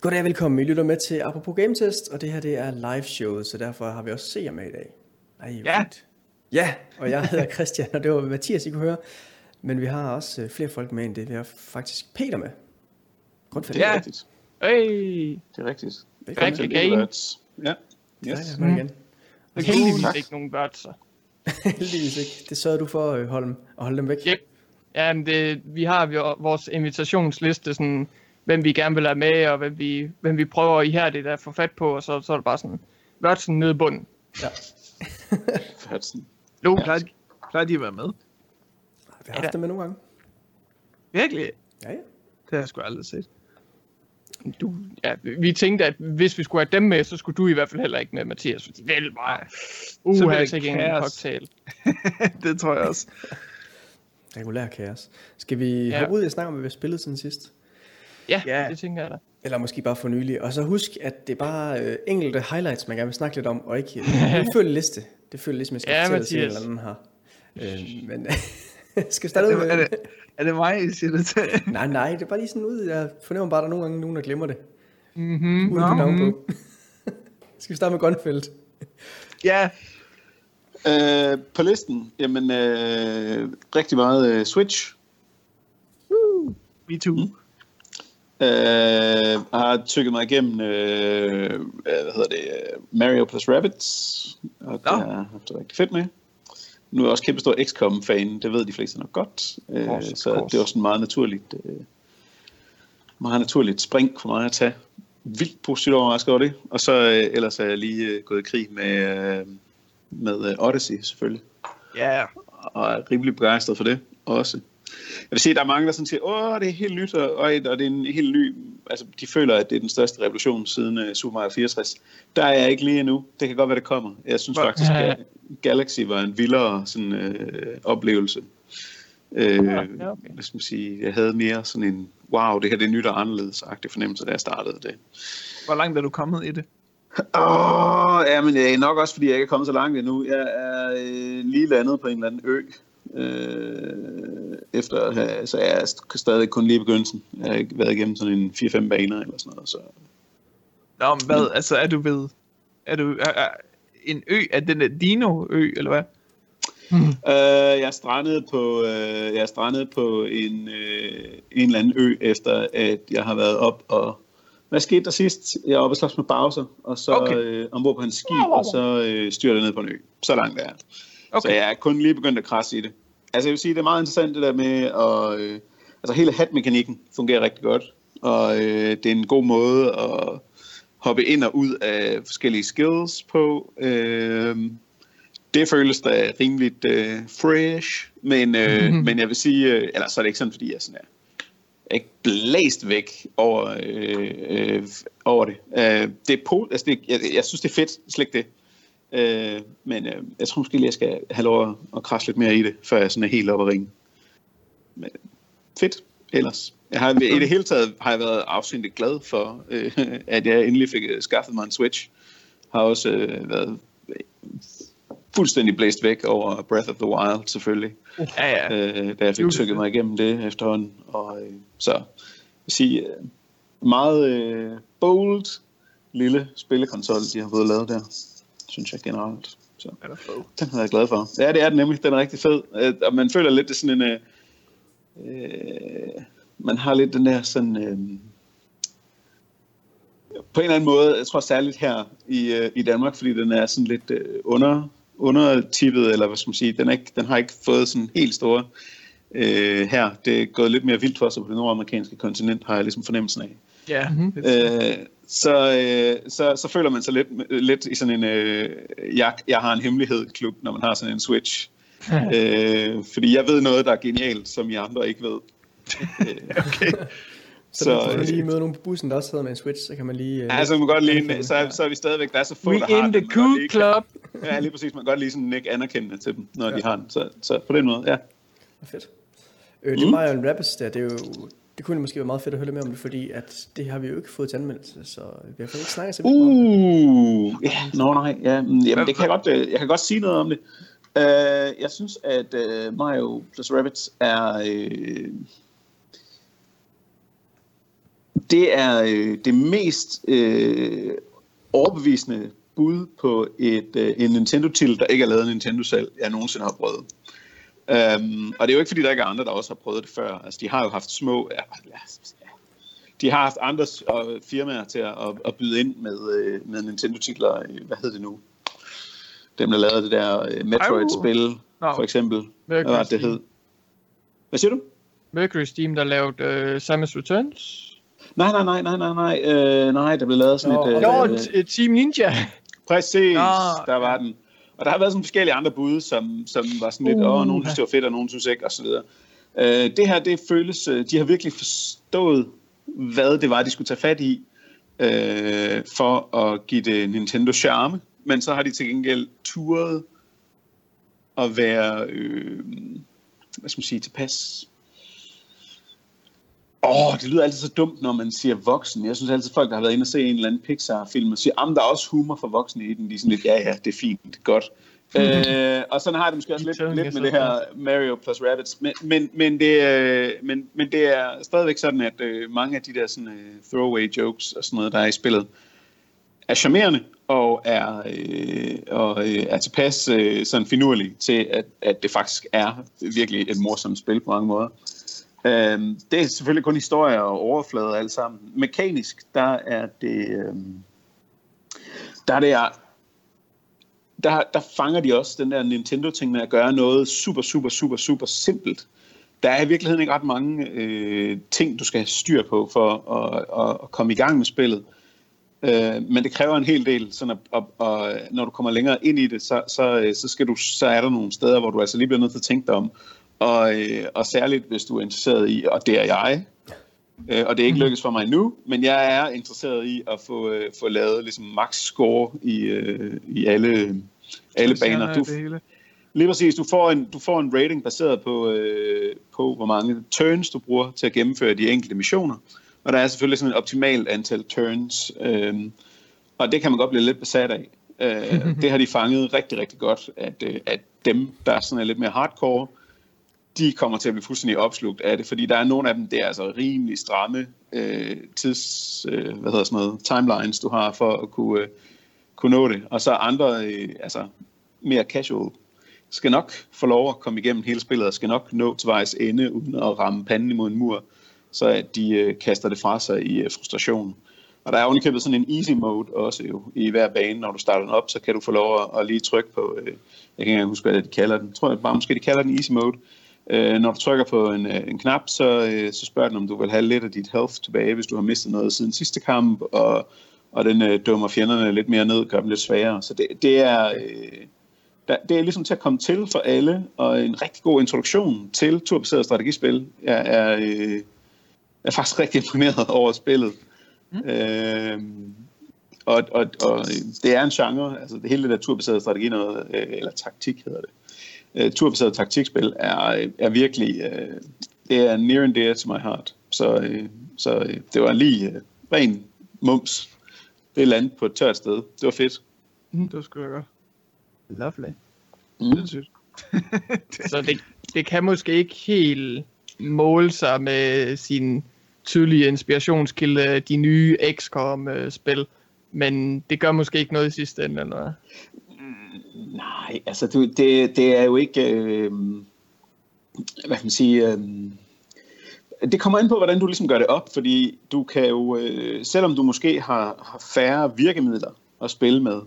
Goddag, velkommen. I lytter med til Apropos Game Test, og det her det er live showet, så derfor har vi også seer med i dag. Ej, Ja. fint. Ja, og jeg hedder Christian, og det var Mathias, I kunne høre. Men vi har også øh, flere folk med end det. Vi har faktisk Peter med. Grundfælde. Det er Ja. rigtigt. Hey, Det er rigtigt. Velkommen Rigtig til. game. Ja. Ja, Yes. ja, men igen. og heldigvis tak. ikke nogen børn, så. Heldigvis ikke. Det sørgede du for, øh, Holm, at holde dem væk. Yep. Ja, men det, vi har jo vores invitationsliste, sådan, hvem vi gerne vil have med, og hvem vi, hvem vi prøver ihærdigt at få fat på, og så, så er det bare sådan, Wørtsen nede i bunden. Hudson. Jo, Ja. ja. Plejer, plejer de at være med? Vi har Ja. haft dem med nogle gange. Virkelig? Ja, ja. Det har jeg sgu aldrig set. du, ja, vi tænkte, at hvis vi skulle have dem med, så skulle du i hvert fald heller ikke med, Mathias, fordi vel bare, Så uh, her det til en cocktail. det tror jeg også. Regulær kaos. Skal vi Ja. hoppe ud og snakke om, hvad vi har spillet siden sidst? Ja, Ja. det tænker jeg da. Eller måske bare for nylig. Og så husk, at det er bare øh, enkelte highlights, man gerne vil snakke lidt om, og ikke øh, det følger liste. Det følger ligesom, jeg skal Ja, fortælle til en eller anden her. Øh, men skal vi Er starte ud det, med... er, det, er det mig, I siger det til? Nej, nej, det er bare lige sådan ud. Jeg fornemmer bare, at der er nogle gange nogen, der glemmer det. Mm-hmm. Uden på navn mhm. på. skal vi starte med Gunfeldt? ja, Øh, på listen, jamen, øh, rigtig meget øh, Switch. me too. Mm. Øh, har tykket mig igennem, øh, hvad hedder det, øh, Mario plus Rabbids, og det Nå. har jeg haft det rigtig fedt med. Nu er jeg også kæmpe stor XCOM-fan, det ved de fleste nok godt, øh, of så det var sådan meget naturligt, øh, meget naturligt spring for mig at tage. Vildt positivt overrasket over det, og så øh, ellers er jeg lige øh, gået i krig med, øh, med øh, Odyssey selvfølgelig Ja, og er rimelig begejstret for det også. Jeg vil sige, at der er mange, der sådan siger, åh, det er helt nyt, og, og det er en helt ny... Altså, de føler, at det er den største revolution siden uh, Super Mario 64. Der er jeg ikke lige endnu. Det kan godt være, det kommer. Jeg synes Hvor- faktisk, at Galaxy var en vildere sådan, øh, oplevelse. Øh, Ja, ja, okay. Hvad skal man sige? Jeg havde mere sådan en, wow, det her det er nyt og anderledes-agtig fornemmelse, da jeg startede det. hvor langt er du kommet i det? Åh, oh, ja, men det er nok også, fordi jeg ikke er kommet så langt endnu. Jeg er øh, lige landet på en eller anden ø. Øh, efter at have, så jeg er st- stadig kun lige begyndelsen. Jeg har ikke været igennem sådan en 4-5 baner eller sådan noget. Så. Nå, men hvad, altså er du ved... Er du er, er, en ø? Er den der Dino-ø, eller hvad? Øh, jeg er strandet på, øh, jeg er strandet på en, øh, en eller anden ø, efter at jeg har været op og... Hvad skete der sidst? Jeg var oppe og slås med Bowser, og så Okay. øh, ombord på hans skib, og så øh, styrte jeg ned på en ø. Så langt er jeg. Okay. Så jeg er kun lige begyndt at krasse i det. Altså jeg vil sige, det er meget interessant det der med, at øh, altså hele hat-mekanikken fungerer rigtig godt, og øh, det er en god måde at hoppe ind og ud af forskellige skills på. Øh, det føles da rimeligt øh, fresh, men, øh, men jeg vil sige, øh, eller så er det ikke sådan, fordi jeg sådan er, ikke blæst væk over, øh, øh, over det. Øh, det er på, altså det, jeg, jeg synes, det er fedt, slet ikke det. Øh, men øh, jeg tror måske lige, jeg skal have lov at, at krasse lidt mere i det, før jeg sådan er helt oppe at ringe. Men fedt ellers. Jeg har, I det hele taget har jeg været afsindigt glad for, øh, at jeg endelig fik øh, skaffet mig en Switch. Har også øh, været fuldstændig blæst væk over Breath of the Wild, selvfølgelig. Ja, ja. Øh, da jeg fik tykket mig igennem det efterhånden. Og, øh, så jeg vil sige, øh, meget øh, bold lille spillekonsol, de har fået lavet der, synes jeg generelt. Så Er fed? den har jeg glad for. Ja, det er den nemlig. Den er rigtig fed. Øh, Og man føler lidt, det er sådan en... Øh, øh, man har lidt den der sådan... Øh, på en eller anden måde, jeg tror særligt her i, øh, i Danmark, fordi den er sådan lidt øh, under, undertippet, eller hvad skal man sige, den, er ikke, den har ikke fået sådan helt store øh, her. Det er gået lidt mere vildt for sig på det nordamerikanske kontinent, har jeg ligesom fornemmelsen af. Ja. Mhm. Øh, så, øh, så, så føler man sig lidt, lidt i sådan en, øh, jeg, jeg har en hemmelighed klub, når man har sådan en Switch. øh, fordi jeg ved noget, der er genialt, som I andre ikke ved. Øh, Okay. Så, Så, så hvis man øh, lige møder nogen på bussen, der også sidder med en Switch, så kan man lige... øh, Ja, så man kan godt lige, så, er- så er vi stadigvæk, der er så få, We der har in den, the cool lige club. Ja, lige præcis, man kan godt lige sådan ikke anerkendende til dem, når ja. de har den. Så, så på den måde, ja. Fedt. Øh, det Mm. Mario Rabbids der, det er jo... Det kunne måske være meget fedt at høre lidt mere om det, fordi at det har vi jo ikke fået til anmeldelse, så vi har fået ikke snakket så meget om det. Uh, ja, nå nej, ja, mm, jamen, det kan jeg godt, øh, jeg kan godt sige noget om det. Uh, jeg synes, at uh, Mario plus Rabbids er, uh, det er øh, det mest øh, overbevisende bud på et, øh, en Nintendo-titel, der ikke er lavet en Nintendo-salg, jeg nogensinde har prøvet. Um, og det er jo ikke, fordi der ikke er andre, der også har prøvet det før. Altså, de har jo haft små... Ja, de har haft andre uh, firmaer til at, at, byde ind med, uh, med Nintendo-titler. Hvad hedder det nu? Dem, der lavede det der uh, Metroid-spil, no. for eksempel. Mercury Hvad var det, det hed? Hvad siger du? Mercury Steam, der lavede uh, Samus Returns. Nej, nej, nej, nej, nej, nej. Øh, nej, der blev lavet sådan Nå, et... Øh, Team Ninja. Præcis, Nå, der var den. Og der har været sådan forskellige andre bud, som, som var sådan lidt, uh, åh, nogen synes det var fedt, og nogen synes ikke, og så videre. Øh, det her, det føles, øh, de har virkelig forstået, hvad det var, de skulle tage fat i, øh, for at give det Nintendo charme, men så har de til gengæld turet at være, øh, hvad skal man sige, tilpas Åh, oh, det lyder altid så dumt, når man siger voksen. Jeg synes altid, folk, der har været inde og se en eller anden Pixar-film, og siger, at der er også humor for voksne i den. De er sådan lidt, ja, ja, det er fint, godt. øh, og sådan har jeg det måske også lidt, lidt med det her Mario plus Rabbits. Men, men, men, det, øh, men, men det er stadigvæk sådan, at øh, mange af de der sådan, øh, throwaway jokes og sådan noget, der er i spillet, er charmerende og er, øh, og, øh, er tilpas øh, sådan finurlig til, at, at det faktisk er virkelig et morsomt spil på mange måder. Øh, det er selvfølgelig kun historie og overflade alt sammen. Mekanisk, der er det... Øh, der er det der, der fanger de også den der Nintendo-ting med at gøre noget super, super, super, super simpelt. Der er i virkeligheden ikke ret mange øh, ting, du skal have styr på for at, at, at komme i gang med spillet. Øh, men det kræver en hel del, sådan at, at, at, når du kommer længere ind i det, så, så, øh, så, skal du, så er der nogle steder, hvor du altså lige bliver nødt til at tænke dig om, og, øh, og særligt hvis du er interesseret i, og det er jeg, øh, og det er ikke mhm. lykkedes for mig nu, men jeg er interesseret i at få, øh, få lavet ligesom max score i, øh, i alle, alle baner. Du, lige præcis, du får en, du får en rating baseret på, øh, på, hvor mange turns du bruger til at gennemføre de enkelte missioner. Og der er selvfølgelig sådan et optimalt antal turns, øh, og det kan man godt blive lidt besat af. Øh, det har de fanget rigtig, rigtig godt, at, øh, at dem, der sådan er lidt mere hardcore, de kommer til at blive fuldstændig opslugt af det, fordi der er nogle af dem, det er altså rimelig stramme øh, tids, øh, hvad hedder sådan noget, timelines, du har for at kunne, øh, kunne nå det. Og så andre, øh, altså mere casual, skal nok få lov at komme igennem hele spillet, og skal nok nå til vejs ende, uden at ramme panden imod en mur, så at de øh, kaster det fra sig i øh, frustration. Og der er ovenikøbet sådan en easy mode også jo, i hver bane, når du starter den op, så kan du få lov at, at lige trykke på, øh, jeg kan ikke engang huske, hvad de kalder den, jeg tror jeg bare måske de kalder den easy mode, Øh, når du trykker på en, øh, en knap, så, øh, så spørger den, om du vil have lidt af dit health tilbage, hvis du har mistet noget siden sidste kamp, og, og den øh, dummer fjenderne lidt mere ned, gør dem lidt sværere. Så det, det er... Øh, der, det er ligesom til at komme til for alle, og en rigtig god introduktion til turbaseret strategispil. Jeg er, øh, er faktisk rigtig imponeret over spillet. Mm. Øh, og, og, og det er en genre, altså det hele det der turbaserede strategi noget, øh, eller taktik hedder det, uh, turbaseret taktikspil er, er virkelig, uh, det er near and dear to my heart. Så, uh, så uh, det var lige uh, ren mums. Det landet på et tørt sted. Det var fedt. Mm, det var sgu godt. Lovely. Mm. så det, det kan måske ikke helt måle sig med sin tydelige inspirationskilde, de nye XCOM-spil, men det gør måske ikke noget i sidste ende, eller hvad? Nej, altså det, det, det er jo ikke, øh, hvad kan man sige, øh, det kommer an på, hvordan du ligesom gør det op, fordi du kan jo, øh, selvom du måske har, har færre virkemidler at spille med,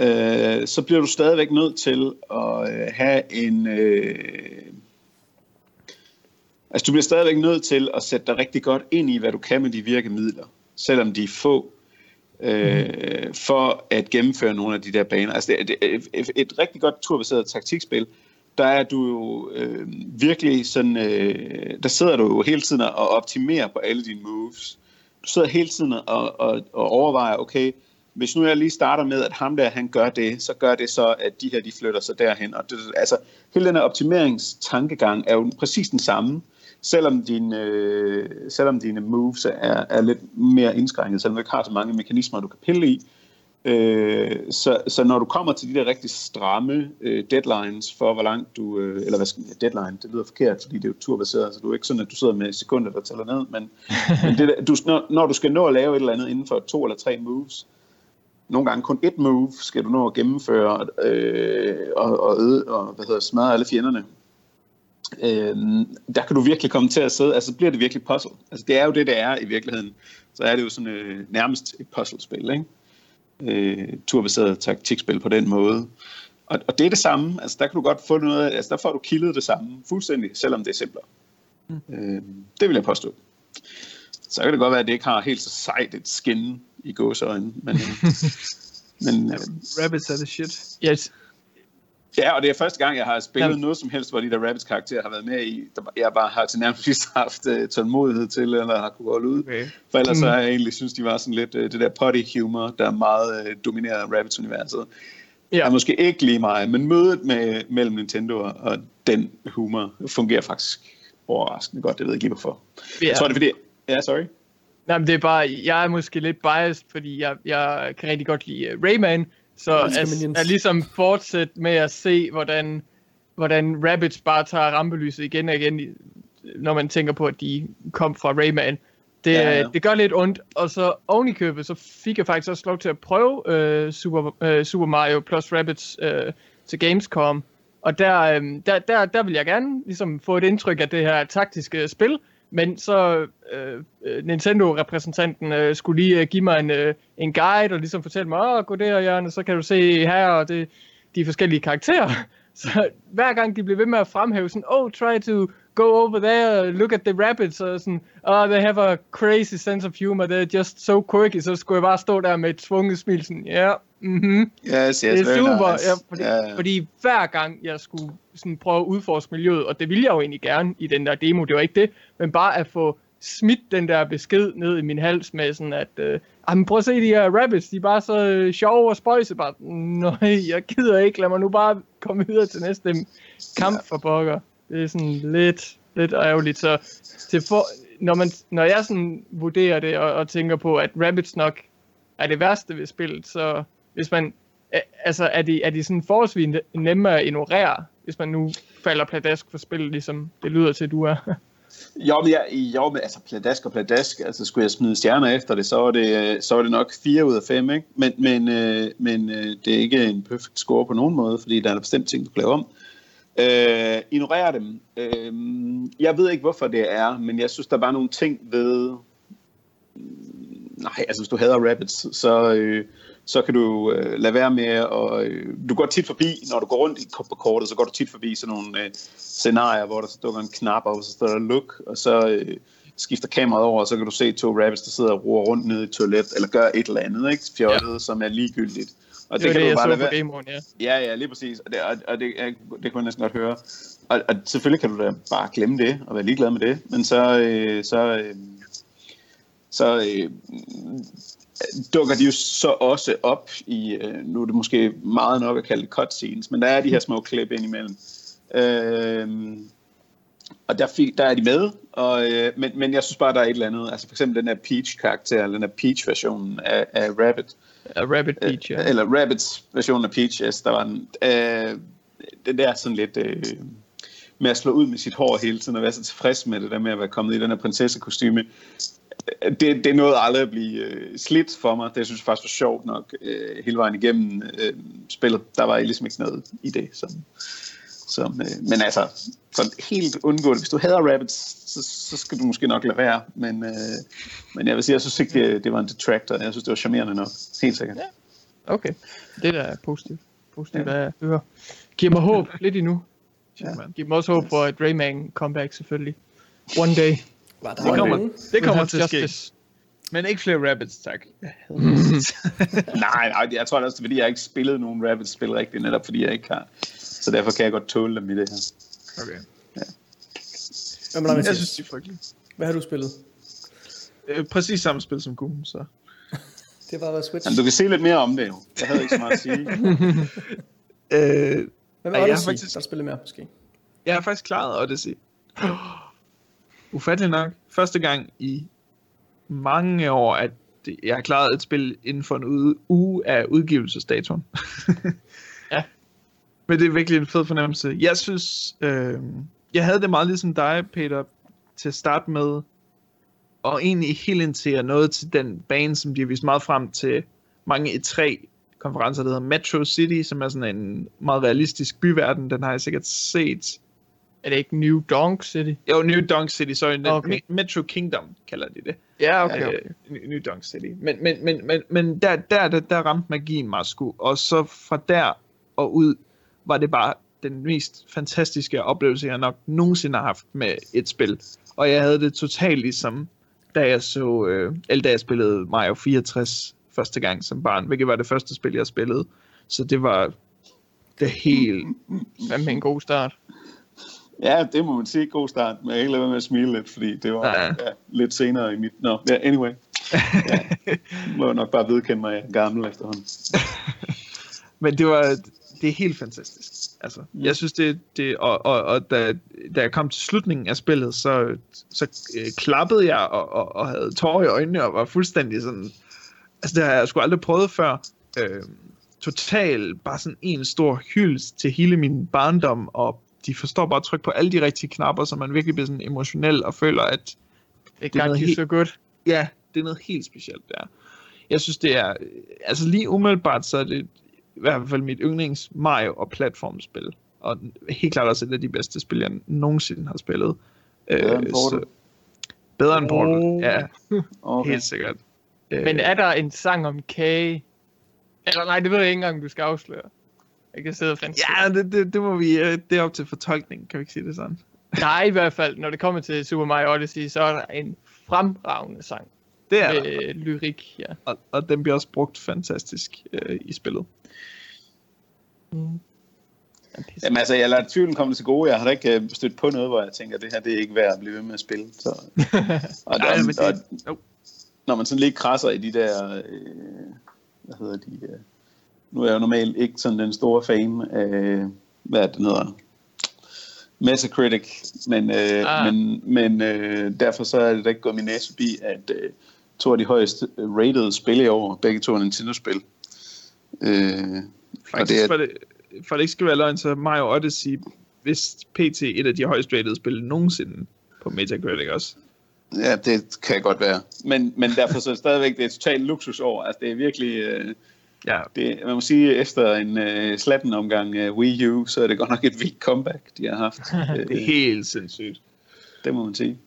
øh, så bliver du stadigvæk nødt til at øh, have en... Øh, altså du bliver stadigvæk nødt til at sætte dig rigtig godt ind i, hvad du kan med de virkemidler, selvom de er få. Mm-hmm. øh, for at gennemføre nogle af de der baner. Altså det, det, et, et rigtig godt turbaseret taktikspil, der er du jo øh, virkelig sådan, øh, der sidder du jo hele tiden og optimerer på alle dine moves. Du sidder hele tiden og, og, og overvejer, okay, hvis nu jeg lige starter med, at ham der, han gør det, så gør det så, at de her, de flytter sig derhen. Og det, altså, hele den her optimeringstankegang er jo præcis den samme selvom, din, øh, selvom dine moves er, er lidt mere indskrænket, selvom du ikke har så mange mekanismer, du kan pille i, Øh, så, så når du kommer til de der rigtig stramme øh, deadlines for, hvor langt du, øh, eller hvad skal man, deadline, det lyder forkert, fordi det er jo turbaseret, så du er ikke sådan, at du sidder med sekunder, der tæller ned, men, men det der, du, når, når du skal nå at lave et eller andet inden for to eller tre moves, nogle gange kun et move skal du nå at gennemføre øh, og, og, øde, og hvad hedder, smadre alle fjenderne. Øh, der kan du virkelig komme til at sidde, altså bliver det virkelig puzzle. Altså det er jo det, det er i virkeligheden. Så er det jo sådan øh, nærmest et puzzlespil, ikke? Øh, turbaseret taktikspil på den måde. Og, og det er det samme, altså der kan du godt få noget, altså der får du kildet det samme, fuldstændig, selvom det er simplere. Mm. Øh, det vil jeg påstå. Så kan det godt være, at det ikke har helt så sejt et skin i gåsøjne, men... men øh, Rabbits er the shit. Yes. Ja, og det er første gang, jeg har spillet Jamen. noget som helst, hvor de der Rabbits karakterer har været med i. Jeg bare har til nærmest haft uh, tålmodighed til, eller har kunne holde ud. Okay. For ellers mm. så har jeg egentlig synes, de var sådan lidt uh, det der potty humor, der er meget uh, dominerer Rabbits-universet. Ja. Er måske ikke lige mig, men mødet med, mellem Nintendo og, den humor fungerer faktisk overraskende godt. Det ved jeg ikke hvorfor. Ja. Jeg tror, det er fordi... Ja, sorry. Nej, men det er bare, jeg er måske lidt biased, fordi jeg, jeg kan rigtig godt lide Rayman, så Minions. jeg ligesom fortsæt med at se, hvordan, hvordan Rabbids bare tager rampelyset igen og igen, når man tænker på, at de kom fra Rayman. Det, Ja, ja, ja. ja. det gør lidt ondt, og så oven i købet, så fik jeg faktisk også lov til at prøve øh, Super, øh, Super Mario plus Rabbids øh, til Gamescom. Og der, øh, der, der, der vil jeg gerne ligesom få et indtryk af det her taktiske spil, men så øh, øh, Nintendo-repræsentanten øh, skulle lige øh, give mig en, øh, en guide og ligesom fortælle mig, åh, gå der, Jørgen, så kan du se her, og det, de forskellige karakterer. Så hver gang de blev ved med at fremhæve sådan, oh, try to go over there, look at the rabbits, og sådan, oh, they have a crazy sense of humor, they're just so quirky, så skulle jeg bare stå der med et svunget smil, sådan, ja, yeah, mhm, Yes, yes, det er super, nice. ja, fordi, ja. fordi hver gang jeg skulle sådan prøve at udforske miljøet, og det ville jeg jo egentlig gerne i den der demo, det var ikke det, men bare at få smidt den der besked ned i min hals med sådan at, øh, jamen prøv at se de her rabbits, de er bare så øh, sjove og spøjse, bare, nej, jeg gider ikke, lad mig nu bare komme videre til næste kamp for pokker. Det er sådan lidt, lidt ærgerligt, så til for, når, man, når jeg sådan vurderer det og, og tænker på, at rabbits nok er det værste ved spillet, så hvis man, altså er de, er de sådan forholdsvis nemme at ignorere, hvis man nu falder pladask for spillet, ligesom det lyder til, du er. Jo, men, jeg, jo, men altså pladask og pladask, altså skulle jeg smide stjerner efter det, så var det, så var det nok 4 ud af 5, ikke? Men, men, øh, men øh, det er ikke en perfekt score på nogen måde, fordi der er bestemt ting, du kan lave om. Øh, ignorere dem. Øh, jeg ved ikke, hvorfor det er, men jeg synes, der er bare nogle ting ved... Nej, altså hvis du hader rabbits, så, øh, så kan du øh, lade være med at... Øh, du går tit forbi, når du går rundt i, på kortet, så går du tit forbi sådan nogle øh, scenarier, hvor der så dukker en knap op, og så står der look, og så øh, skifter kameraet over, og så kan du se to rabbits, der sidder og roer rundt nede i et toilet, eller gør et eller andet, ikke? Fjollet, ja. som er ligegyldigt. Og Det, det kan det, du bare lade være- Game On, ja. Ja, ja, lige præcis. Og det, og, og det, jeg, det kunne jeg næsten godt høre. Og, og selvfølgelig kan du da bare glemme det, og være ligeglad med det. Men så, øh, så, øh, så øh, dukker de jo så også op i, øh, nu er det måske meget nok at kalde det cutscenes, men der er de her små klip indimellem. Øh, og der, fik, der er de med, og, øh, men, men jeg synes bare, der er et eller andet, altså for eksempel den her Peach-karakter, eller den her Peach-versionen af, af Rabbit, A Rabbit Beach, ja. eller Rabbits version af Peach, yes, der var den. Øh, den der sådan lidt øh, med at slå ud med sit hår hele tiden, og være så tilfreds med det der med at være kommet i den her prinsessekostyme. Det, det nåede aldrig at blive øh, slidt for mig. Det synes jeg faktisk var sjovt nok øh, hele vejen igennem øh, spillet. Der var ligesom ikke noget i det. Som, som, øh, men altså, så helt undgå det. Hvis du hader rabbits, så, så skal du måske nok lade være. Men, øh, men jeg vil sige, jeg synes ikke, det, det var en detractor. Jeg synes, det var charmerende nok. Helt sikkert. Ja. Okay, det der er positivt. Positivt ja. at høre. Giver mig håb lidt endnu. Ja. Giver mig også håb for et Rayman comeback selvfølgelig. One day. Var der Det kommer, det kommer til at ske. Men ikke flere rabbits, tak. Nej, nej, jeg tror også, det er, fordi jeg ikke spillet nogen Rabbids-spil rigtigt, netop fordi jeg ikke har. Så derfor kan jeg godt tåle dem i det her. Okay. Med dig, Jeg synes, de er frygtelige. Hvad har du spillet? Øh, præcis samme spil som Goom, så... Det var været Switch. Jamen, du kan se lidt mere om det jo. Jeg havde ikke så meget at sige. Øh, Hvad med Ja, jeg har Odyssey? faktisk- Der spiller mere, måske. jeg har faktisk klaret Odyssey. Ufatteligt nok. Første gang i mange år, at jeg har klaret et spil inden for en uge, uge af udgivelsesdatoen. Ja. Men det er virkelig en fed fornemmelse. Jeg synes, øh, jeg havde det meget ligesom dig, Peter, til at starte med, og egentlig helt indtil jeg nåede til den bane, som de har vist meget frem til mange E3 konferencer, der hedder Metro City, som er sådan en meget realistisk byverden. Den har jeg sikkert set. Er det ikke New Donk City? Jo, New Donk City, sorry. Okay. Okay. Metro Kingdom kalder de det. Ja, Okay. okay. Øh, New- New Donk City. Men, men, men, men, men der, der, der, der ramte magien mig sgu. Og så fra der og ud, var det bare den mest fantastiske oplevelse, jeg nok nogensinde har haft med et spil. Og jeg havde det totalt ligesom, da jeg så, øh, eller da jeg spillede Mario 64 første gang som barn, hvilket var det første spil, jeg spillede. Så det var det helt... Hvad med en god start? Ja, det må man sige. God start. Men jeg kan ikke lade være med at smile lidt, fordi det var Ja. ja. Lidt senere i mit... Nå, ja, anyway. Ja. Må jeg nok bare vedkende mig, at jeg er gammel efterhånden. Men det var det er helt fantastisk. Altså, jeg synes det, det og, og, og da, da jeg kom til slutningen af spillet, så, så øh, klappede jeg og, og, og havde tårer i øjnene og var fuldstændig sådan, altså det har jeg sgu aldrig prøvet før. Øh, total bare sådan en stor hyldest til hele min barndom, og de forstår bare at trykke på alle de rigtige knapper, så man virkelig bliver sådan emotionel og føler, at Det Det er noget helt- så godt. ja, det er noget helt specielt der. Jeg synes, det er, øh, altså lige umiddelbart, så er det i hvert fald mit yndlings Mario og platformspil. Og helt klart også et af de bedste spil, jeg nogensinde har spillet. Bedre Øh, end Portal? så- Bedre end Portal, Oh. ja, Okay. helt sikkert. Øh, Men er der en sang om kage? Eller nej, det ved jeg ikke engang, du skal afsløre. Jeg kan sidde og fantasere. Ja, det, det, det må vi, øh, det er op til fortolkning, kan vi ikke sige det sådan? Nej, i hvert fald, når det kommer til Super Mario Odyssey, så er der en fremragende sang Det er der, med lyrik, ja. og, og den bliver også brugt fantastisk øh, i spillet. Mm. Jamen altså, jeg lader tvivlen komme til gode. Jeg har da ikke øh, stødt på noget, hvor jeg tænker, at det her det er ikke værd at blive ved med at spille. Så. Og, Nej, der, men det- og, jo. når man sådan lige krasser i de der, øh, hvad hedder de, øh, nu er jeg jo normalt ikke sådan den store fan af, hvad er det, den hedder, Metacritic, men, øh, Ah. men, men øh, derfor så er det da ikke gået min næse forbi, at øh, to af de højeste rated spil i år, begge to er Nintendo-spil. Øh, Faktisk, det er, for, det, for det ikke skal være løgn, så er Mario Odyssey hvis PT et af de højst rated spil nogensinde på Metacritic også. Ja, det kan godt være. Men, men derfor så er det stadigvæk det er et totalt luksusår. Altså, det er virkelig... Øh, Ja, det, man må sige, efter en øh, slatten omgang af Wii U, så er det godt nok et vildt comeback, de har haft. det er øh, helt sindssygt. det må man sige.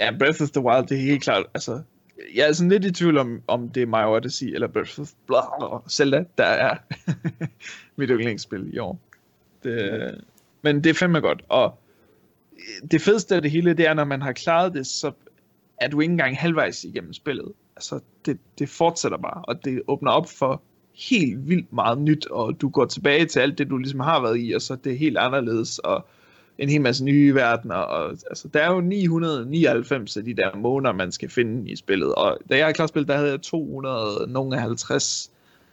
Ja, Breath of the Wild, det er helt klart, altså, jeg er sådan lidt i tvivl om, om det er Mario Odyssey eller Breath of blah, Zelda, der er mit yndlingsspil i år. Det, men det er fandme godt, og det fedeste af det hele, det er, når man har klaret det, så er du ikke engang halvvejs igennem spillet. Altså, det, det fortsætter bare, og det åbner op for helt vildt meget nyt, og du går tilbage til alt det, du ligesom har været i, og så er det helt anderledes, og en hel masse nye verdener, og altså, der er jo 999 af de der måneder, man skal finde i spillet, og da jeg spillet, der havde jeg 200, nogle af 50,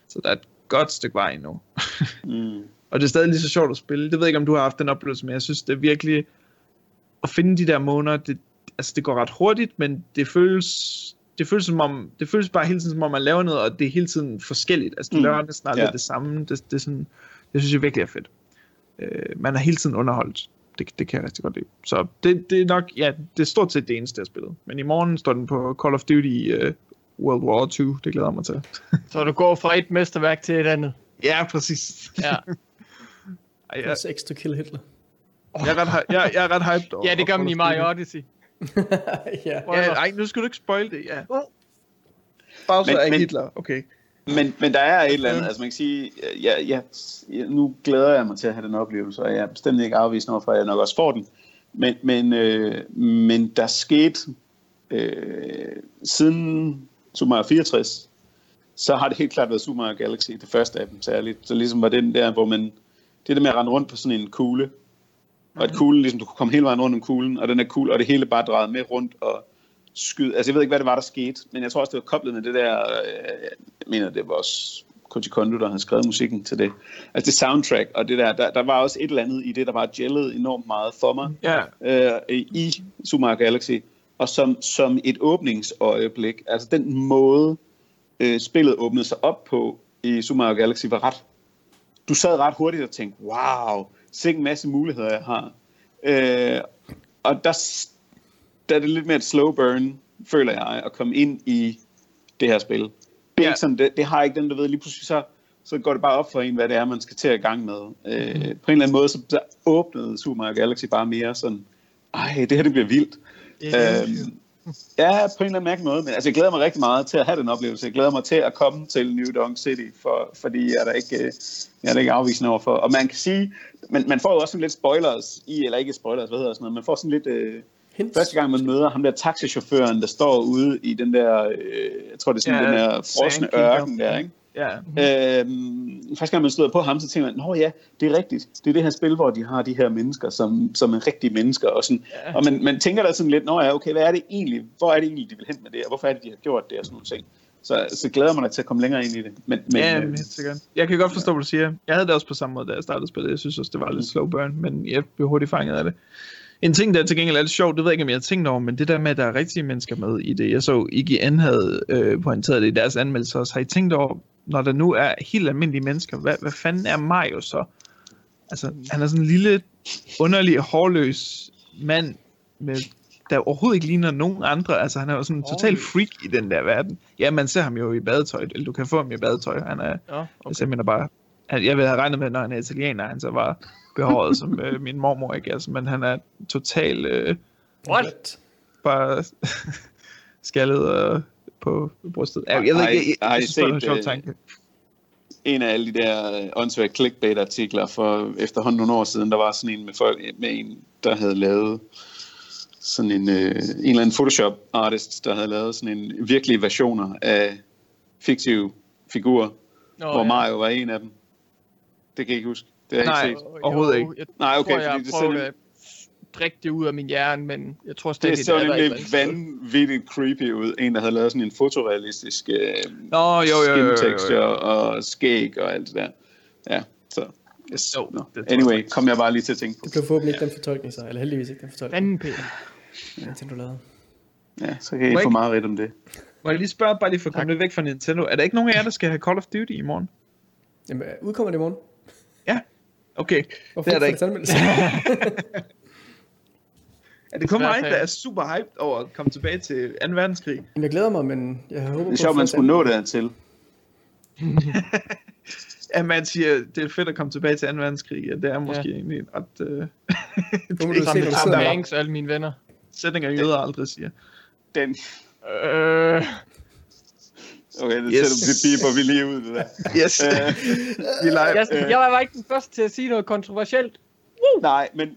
så der er et godt stykke vej endnu. Mm. Og det er stadig lige så sjovt at spille. Det ved jeg ikke, om du har haft den oplevelse, men jeg synes, det er virkelig at finde de der måneder, det, altså det går ret hurtigt, men det føles, det føles som om, det føles bare hele tiden som om, man laver noget, og det er hele tiden forskelligt. Altså du mm. Laver næsten aldrig Ja. det samme. Det, det, er sådan, det synes jeg virkelig er fedt. Øh, man er hele tiden underholdt. Det, det kan jeg rigtig godt lide. Så det, det er nok, ja, det er stort set det eneste, jeg har spillet. Men i morgen står den på Call of Duty uh, World War 2. Det glæder jeg mig til. Så du går fra et mesterværk til et andet. Ja, præcis. Ja, Ej, jeg, Plus ekstra kill Hitler. jeg, er ret, jeg, jeg er ret hyped over ja det gør man i. Mario Odyssey. ja. Ja, ej, nu skal du ikke spoil det, ja. Bowser Men- er men- Hitler, okay. Men, men der er et eller andet, altså man kan sige, ja, ja, nu glæder jeg mig til at have den oplevelse, og jeg er bestemt ikke afvist over for, at jeg nok også får den. Men, men, øh, men der skete øh, siden Super Mario 64, så har det helt klart været Super Mario Galaxy, det første af dem særligt. Så ligesom var den der, hvor man, det der med at rende rundt på sådan en kugle, og at kuglen, ligesom du kunne komme hele vejen rundt om kuglen, og den er kugle, og det hele bare drejede med rundt og skyde. Altså jeg ved ikke, hvad det var, der skete, men jeg tror også, det var koblet med det der, øh, jeg mener, det var også Koji Kondo, der havde skrevet musikken til det. Altså det soundtrack, og det der, der, der var også et eller andet i det, der var gellet enormt meget for mig Ja, øh, i Super Mario Galaxy, og som, som et åbningsøjeblik, altså den måde, øh, spillet åbnede sig op på i Super Mario Galaxy, var ret... Du sad ret hurtigt og tænkte, wow, sikke en masse muligheder, jeg har. Øh, og der, der er det lidt mere et slow burn, føler jeg, at komme ind i det her spil. Det, er Ja. ikke sådan, det, det har ikke den, du ved, lige pludselig så, så går det bare op for en, hvad det er, man skal til at i gang med. Øh, på en eller anden måde, så, så åbnede Super Mario Galaxy bare mere sådan, ej, det her det bliver vildt. Øhm, ja, på en eller anden mærkelig måde, men altså, jeg glæder mig rigtig meget til at have den oplevelse. Jeg glæder mig til at komme til New Donk City, for, fordi jeg er der ikke, øh, jeg er der ikke afvisende overfor. Og man kan sige, man, man får jo også sådan lidt spoilers i, eller ikke spoilers, hvad hedder sådan noget, man får sådan lidt... Øh, Hint. Første gang man møder ham der taxichaufføren, der står ude i den der, øh, jeg tror det er sådan Ja, den der frosne ørken der, ikke? Ja. Øhm, første gang man støder på ham, så tænker man, nå ja, det er rigtigt. Det er det her spil, hvor de har de her mennesker, som, som er rigtige mennesker. Og, sådan. Ja. og man, man tænker da sådan lidt, nå ja, okay, hvad er det egentlig? Hvor er det egentlig, de vil hen med det? Og hvorfor er det, de har gjort det? Og sådan nogle ting. Så, så glæder man mig da til at komme længere ind i det. Men, men, ja, øh, men helt sikkert. Jeg kan godt forstå, hvad du siger. Jeg havde det også på samme måde, da jeg startede spillet. Jeg synes også, det var lidt slow burn, men jeg blev hurtigt fanget af det. En ting, der til gengæld er lidt sjovt, det ved jeg ikke, om jeg har tænkt over, men det der med, at der er rigtige mennesker med i det. Jeg så, IGN havde øh, pointeret det i deres anmeldelse også. Har I tænkt over, når der nu er helt almindelige mennesker, hvad, hvad fanden er Mario så? Altså, han er sådan en lille, underlig, hårløs mand, med, der overhovedet ikke ligner nogen andre. Altså, han er jo sådan en total freak i den der verden. Ja, man ser ham jo i badetøj, eller du kan få ham i badetøj. Han er, Ja, okay. mener bare, han, jeg ville have regnet med, når han er italiener, han så var behåret som øh, min mormor, ikke? Altså, men han er total øh, What? bare skaldet og på brystet. Jeg, jeg jeg, jeg, har I jeg synes, det er en set, sjov øh, tanke. en af alle de der øh, åndssvage clickbait-artikler for efterhånden nogle år siden, der var sådan en med, folk, med en, der havde lavet sådan en, øh, en eller anden Photoshop-artist, der havde lavet sådan en virkelige versioner af fiktive figurer, Nå, hvor ja. Mario var en af dem. Det kan jeg ikke huske. Det har jeg ikke set. overhovedet ikke. Jeg Nej, okay, tror, jeg fordi det har prøvet ser- at drikke det ud af min hjerne, men jeg tror Det stadig, så er der et eller nemlig vanvittigt creepy ud. En, der havde lavet sådan en fotorealistisk øh, Nå, jo, jo, jo, jo, jo, skin jo. texture og skæg og alt det der. Ja, så... Yes. Jo, No. det Anyway, kom jeg bare lige til at tænke på. Det blev forhåbentlig ikke den fortolkning så, eller heldigvis ikke den fortolkning, Fanden, Peter. Nintendo lavede. Ja, så kan I få meget ret om det. Må jeg lige spørge, bare lige for at komme lidt væk fra Nintendo. Er der ikke nogen af jer, der skal have Call of Duty i morgen? Jamen, udkommer det i morgen? Ja. Okay, Hvorfor det er der ikke. ikke. få det? Er det Svært mig, der er super hyped over at komme tilbage til 2. verdenskrig? Jamen, jeg glæder mig, men jeg håber Det på er sjovt, at man skulle nå dertil. At man siger, det er fedt at komme tilbage til 2. verdenskrig, ja, det er måske Ja. egentlig et ret... Øh, må det er se, Sammen med Tom Hanks og alle mine venner. sætninger, jøder aldrig siger. Den, Øh, okay, det Yes. yes. det beeper vi lige ud, det der. Yes, Øh, vi live. jeg, jeg var ikke den første til at sige noget kontroversielt. nej, men,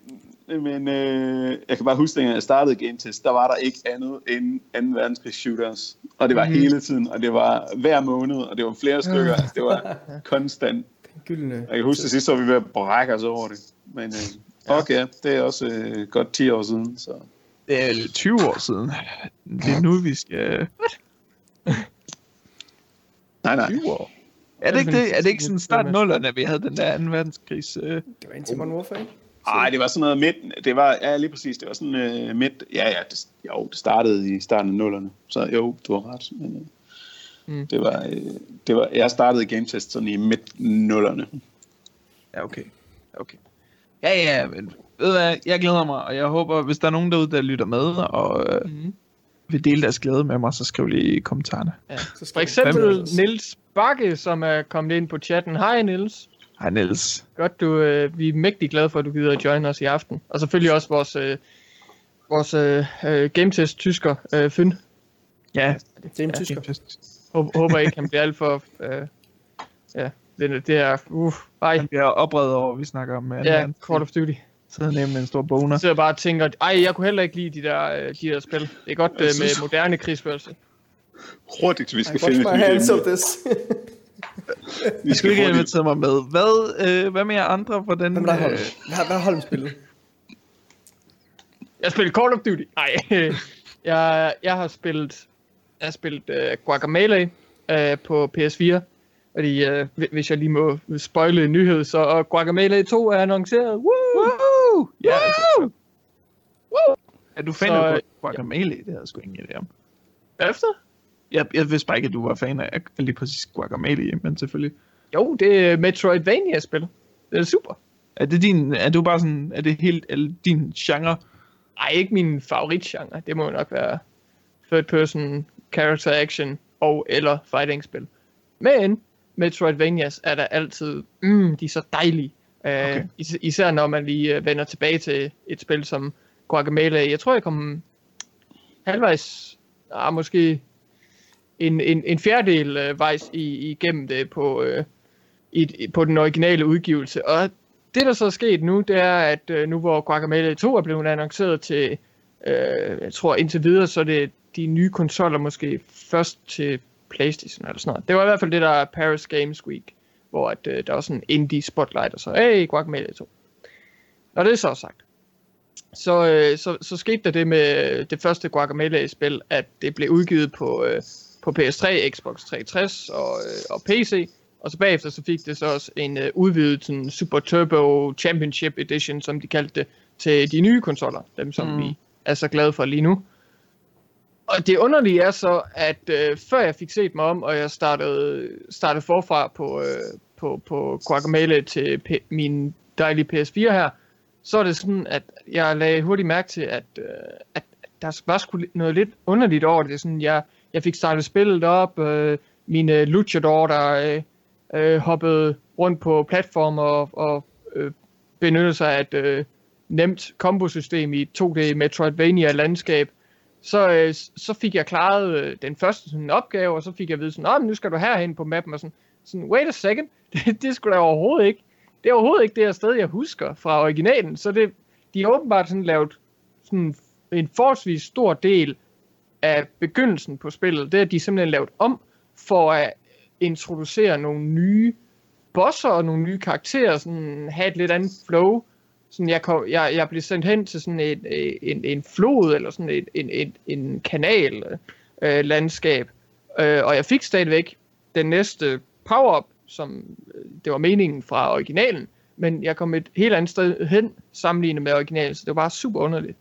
men øh, jeg kan bare huske, at jeg startede Game Test, der var der ikke andet end 2. verdenskrigs shooters. Og det var mm. hele tiden, og det var hver måned, og det var flere stykker. Altså, det var konstant. Den gyldne... Jeg kan huske, at sidst var vi ved at brække os over det. Men øh, okay, det er også øh, godt 10 år siden, så... Det er 20 år siden. Det er nu, vi skal... Nej, nej. 20 år. Er det ikke det? Er det ikke sådan start nullerne, vi havde den der 2. verdenskrigs... Øh... Det var indtil Modern Warfare, ikke? Nej, det var sådan noget midt, det var, ja lige præcis, det var sådan øh, midt, ja ja, det, jo, det startede i starten af nullerne, så jo, du har ret, men øh, Mm. mm. det, var, øh, det var, jeg startede Game Test sådan i midt nullerne. Ja, okay. okay. Ja, ja, men ved du hvad, jeg glæder mig, og jeg håber, hvis der er nogen derude, der lytter med, og øh, Mm. Vil dele deres glæde med mig, så skriv lige i kommentarerne. Ja. Så For eksempel Nils Bakke, som er kommet ind på chatten. Hej Nils. Hej Niels. Godt, du, øh, vi er mægtig glade for, at du gider at join os i aften. Og selvfølgelig også vores, øh, vores øh, øh, gametest tysker, øh, Fyn. Ja, Det er en tysker. Håber, håber ikke, han bliver alt for... Øh, ja, det, det er... Uh, ej, Han bliver oprevet over, at vi snakker om uh, ja, Call of Duty. Så nemlig en stor boner. Jeg sidder bare og tænker, ej, jeg kunne heller ikke lide de der, øh, de der spil. Det er godt øh, Jeg synes- med moderne krigsførelse. Hurtigt, vi skal finde et hands emne. of this. Vi skal ikke invitere mig med. Hvad, øh, hvad med jer andre på den? Hvem der øh, holdt? Hvad hvad har Holm spillet? Jeg spiller Call of Duty. Nej, jeg, jeg har spillet, jeg har spillet uh, Guacamelee uh, på PS4. Fordi, uh, hvis jeg lige må spoile en nyhed, så uh, Guacamelee 2 er annonceret. Woo! Woo! Ja, Woo! er du fan af øh, Guacamole? Det havde jeg sgu ingen idé om. Efter? Jeg, jeg vidste bare ikke, at du var fan af lige præcis Guacamelee, men selvfølgelig. Jo, det er Metroidvania-spil. Det er super. Er det din, er du bare sådan, er det helt, er din genre? Ej, ikke min favoritgenre. Det må jo nok være third person character action og eller fighting spil. Men Metroidvanias er der altid, mm, de er så dejlige. Okay. Uh, is- især når man lige uh, vender tilbage til et spil som Guacamelee. Jeg tror, jeg kom halvvejs, ah, måske en, en, en fjerdedel uh, vejs i, igennem det på, uh, i, på den originale udgivelse. Og det, der så er sket nu, det er, at uh, nu hvor Guacamelee 2 er blevet annonceret til, uh, jeg tror indtil videre, så er det de nye konsoller måske først til Playstation eller sådan noget. Det var i hvert fald det, der er Paris Games Week, hvor at, uh, der var sådan en indie spotlight, og så, hey, Guacamelee 2. Når det er så sagt, så, øh, så, så skete der det med det første Guacamelee-spil, at det blev udgivet på, øh, på PS3, Xbox 360 og, øh, og PC, og så bagefter så fik det så også en øh, udvidet sådan, Super Turbo Championship Edition, som de kaldte det, til de nye konsoller, dem som mm. vi er så glade for lige nu. Og det underlige er så, at øh, før jeg fik set mig om, og jeg startede, startede forfra på, øh, på, på Guacamelee til P- min dejlige PS4 her, så er det sådan, at jeg lagde hurtigt mærke til, at, øh, at der var sgu noget lidt underligt over det. Sådan, jeg, jeg fik startet spillet op, øh, mine luchador, der øh, øh, hoppede rundt på platformer og, og øh, benyttede sig af et øh, nemt kombosystem i 2D Metroidvania-landskab. Så, øh, så fik jeg klaret øh, den første sådan, opgave, og så fik jeg at vide sådan, nu skal du herhen på mappen, og sådan, sådan wait a second, det, det skulle da overhovedet ikke det er overhovedet ikke det her sted, jeg husker fra originalen. Så det, de har åbenbart sådan lavet sådan en forholdsvis stor del af begyndelsen på spillet. Det er, de simpelthen lavet om for at introducere nogle nye bosser og nogle nye karakterer, sådan have et lidt andet flow. Sådan jeg, kom, jeg, jeg blev sendt hen til sådan en, en, en flod eller sådan en, en, en, en kanal øh, landskab, øh, og jeg fik stadigvæk den næste power-up, som øh, det var meningen fra originalen, men jeg kom et helt andet sted hen sammenlignet med originalen, så det var bare super underligt.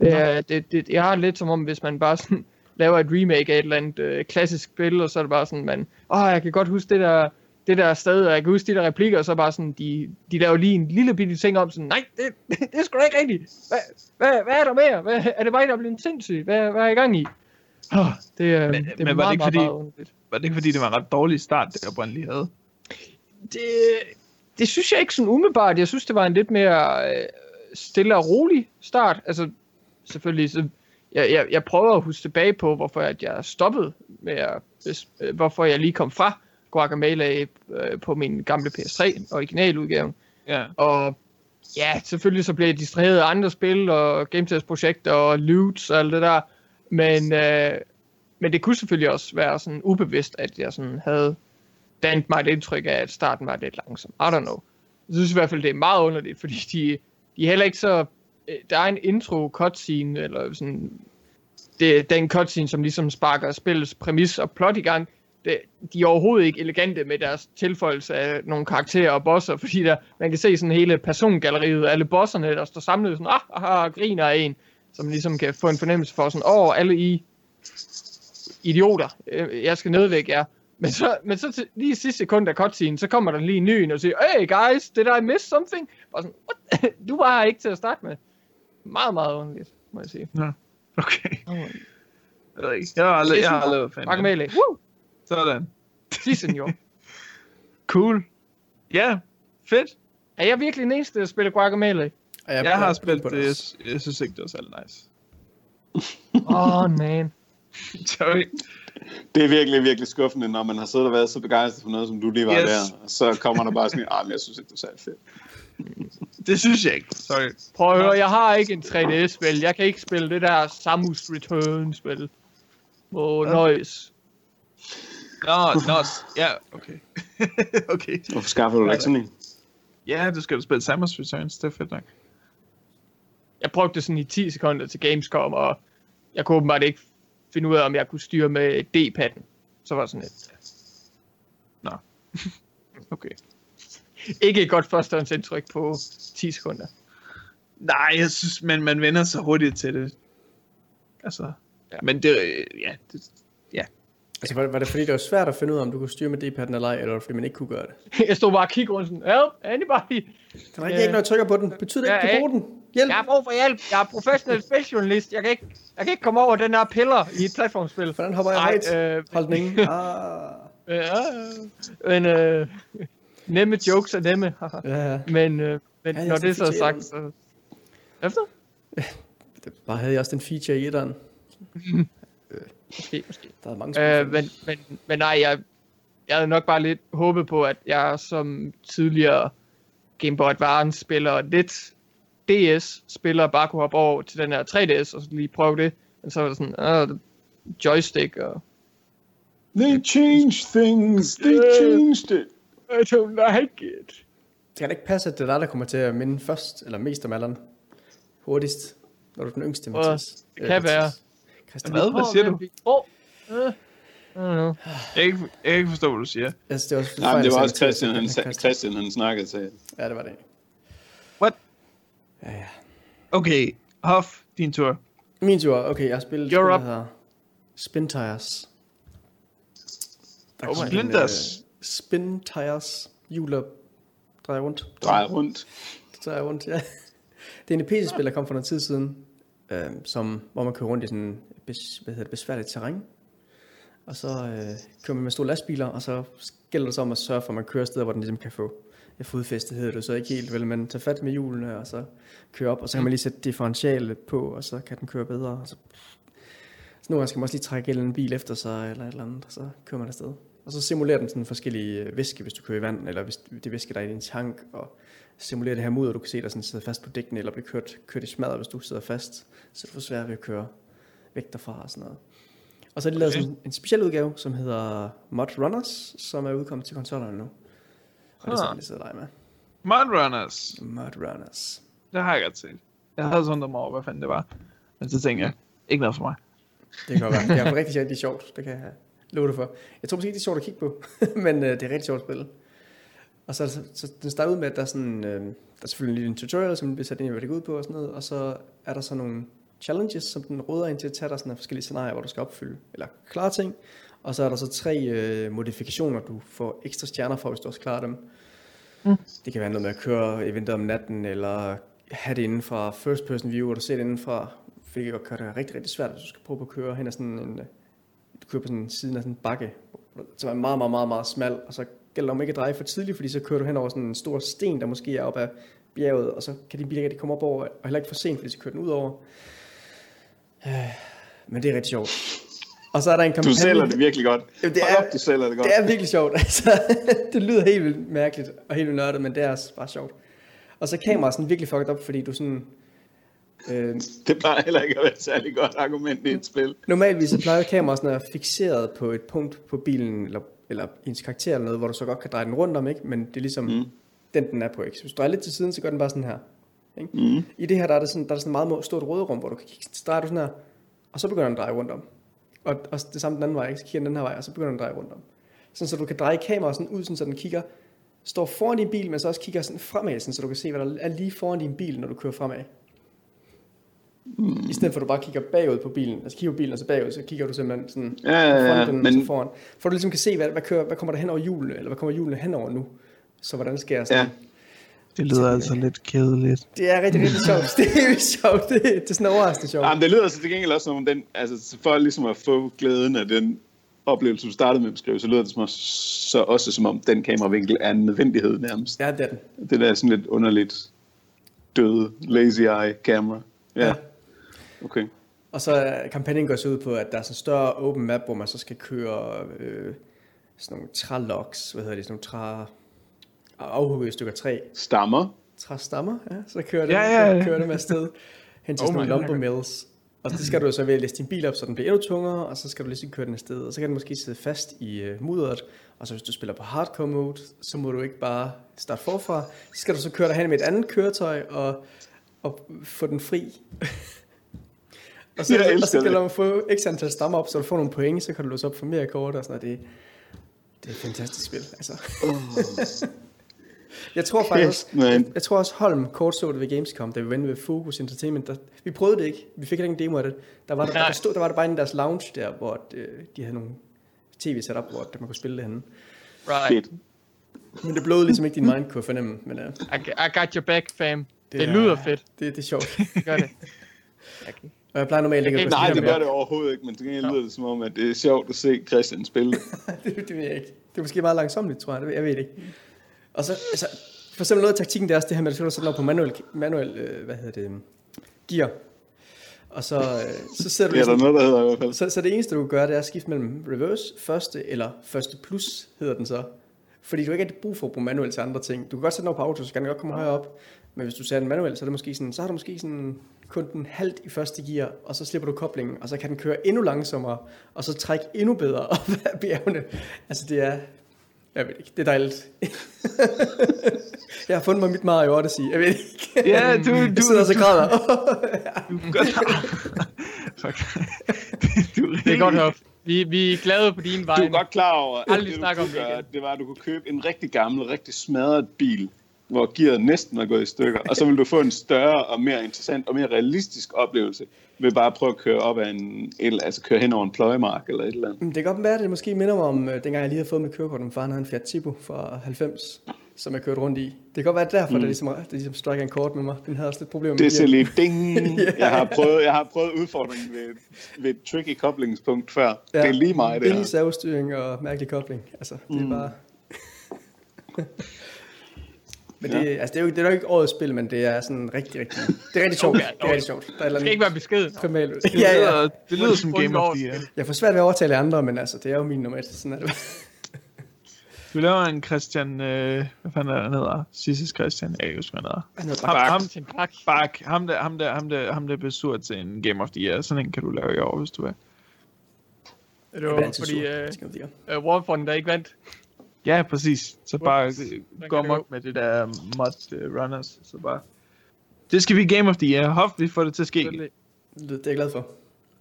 Det, er, det, det, jeg har lidt som om, hvis man bare sådan, laver et remake af et eller andet øh, klassisk spil, og så er det bare sådan, man, åh, jeg kan godt huske det der, det der sted, og jeg kan huske de der replikker, og så bare sådan, de, de laver lige en lille bitte ting om, sådan, nej, det, det, det er sgu da ikke rigtigt. Hvad, hvad, hvad er der mere? Hvad, er det bare, der er blevet sindssyg? Hvad, hvad er I gang i? Oh, det, Men, det men var, det meget, ikke meget, fordi, meget var det ikke fordi, det var en ret dårlig start, det oprindeligt havde? det, det synes jeg ikke sådan umiddelbart. Jeg synes, det var en lidt mere øh, stille og rolig start. Altså, selvfølgelig, så jeg, jeg, jeg prøver at huske tilbage på, hvorfor at jeg stoppede med at, øh, hvorfor jeg lige kom fra Guacamelee øh, på min gamle PS3 originaludgaven. Ja. Og ja, selvfølgelig så blev jeg distraheret af andre spil og gametest-projekter og loots og alt det der. Men, øh, men det kunne selvfølgelig også være sådan ubevidst, at jeg sådan havde dannet mig et indtryk af, at starten var lidt langsom. I don't know. Jeg synes i hvert fald, det er meget underligt, fordi de, de er heller ikke så... øh, Der er en intro cutscene, eller sådan... Det, den cutscene, som ligesom sparker spillets præmis og plot i gang. Det, de er overhovedet ikke elegante med deres tilføjelse af nogle karakterer og bosser, fordi der, man kan se sådan hele persongalleriet, alle bosserne, der står samlet sådan, ah, ah, ah, griner af en, som ligesom kan få en fornemmelse for sådan, åh, alle I idioter, øh, jeg skal nedvække jer. Men så, men så til, lige sidste sekund af cutscene, så kommer der lige en ny og siger, hey guys, did I miss something? Og sådan, What? du var her ikke til at starte med. Meget, meget underligt, må jeg sige. Nå, okay. Oh, Jeg har aldrig, jeg har aldrig været fan. det. Guacamele. Woo! Sådan. Si, senor. Cool. Ja, fedt. Er jeg virkelig den eneste, der spiller Guacamele? Og Jeg, jeg har spillet på det. Jeg, jeg synes ikke, det var særlig nice. Åh, oh, man. Sorry. Det er virkelig, virkelig skuffende, når man har siddet og været så begejstret for noget, som du lige var Yes. der. Og så kommer der bare sådan ah, men jeg synes ikke, det er særlig fedt. Det synes jeg ikke. Sorry. Prøv at høre, jeg har ikke en 3DS-spil. Jeg kan ikke spille det der Samus Return-spil. Hvor nøjes. Nå, nå. Ja, okay. okay. Hvorfor skaffer du dig ikke sådan en? Ja, du skal da spille Samus Returns. Det er fedt nok. Jeg brugte sådan i 10 sekunder til Gamescom, og jeg kunne åbenbart ikke finde ud af, om jeg kunne styre med D-padden. Så var det sådan et... Nå. Okay. Ikke et godt førstehåndsindtryk på 10 sekunder. Nej, jeg synes, men man vender sig hurtigt til det. Altså, Ja. men det, øh, ja, det, ja. Altså, var, var det fordi, det var svært at finde ud af, om du kunne styre med D-padden eller ej, eller det fordi man ikke kunne gøre det? Jeg stod bare og kiggede rundt sådan, help, anybody? Der var ikke, ikke noget trykker på den. Betyder det Ja, ikke, du kan bruge den? Hjælp! Jeg har brug for hjælp. Jeg er professionel specialist. Jeg kan ikke, jeg kan ikke komme over den her piller i et platformspil. Hvordan hopper jeg højt? øh, Hold den ingen. Ah. Ja, men øh, nemme jokes er nemme. Ja, men øh, men Ja, jeg når det så er sagt, så... Efter? Det bare havde jeg også den feature i etteren. Måske, måske. Der er mange spil. Øh, men, men, men nej, jeg, jeg havde nok bare lidt håbet på, at jeg som tidligere Game Boy Advance-spiller lidt DS-spiller bare kunne hoppe over til den her 3DS og så lige prøve det. Men så var det sådan, uh, joystick og... They changed things. They Yeah. changed it. I don't like it. Det ikke passe, at det er dig, der kommer til at minde først, eller mest om alderen? Hurtigst, når du er den yngste, Mathias. det kan være. Christian. Hvad? Hvad siger du? Uh, don't know. Jeg kan ikke, jeg kan ikke forstå, hvad du siger. Altså, det var, også Nej, men det var også Christian, han. Christian, han snakkede til. Ja, det var det. What? Ja, ja. Okay, Hoff, din tur. Min tur. Okay, jeg har spillet et You're spil, hedder Spin Tires. Der Oh Splinters. øh, Spin Tires. Hjuler drejer rundt. Drejer rundt. drejer rundt, ja. Det er en PC-spil, der kom for noget tid siden, øh, som, hvor man kører rundt i sådan bes, hvad hedder det, besværligt terræn. Og så øh, kører man med store lastbiler, og så gælder det så om at sørge for, at man kører steder, hvor den ligesom kan få ja, fodfæste, hedder det så ikke helt, vel, men tager fat med hjulene, og så køre op, og så kan man lige sætte differentialet på, og så kan den køre bedre. Og så, så nogle gange skal man også lige trække en eller anden bil efter sig, eller et eller andet, og så kører man afsted. Og så simulerer den sådan forskellige øh, væske, hvis du kører i vand, eller hvis det væske, der er i din tank, og simulerer det her mudder, du kan se, der sådan sidder fast på dækkene, eller bliver kørt, kørt i smadret, hvis du sidder fast, så du får svært ved at køre væk derfra og sådan noget. Og så har de lavet Okay. sådan en speciel udgave, som hedder Mod Runners, som er udkommet til konsollerne nu. Og det er sådan, Ah. det sidder dig med. Mudrunners. Mod Runners. Det har jeg godt set. Jeg havde sådan mig over, hvad fanden det var. Men så tænkte jeg, ikke noget for mig. Det kan godt være. Det er rigtig, sjovt. Det kan jeg love dig for. Jeg tror måske ikke, det er sjovt at kigge på, men øh, det er rigtig sjovt at spille. Og så, så, den starter ud med, at der er sådan, øh, der er selvfølgelig en lille tutorial, som bliver sat ind i, hvad det går ud på og sådan noget, og så er der så nogle challenges, som den råder ind til at tage dig sådan nogle forskellige scenarier, hvor du skal opfylde, eller klare ting, og så er der så tre øh, modifikationer, du får ekstra stjerner for, hvis du også klarer dem. Mm. Det kan være noget med at køre eventet om natten, eller have det inden fra first person view, hvor du ser det inden fra, hvilket kan det rigtig, rigtig svært, hvis du skal prøve på at køre hen ad sådan en, øh, du kører på sådan en siden af sådan en bakke, som er meget, meget, meget, meget smal, og så gælder om ikke at dreje for tidligt, fordi så kører du hen over sådan en stor sten, der måske er op ad bjerget, og så kan din bil ikke komme op over, og heller ikke for sent, fordi så kører den ud over. Øh, Men det er rigtig sjovt. Og så er der en kampagne. Du sælger det virkelig godt. Jamen, det Hold er- op, du sælger det godt. Det er virkelig sjovt. Altså, det lyder helt vildt mærkeligt og helt vildt nørdet, men det er også bare sjovt. Og så er kameraet sådan virkelig fucked op, fordi du sådan... Øh, Det plejer heller ikke at være et særlig godt argument i et spil. Normalvis så plejer kameraet sådan at være fixeret på et punkt på bilen, eller, eller ens karakter eller noget, hvor du så godt kan dreje den rundt om, ikke? men det er ligesom mm. den, den er på. Ikke? Så hvis du drejer lidt til siden, så gør den bare sådan her. Ikke? Mm. I det her, der er der sådan, der er sådan meget stort råderum, hvor du kan kigge, så drejer du sådan her, og så begynder den at dreje rundt om. Og, og det samme den anden vej, ikke? så kigger den den her vej, og så begynder den at dreje rundt om. Sådan, så du kan dreje kameraet sådan ud, sådan, så den kigger, står foran din bil, men så også kigger sådan fremad, sådan, så du kan se, hvad der er lige foran din bil, når du kører fremad. Mm. I stedet for at du bare kigger bagud på bilen, altså kigger på bilen og så bagud, så kigger du simpelthen sådan Ja, ja, ja, fronten men- men... foran. For du ligesom kan se, hvad, hvad, kører, hvad kommer der hen over hjulene, eller hvad kommer hjulene hen over nu. Så hvordan skal jeg sådan... Ja. Det lyder altså lidt kedeligt. Det er rigtig, rigtig sjovt. Det er jo sjovt. Det, det er sådan overraskende sjovt. Jamen, det lyder så til gengæld også som om den, altså for ligesom at få glæden af den oplevelse, du startede med at beskrive, så lyder det som, så også som om den kameravinkel er en nødvendighed nærmest. Ja, det er den. Det der er sådan lidt underligt døde, lazy eye camera. Ja, Ja. Okay. Og så er kampagnen går så ud på, at der er sådan en større open map, hvor man så skal køre øh, sådan nogle træloks, hvad hedder det, sådan nogle træ... afhuggede stykker træ, Stammer. træstammer, ja, så kører det, Ja, ja, ja. kører det med afsted hen til Oh sådan nogle lumber mills. Og så skal du så ved at læse din bil op, så den bliver endnu tungere, og så skal du lige køre den afsted. Og så kan den måske sidde fast i uh, mudderet, og så hvis du spiller på hardcore mode, så må du ikke bare starte forfra. Så skal du så køre derhen med et andet køretøj, og, og få den fri. og så, Jeg og så skal det. du få x antal stammer op, så du får nogle point, så kan du låse op for mere kort og sådan noget. Det, det er et fantastisk spil, altså. Jeg tror faktisk Kæft, man. jeg tror også Holm kort så det ved Gamescom, da vi var inde ved Focus Entertainment. Der, vi prøvede det ikke. Vi fik ikke en demo af det. Der var, der, der, stod, der var det bare i deres lounge der, hvor øh, de havde nogle tv-setup, hvor man kunne spille det henne. Right. Fedt. Men det bløde ligesom ikke din mind, kunne jeg fornemme. Men uh, I, I got your back, fam. Det, det er- lyder fedt. Det, det er sjovt. Det gør det. Okay. Og jeg plejer normalt ikke at gå Nej, det gør det overhovedet ikke, men gengæld lyder det som om, at det er sjovt at se Christian spille. det, det ved jeg ikke. Det er måske meget langsomligt, tror jeg. Det jeg ved det ikke. Og så, altså, for eksempel noget af taktikken, det er også det her med, at du skal sætte den op på manuel, manuel øh, hvad hedder det, gear. Og så, øh, så sætter du Det er der ligesom, noget, der hedder i hvert fald. så, så det eneste, du kan gøre, det er at skifte mellem reverse, første eller første plus, hedder den så. Fordi du ikke har brug for at bruge manuel til andre ting. Du kan godt sætte den op på auto, så kan den godt komme højere op. Men hvis du sætter den manuel, så er det måske sådan, så har du måske sådan kun den halvt i første gear, og så slipper du koblingen, og så kan den køre endnu langsommere, og så trække endnu bedre op ad bjergene. Altså det er, jeg ved ikke, det er dejligt. jeg har fundet mig mit Mario Odyssey, jeg ved ikke. Ja, du- jeg du- sidder og så græder. Du du Det er godt hørt. Vi, vi er glade på din Du vej. er godt klar over, at Aldrig det, du om kunne det gøre, igen. det var, at du kunne købe en rigtig gammel, rigtig smadret bil, hvor gearet næsten var gået i stykker, og så vil du få en større og mere interessant og mere realistisk oplevelse ved bare at prøve at køre op ad en, altså køre hen over en pløjemark eller et eller andet. Det kan godt være, at det måske minder mig om, øh, dengang jeg lige havde fået mit kørekort, min far havde en Fiat Tipo fra 90, som jeg kørte rundt i. Det kan godt være derfor, mm. det, ligesom, det ligesom striker en kort med mig. Den havde også lidt problemer med Det er så gear. lige ding. Jeg har prøvet, jeg har prøvet udfordringen ved, ved et tricky koblingspunkt før. Ja. Det er lige mig, det Billig servostyring og mærkelig kobling. Altså, det er Mm. bare... men det, altså, det, er jo, det er jo ikke årets spil, men det er sådan rigtig, rigtig... Det er rigtig sjovt. Okay, Det er rigtig sjovt. Der er et Det skal ikke være beskeden. primal. Det Ja, ja. lyder, det lyder som Game of the Year. Jeg får svært ved at overtale andre, men altså, det er jo min nummer et. Sådan er det. Du laver en Christian, øh, hvad fanden er han hedder? Sisses Christian, jeg kan ikke huske, hvad han hedder. Han hedder Ham, bare- ham, Til en pakke. Bak, ham der, ham der, ham der, ham der blev sur til en Game of the Year. Sådan en kan du lave i år, hvis du er. Det var fordi sur. uh, uh, Warfront, der ikke vandt. Ja, præcis. Så bare Ups. øh, gå gå. med det der mod uh, runners. Så bare... Det skal vi Game of the Year. Vi får det til at ske. Det det er jeg glad for.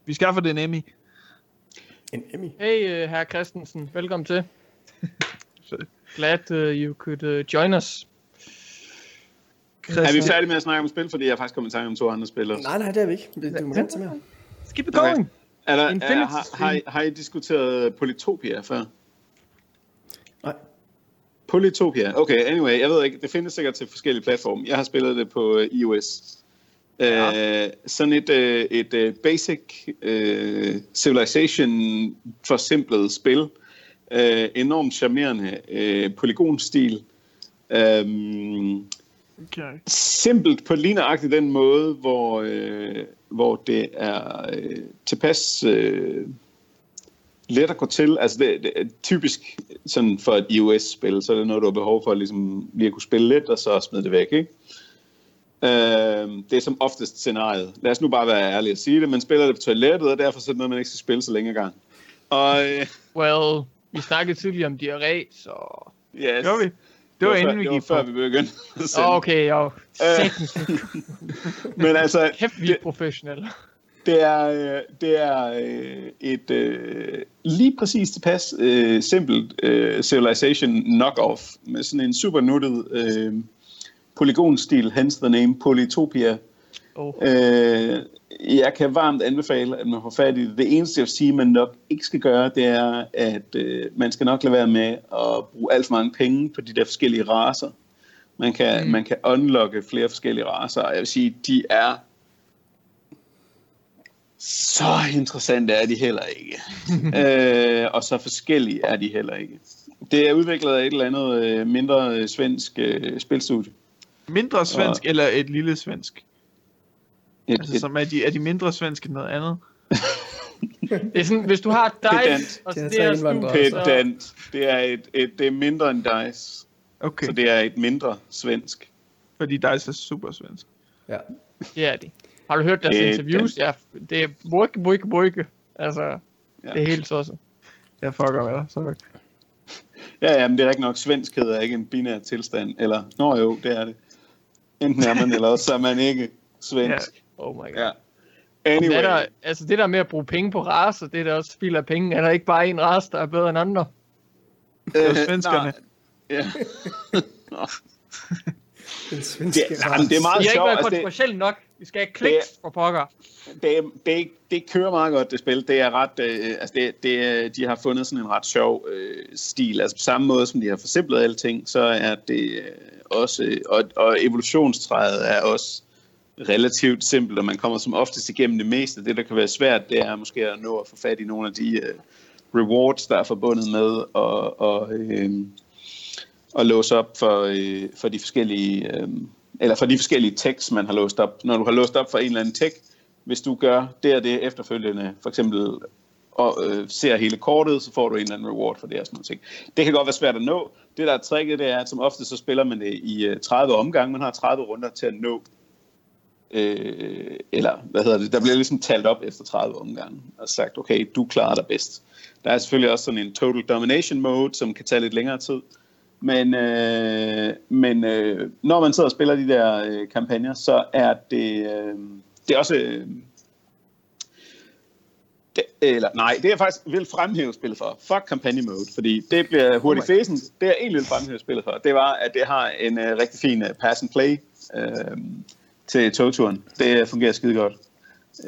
Vi skaffer det en Emmy. En Emmy. Hey, uh, herr Christensen. Velkommen til. Glad uh, you could uh, join us. Er vi færdige med at snakke om spil, fordi jeg er faktisk kommet i tanke om to andre spil også? Nej, nej, det er vi ikke. Det, du må gerne tage mere. Keep it Okay. going. Er der, er, har, har, I- har I diskuteret Polytopia før? Polytopia. Okay, anyway, jeg ved ikke, det findes sikkert til forskellige platforme. Jeg har spillet det på øh, iOS. Ja. Uh, sådan et, uh, et uh, basic uh, civilization forsimplet spil. Uh, enormt charmerende uh, polygonstil. Um, okay. simpelt på lige nøjagtigt den måde, hvor, øh, hvor det er øh, tilpas øh, let at gå til. Altså det, det er typisk sådan for et iOS-spil, så er det noget, du har behov for ligesom, lige at kunne spille lidt, og så smide det væk. Ikke? Øh, det er som oftest scenariet. Lad os nu bare være ærlige og sige det. Man spiller det på toilettet, og derfor så er det noget, man ikke skal spille så længe gang. Og øh, Well, vi snakkede tidligere om diarré, så... yes, Gjorde vi? Det var inden vi det var gik før vi begyndte. at sende. okay, jo. Satans, Men altså, kæft, vi er professionelle. Det er, øh, det er øh, et øh, lige præcis tilpas øh, simpelt øh, Civilization knock-off med sådan en super nuttet øh, polygonstil, hence the name Polytopia. Oh. Øh, jeg kan varmt anbefale, at man får fat i det. Det eneste, jeg vil sige, man nok ikke skal gøre, det er, at øh, man skal nok lade være med at bruge alt for mange penge på de der forskellige raser. Man kan, mm. man kan unlocke flere forskellige raser, og jeg vil sige, de er så interessante er de heller ikke. øh, og så forskellige er de heller ikke. Det er udviklet af et eller andet øh, mindre øh, svensk øh, spilstudie. Mindre svensk eller et lille svensk? Et, Altså, et, som er de, er de mindre svensk end noget andet? Det er sådan, hvis du har Pedant. DICE, og Det er det så- så... pedant. Det er, et, et, det er mindre end DICE. Okay, Så det er et mindre svensk. fordi der er så super svensk. Ja. Det er de. Har du hørt deres Det er interviews? Ja, det er burke, burke, burke. Altså, Ja. det er helt så Jeg fucker med dig, så Ja, ja, men det er ikke nok. Svenskhed er ikke en binær tilstand. Eller, nå jo, det er det. Enten er man, eller også så er man ikke svensk. Oh my god. Ja. Ja. Anyway. Er der, altså det der med at bruge penge på raser, det er da også spild af penge. Er der ikke bare en race, der er bedre end andre? Det er Øh, svenskerne. nej. Ja. Den svenske Det, men det er meget har ikke sjovt. været Altså, det, nok. Vi skal have kliks for pokker. det, det, det kører meget godt, det spil. Det er ret, øh, altså det, det, de har fundet sådan en ret sjov øh, stil. Altså på samme måde, som de har forsimplet alting, så er det øh, også, og, og evolutionstræet er også relativt simpelt, og man kommer som oftest igennem det meste. Det, der kan være svært, det er måske at nå at få fat i nogle af de øh, rewards, der er forbundet med og, og, øh, at låse op for, øh, for de forskellige øh, eller for de forskellige tekster, man har låst op. Når du har låst op for en eller anden tech, hvis du gør det og det efterfølgende, for eksempel og øh, ser hele kortet, så får du en eller anden reward for det og sådan noget ting. Det kan godt være svært at nå. Det der er tricket, det er, at som ofte så spiller man det i øh, 30 omgange. Man har 30 runder til at nå. Øh, eller hvad hedder det? Der bliver ligesom talt op efter 30 omgange og sagt, okay, du klarer dig bedst. Der er selvfølgelig også sådan en total domination mode, som kan tage lidt længere tid. Men, øh, men øh, når man sidder og spiller de der øh, kampagner, så er det, øh, det er også... Øh, det, eller nej, det er jeg faktisk vil fremhæve spillet for. Fuck kampagne mode, fordi det bliver hurtigt oh fæsen. Det er egentlig vil fremhæve spillet for. Det var, at det har en uh, rigtig fin uh, pass and play uh, til togturen. Det fungerer skide godt.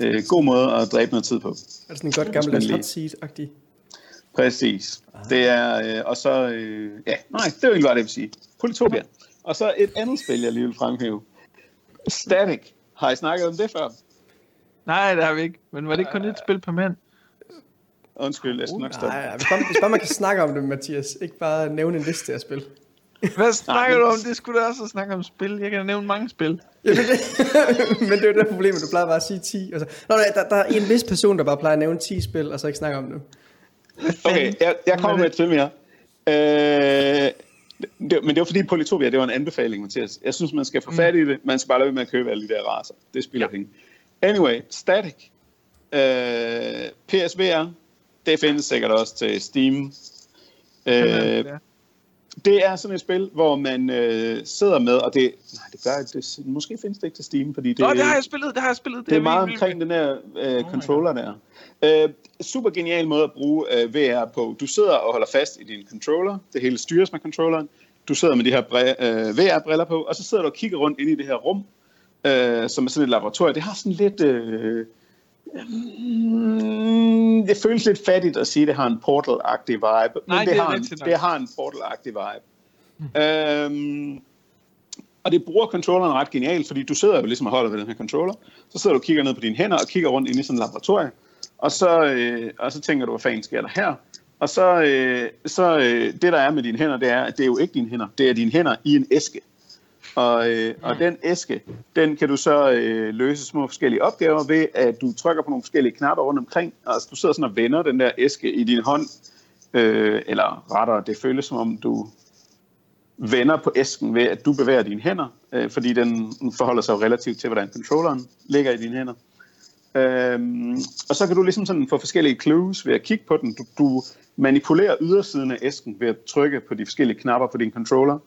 Uh, god måde at dræbe noget tid på. Er det sådan en godt gammel hot seat-agtig? Præcis. Ah. Det er, øh, og så, øh, ja, nej, det er jo ikke, hvad det vil sige. Polytopia. Og så et andet spil, jeg lige vil fremhæve. Static. Har I snakket om det før? Nej, det har vi ikke. Men var det ikke kun et spil per mand? Undskyld, jeg skal nok stoppe. Nej, hvis bare, hvis bare man kan snakke om det, Mathias. Ikke bare nævne en liste af spil. Hvad snakker du om? Det skulle da også snakke om spil. Jeg kan nævne mange spil. Men, det, men det er jo det problem, at du plejer bare at sige 10. Altså, nå, nej, der, der er en vis person, der bare plejer at nævne 10 spil, og så ikke snakke om det. Okay, jeg, jeg kommer med et spil mere. Øh, det, men det var fordi Polytopia, det var en anbefaling, Mathias. Jeg synes, man skal få fat i det. Man skal bare lade være med at købe alle de der raser. Det spiller ja. penge. Anyway, Static. Øh, PSVR. Det findes sikkert også til Steam. Øh, ja. Det er sådan et spil, hvor man øh, sidder med, og det, nej, det gør det, måske findes det ikke til Steam, fordi det, Nå, det har jeg spillet, det har jeg spillet. Det, det er meget omkring den der øh, oh controller der. Øh, super genial måde at bruge øh, VR på. Du sidder og holder fast i din controller, det hele styres med controlleren, du sidder med de her øh, VR-briller på, og så sidder du og kigger rundt ind i det her rum, øh, som er sådan et laboratorium. Det har sådan lidt... Øh, Mm, det føles lidt fattigt at sige, at det har en Portal-agtig vibe. Nej, men det, det, har en, det har en Portal-agtig vibe. Mm. Øhm, og det bruger controlleren ret genialt, fordi du sidder jo ligesom og holder ved den her controller. Så sidder du og kigger ned på dine hænder og kigger rundt ind i sådan et laboratorium. Og så, øh, og så tænker du, hvad fanden sker der her? Og så, øh, så øh, det der er med dine hænder, det er, at det er jo ikke dine hænder. Det er dine hænder i en æske. Og, øh, og den æske, den kan du så øh, løse små forskellige opgaver ved, at du trykker på nogle forskellige knapper rundt omkring. Altså du sidder sådan og vender den der æske i din hånd. Øh, eller rettere, det føles som om du vender på æsken ved, at du bevæger dine hænder. Øh, fordi den forholder sig jo relativt til, hvordan controlleren ligger i dine hænder. Øhm, og så kan du ligesom sådan få forskellige clues ved at kigge på den. Du, du manipulerer ydersiden af æsken ved at trykke på de forskellige knapper på din controller.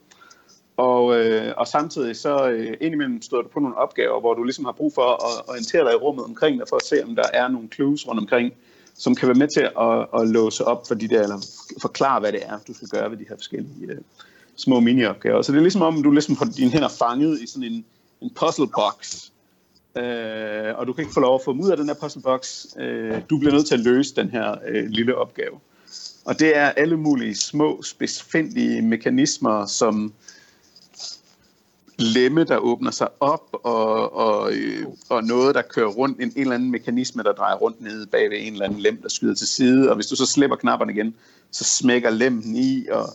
Og, øh, og samtidig så øh, indimellem støder du på nogle opgaver, hvor du ligesom har brug for at orientere dig i rummet omkring dig, for at se, om der er nogle clues rundt omkring, som kan være med til at, at låse op for de der, eller forklare, hvad det er, du skal gøre ved de her forskellige øh, små mini-opgaver. Så det er ligesom om, du ligesom har dine hænder fanget i sådan en, en puzzle box, øh, og du kan ikke få lov at få dem ud af den her puzzle box. Øh, du bliver nødt til at løse den her øh, lille opgave. Og det er alle mulige små, spidsfindige mekanismer, som lemme, der åbner sig op, og, og, øh, og noget, der kører rundt, en, en eller anden mekanisme, der drejer rundt nede bag ved en eller anden lem, der skyder til side, og hvis du så slipper knapperne igen, så smækker lemmen i, og,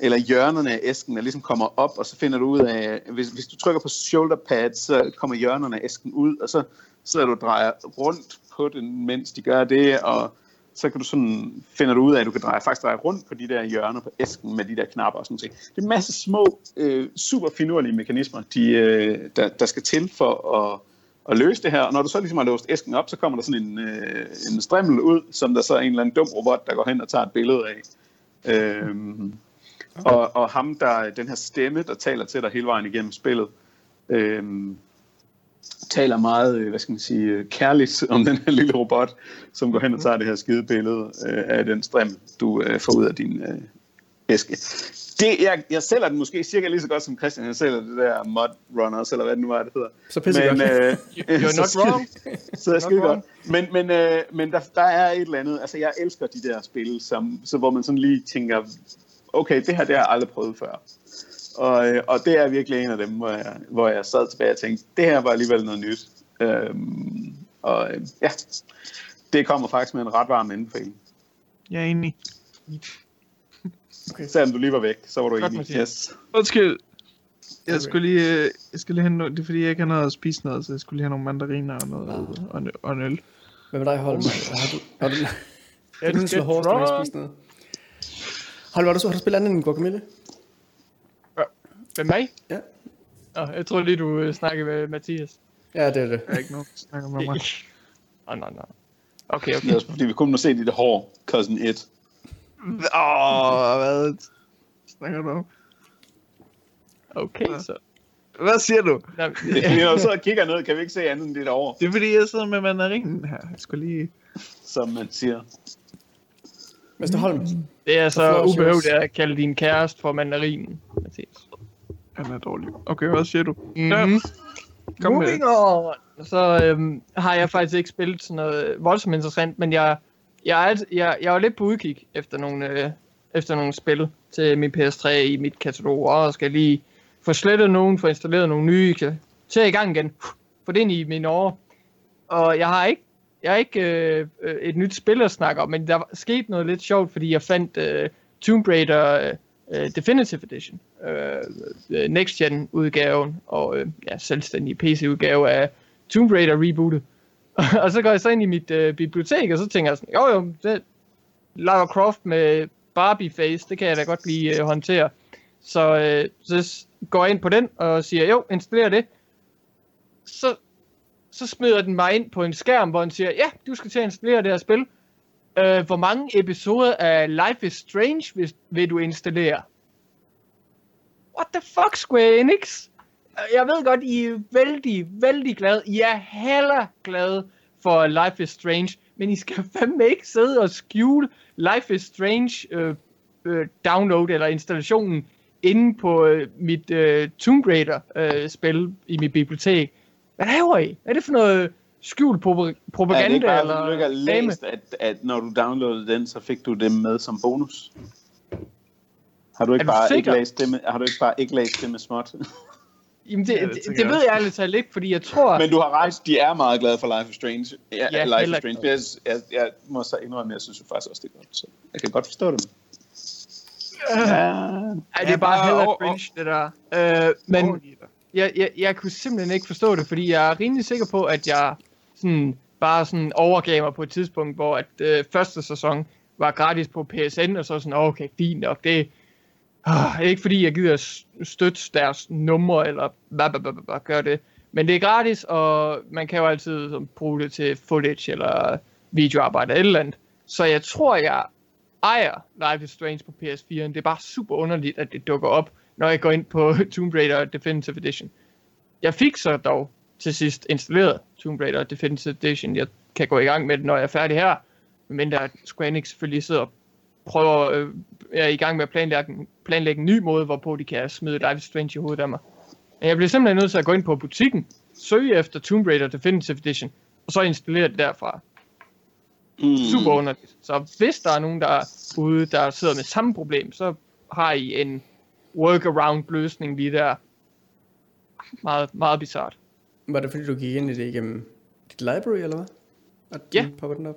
eller hjørnerne af æsken, der ligesom kommer op, og så finder du ud af, hvis, hvis du trykker på shoulder pad, så kommer hjørnerne af æsken ud, og så sidder du og drejer rundt på den, mens de gør det, og så kan du sådan, finder du ud af, at du kan dreje, faktisk dreje rundt på de der hjørner på æsken med de der knapper og sådan noget. Det er en masse små, øh, super finurlige mekanismer, de, øh, der, der skal til for at, at løse det her. Og når du så ligesom har låst æsken op, så kommer der sådan en, øh, en strimmel ud, som der så er en eller anden dum robot, der går hen og tager et billede af. Øhm, og, og ham, der den her stemme, der taler til dig hele vejen igennem spillet, øhm, taler meget, øh, hvad skal man sige, øh, kærligt om den her lille robot, som går hen og tager det her skide billede øh, af den strøm, du øh, får ud af din, øh, æske. Det, jeg, jeg sælger den måske cirka lige så godt som Christian, jeg sælger det der Mud Runners, eller hvad det nu er, det hedder. Så pisse godt. øh, You're not så wrong. Så er skide godt. Men, men, øh, men der, der er et eller andet, altså jeg elsker de der spil, som, så hvor man sådan lige tænker, okay, det her det har jeg aldrig prøvet før. Og, øh, og det er virkelig en af dem, hvor jeg, hvor jeg sad tilbage og tænkte, det her var alligevel noget nyt. Øhm, og øh, ja, det kommer faktisk med en ret varm anbefaling. Jeg er enig. Okay. Selvom du lige var væk, så var du Godt, enig. Mathias. Yes. Undskyld. Jeg Okay. skulle lige, øh, jeg skulle lige have noget, det er fordi, jeg ikke har noget at spise noget, så jeg skulle lige have nogle mandariner og noget, og, og en øl. Hvad med dig, Holm? Har du, har du, har du Let's slå get hårdt, når du drunk. spist noget? Holm, har du, har du spillet andet end Guacamole? Med mig? Ja. Nå, jeg tror lige, du øh, snakkede med Mathias. Ja, det er det. Der er ikke nogen, der snakker med mig. Åh, nej, nej. Okay, okay. Det er også fordi, vi kun må se dit hår, cousin it. Åh, hvad snakker du om? Okay, så. Hvad siger du? Er fordi, når du så og kigger ned, kan vi ikke se andet end dit hår, Det er fordi, jeg sidder med mandarinen her. Jeg skulle lige... som man siger. Mr. Holm, Det er så ubehøvet at kalde din kæreste for mandarinen, Mathias. Han er dårlig. Okay, hvad siger du? Mm-hmm. Ja, kom med Moving on. Så øhm, har jeg faktisk ikke spillet sådan noget voldsomt interessant, men jeg, jeg, er, alt- jeg, jeg var lidt på udkig efter nogle, øh, efter nogle spil til min PS3 i mit katalog, og skal lige få slettet nogen, få installeret nogle nye, til i gang igen, få det ind i mine år. Og jeg har ikke, jeg er ikke øh, øh, et nyt spil at snakke om, men der skete noget lidt sjovt, fordi jeg fandt øh, Tomb Raider øh, Definitive Edition, øh, øh Next Gen udgaven, og øh, ja, selvstændig PC udgave af Tomb Raider rebootet. og så går jeg så ind i mit øh, bibliotek, og så tænker jeg sådan, jo jo, det, Lara Croft med Barbie face, det kan jeg da godt lige øh, håndtere. Så, øh, så går jeg ind på den og siger, jo, installer det. Så, så smider den mig ind på en skærm, hvor den siger, ja, du skal til at installere det her spil. Øh, hvor mange episoder af Life is Strange vil, vil du installere? What the fuck, Square Enix? Øh, jeg ved godt, I er vældig, vældig glade. I er heller glade for Life is Strange, men I skal fandme ikke sidde og skjule Life is Strange øh, øh, download eller installationen inde på øh, mit øh, Tomb Raider øh, spil i mit bibliotek. Hvad laver I? Hvad er det for noget skjult propa- Er det propaganda ikke bare, eller du ikke har læst, at, at når du downloadede den, så fik du dem med som bonus? Har du ikke, du bare ikke, læst det med, har du ikke bare ikke læst det med småt? Jamen det, Ja, det det, det, ved jeg ærligt talt ikke, fordi jeg tror... Men du har ret, de er meget glade for Life is Strange. Ja, Ja, ja Life is Strange. Jeg, jeg, jeg må så indrømme, at jeg synes jo faktisk også, det er godt. Så jeg kan godt forstå det. Ja, Ej, det Ja, er bare bare heller cringe, det der. Øh, men jeg, jeg, jeg kunne simpelthen ikke forstå det, fordi jeg er rimelig sikker på, at jeg sådan, bare sådan overgav mig på et tidspunkt, hvor at øh, første sæson var gratis på PSN, og så sådan, okay, fint nok, det øh, ikke fordi jeg gider støtte deres numre, eller hvad, hvad, hvad, hvad, gør det. Men det er gratis, og man kan jo altid sådan, bruge det til footage, eller videoarbejde, eller et eller andet. Så jeg tror, jeg ejer Life is Strange på PS4. Det er bare super underligt, at det dukker op, når jeg går ind på Tomb Raider Definitive Edition. Jeg fik så dog til sidst installeret Tomb Raider Definitive Edition. Jeg kan gå i gang med det, når jeg er færdig her. Men der Square Enix selvfølgelig sidder og prøver, øh, er i gang med at planlægge, planlægge en ny måde, hvorpå de kan smide Life Strange i hovedet af mig. Men jeg bliver simpelthen nødt til at gå ind på butikken, søge efter Tomb Raider Definitive Edition, og så installere det derfra mm, super underligt. Så hvis der er nogen, der er ude, der sidder med samme problem, så har I en workaround løsning lige der. Meget, meget bizart. var det fordi, du gik ind i det igennem dit library, eller hvad? At Ja. popper den op?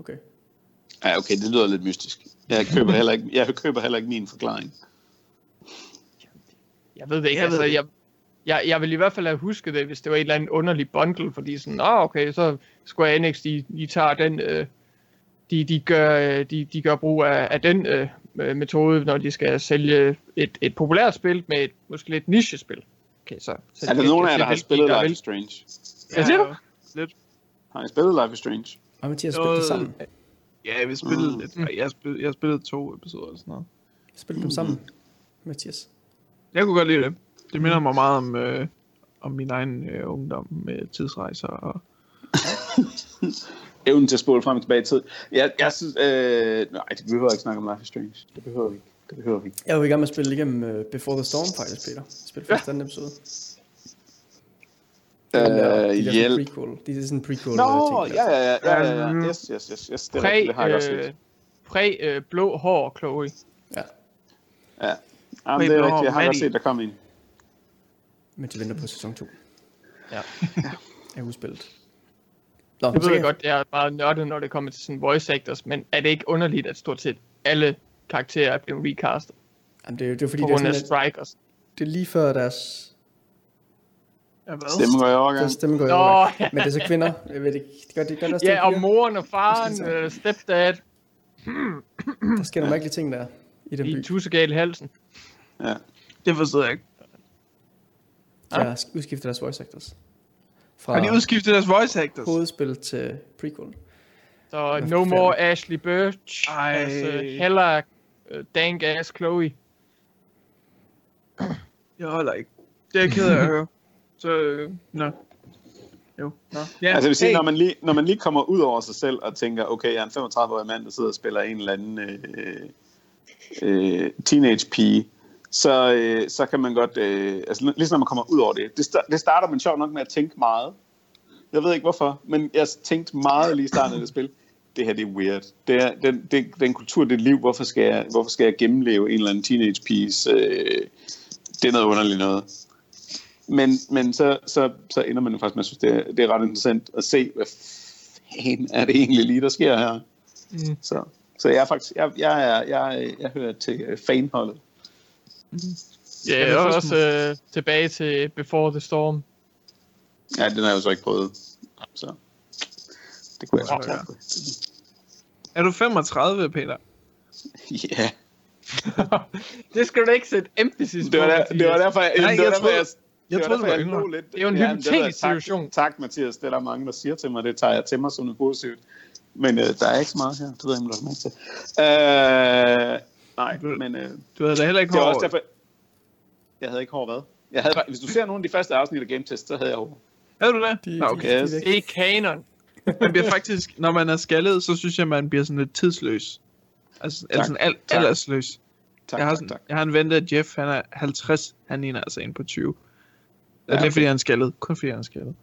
Okay. Ja, okay, det lyder lidt mystisk. Jeg køber heller ikke, jeg køber heller ikke min forklaring. Jeg ved det ikke, Jeg ved altså, det. jeg, jeg, jeg vil i hvert fald have husket det, hvis det var et eller andet underligt bundle, fordi sådan, ah, okay, så Square Enix, de, de tager den, øh, de, de, gør, øh, de, de gør brug af, af den øh, metode, når de skal sælge et, et populært spil med et måske lidt niche-spil. Okay, så, så Er der det- nogen af jer, det- der har det- spillet Life is Strange? Hvad siger du? Lidt. Har I spillet Life is Strange? Og Mathias spillede det sammen. Ja, vi spillede Mm. lidt. Jeg spillede, jeg spillede to episoder eller sådan noget. Spillede dem sammen, Mathias. Jeg kunne godt lide det. Det minder mig meget om, øh, om min egen øh, ungdom med tidsrejser. Og... Evnen til at spole frem og tilbage i tid. Jeg, jeg synes, øh, nej, det behøver ikke snakke om Life is Strange. Det behøver vi ikke. Det behøver vi ikke. Jeg var i gang med at spille igennem uh, Before the Storm faktisk, Peter. Spil første ja. episode. Øh, Den der- de der hjælp. prequel. Det er sådan en prequel. Nå, ting, ja, ja, ja, ja, ja, Øhm, ja. Yes, yes, yes, yes. Det, er Præ, rigtigt, det har jeg også øh, set. præ øh, blå hår, Chloe. Ja, Ja. Jamen, det er rigtigt, jeg har godt set, der kom en. men de venter på sæson 2 Ja. af udspillet. Nå, Jeg så ved kan- godt, det er meget nørdet, når det kommer til sådan voice actors, men er det ikke underligt, at stort set alle karakterer er blevet recastet Jamen, det, er, jo- det er fordi, på det er, grund af strikers? det er lige før deres, Ja, hvad? Stemme går i overgang. deres stemme går i Nå, overgang. ja. Men det er så kvinder. Jeg ved det ikke. Det gør, det gør det også Ja, og moren og faren, Det øh, stepdad, Der sker nogle mærkelige ting der i den i by. tussegal i halsen. Ja. Det forstår jeg ikke. Der er udskiftet deres voice actors. Fra Har de udskiftet deres voice actors? hovedspil til prequel. Så no more Ashley Birch, Ej. altså heller uh, dank ass Chloe. Jeg holder ikke. Det er jeg ked af at høre. Så, øh, nå. Jo, nå. Ja, Altså, jeg vil sige, hey. når, man lige, når man lige kommer ud over sig selv og tænker, okay, jeg er en 35-årig mand, der sidder og spiller en eller anden øh, øh, teenage-pige, så, øh, så kan man godt, øh, altså ligesom når man kommer ud over det, det, det starter man sjovt nok med at tænke meget. Jeg ved ikke hvorfor, men jeg tænkte meget lige i starten af det spil, det her det er weird. Det er, den, det, den kultur, det liv, hvorfor skal jeg, hvorfor skal jeg gennemleve en eller anden teenage-piges, øh, det er noget underligt noget. Men, men så, så, så ender man jo faktisk med at synes, det er, det er ret interessant at se, hvad fanden er det egentlig lige, der sker her. Mm. Så, så jeg er faktisk, jeg, jeg, er, jeg, jeg hører til fanholdet. Ja, jeg og også uh, tilbage til Before the Storm. Ja, den har jeg jo så ikke prøvet. Så det kunne jeg også Ja. Er du 35, Peter? Ja, det skal du da ikke sætte emphasis det var, på, der, Mathias. det var derfor, jeg, Nej, det var jeg derfor, troede- jeg, Jeg det var troede, derfor, jeg yngre. lidt. Det er jo en Ja, jeg. hypotetisk Tak- situation. Tak, Mathias. Det er der mange, der siger til mig. Det tager jeg til mig som noget positivt. Men øh, der er ikke så meget her. Det ved jeg ikke, om du har til. Øh, nej, men øh, Du havde da heller ikke hår. også derfor... Jeg havde ikke hår, hvad? Jeg havde, hvis du ser nogle af de første afsnit af Game Test, så havde jeg hår. Havde du det? De, Nå, okay. de, de, Yes. de, de, Det er kanon. Man bliver faktisk, når man er skaldet, så synes jeg, man bliver sådan lidt tidsløs. Altså, eller sådan al, Tak. aldersløs. Tak, jeg, har tak, sådan, tak. jeg har en ven, der er Jeff, han er 50, han ligner altså en på 20. Ja, Ja, det er okay. fordi, han er skaldet. Kun fordi, han er skaldet.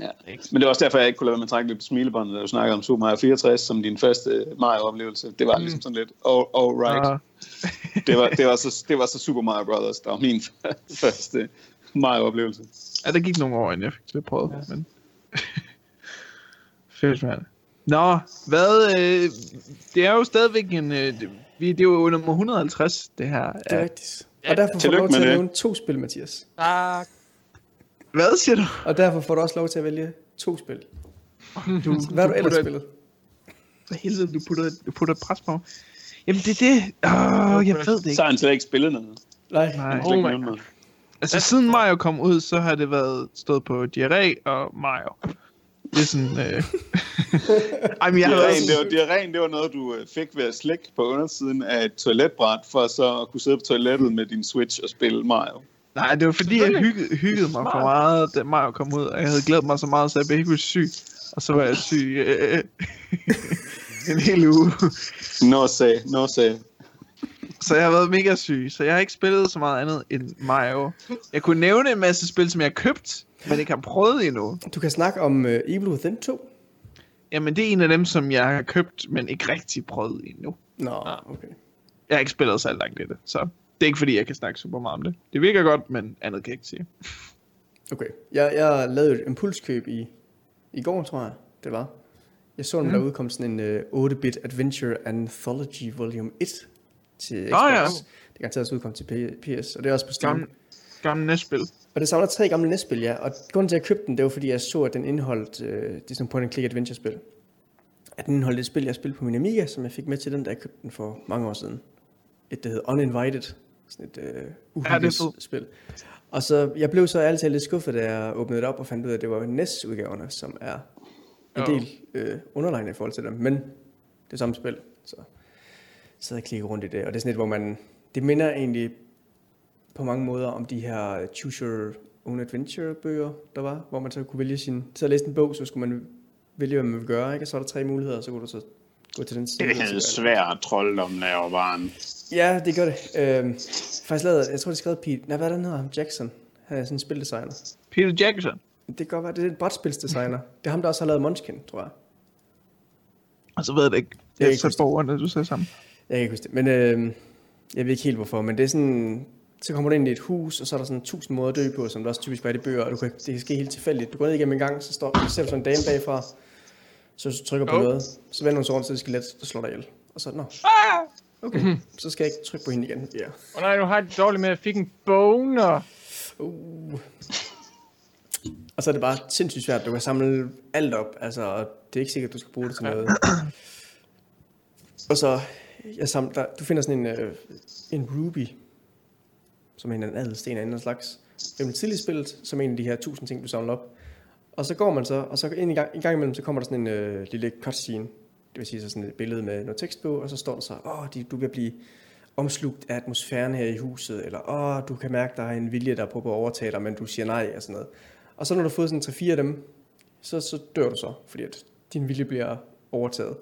Ja. Men det var også derfor, jeg ikke kunne lade være med at trække lidt på smilebåndet, da du snakkede om Super Mario 64 som din første Mario-oplevelse. Det var Mm. ligesom sådan lidt, all, all right. Og, Det, var, det, var så, det var så Super Mario Brothers, der var min første Mario-oplevelse. ja, der gik nogle år, inden jeg fik det prøvet. Ja. Men... Fedt, mand. Nå, hvad... Øh, det er jo stadigvæk en... Øh, det, vi, det er jo nummer 150, det her. det er Ja. rigtigt. Og derfor får du lov til at nævne to spil, Mathias. Tak. Hvad siger du? Og derfor får du også lov til at vælge to spil. du Hvad har du ellers spillet? For helvede, du putter, du putter et pres på mig. Jamen, det er det. Åh, jeg ved det Så ikke. har han slet ikke spillet noget. Nej. Nej. Oh my noget. Altså, siden Mario kom ud, så har det været stået på diarré og Mario. Det er sådan... Øh... Ej, men jeg Diarréen, det var, diarréen, det var noget, du øh, fik ved at slikke på undersiden af et toiletbræt, for så at kunne sidde på toilettet med din Switch og spille Mario. Nej, det var fordi, jeg hyggede, hyggede mig for meget, da Mario kom ud, og jeg havde glædet mig så meget, så jeg blev helt vildt syg. Og så var jeg syg øh, en hel uge. No say, no say. Så jeg har været mega syg, så jeg har ikke spillet så meget andet end Mario. Jeg kunne nævne en masse spil, som jeg har købt, men ikke har prøvet endnu. Du kan snakke om uh, Evil Within 2. Jamen, det er en af dem, som jeg har købt, men ikke rigtig prøvet endnu. Nå, okay. Jeg har ikke spillet så langt i det, så det er ikke fordi, jeg kan snakke super meget om det. Det virker godt, men andet kan jeg ikke sige. Okay. Jeg, jeg lavede et impulskøb i, i går, tror jeg, det var. Jeg så, at Mm. der udkom sådan en uh, 8-bit Adventure Anthology Volume 1 til Xbox. ja. Det kan også udkomme til PS, og det er også på Steam. Gamle, gamle næstspil. Og det savner tre gamle næstspil, ja. Og grunden til, at jeg købte den, det var, fordi jeg så, at den indeholdt, øh, det er sådan point and click adventure spil. At den indeholdt et spil, jeg spillede på min Amiga, som jeg fik med til den, da jeg købte den for mange år siden. Et, der hed Uninvited. Sådan et øh, Ja, uhyggeligt fedt. spil. Og så, jeg blev så talt lidt skuffet, da jeg åbnede det op og fandt ud af, at det var NES-udgaverne, som er en Jo. del øh, underlegne i forhold til dem. Men det er samme spil, så så jeg klikker rundt i det. Og det er sådan et, hvor man, det minder egentlig på mange måder om de her Choose Your Own Adventure bøger, der var, hvor man så kunne vælge sin, så læste en bog, så skulle man vælge, hvad man ville gøre, ikke? og så var der tre muligheder, og så kunne du så gå til den Det side. er svært trolddom, når jeg var barn. Ja, det gør det. Øhm, faktisk lavet, jeg tror, det er skrevet Pete. Nej, hvad er det, han hedder? Jackson. Han er sådan en spildesigner. Peter Jackson. Det kan godt være, det er en brætspilsdesigner. Det er ham, der også har lavet Munchkin, tror jeg. Og så ved jeg det ikke. Jeg Jeg er ikke borgerne, du sagde sammen. Jeg kan ikke huske det. Men øh, jeg ved ikke helt hvorfor. Men det er sådan... Så kommer du ind i et hus, og så er der sådan tusind måder at dø på, som der også typisk er i de bøger, og du kan, det kan ske helt tilfældigt. Du går ned igennem en gang, så står, du sådan en dame bagfra, så hvis du trykker på Oh. noget, så vender hun sig rundt til et skelet, der slår dig ihjel. Og så, nå, okay, så skal jeg ikke trykke på hende igen. Ja. Og nej, nu har jeg det dårligt med, at jeg fik en boner. Uh. Og så er det bare sindssygt svært. Du kan samle alt op, altså, og det er ikke sikkert, at du skal bruge det til noget. Og så, jeg samler, der, du finder sådan en, øh, en ruby, som er en adelsten af en eller anden slags. Det er tidligt spillet, som en af de her tusind ting, du samler op. Og så går man så, og så i gang, en gang imellem, så kommer der sådan en øh, lille cutscene. Det vil sige så sådan et billede med noget tekst på, og så står der så, åh, de, du vil blive omslugt af atmosfæren her i huset, eller åh, du kan mærke, der er en vilje, der prøver at overtage dig, men du siger nej, og sådan noget. Og så når du har fået sådan 3-4 af dem, så, så dør du så, fordi at din vilje bliver overtaget.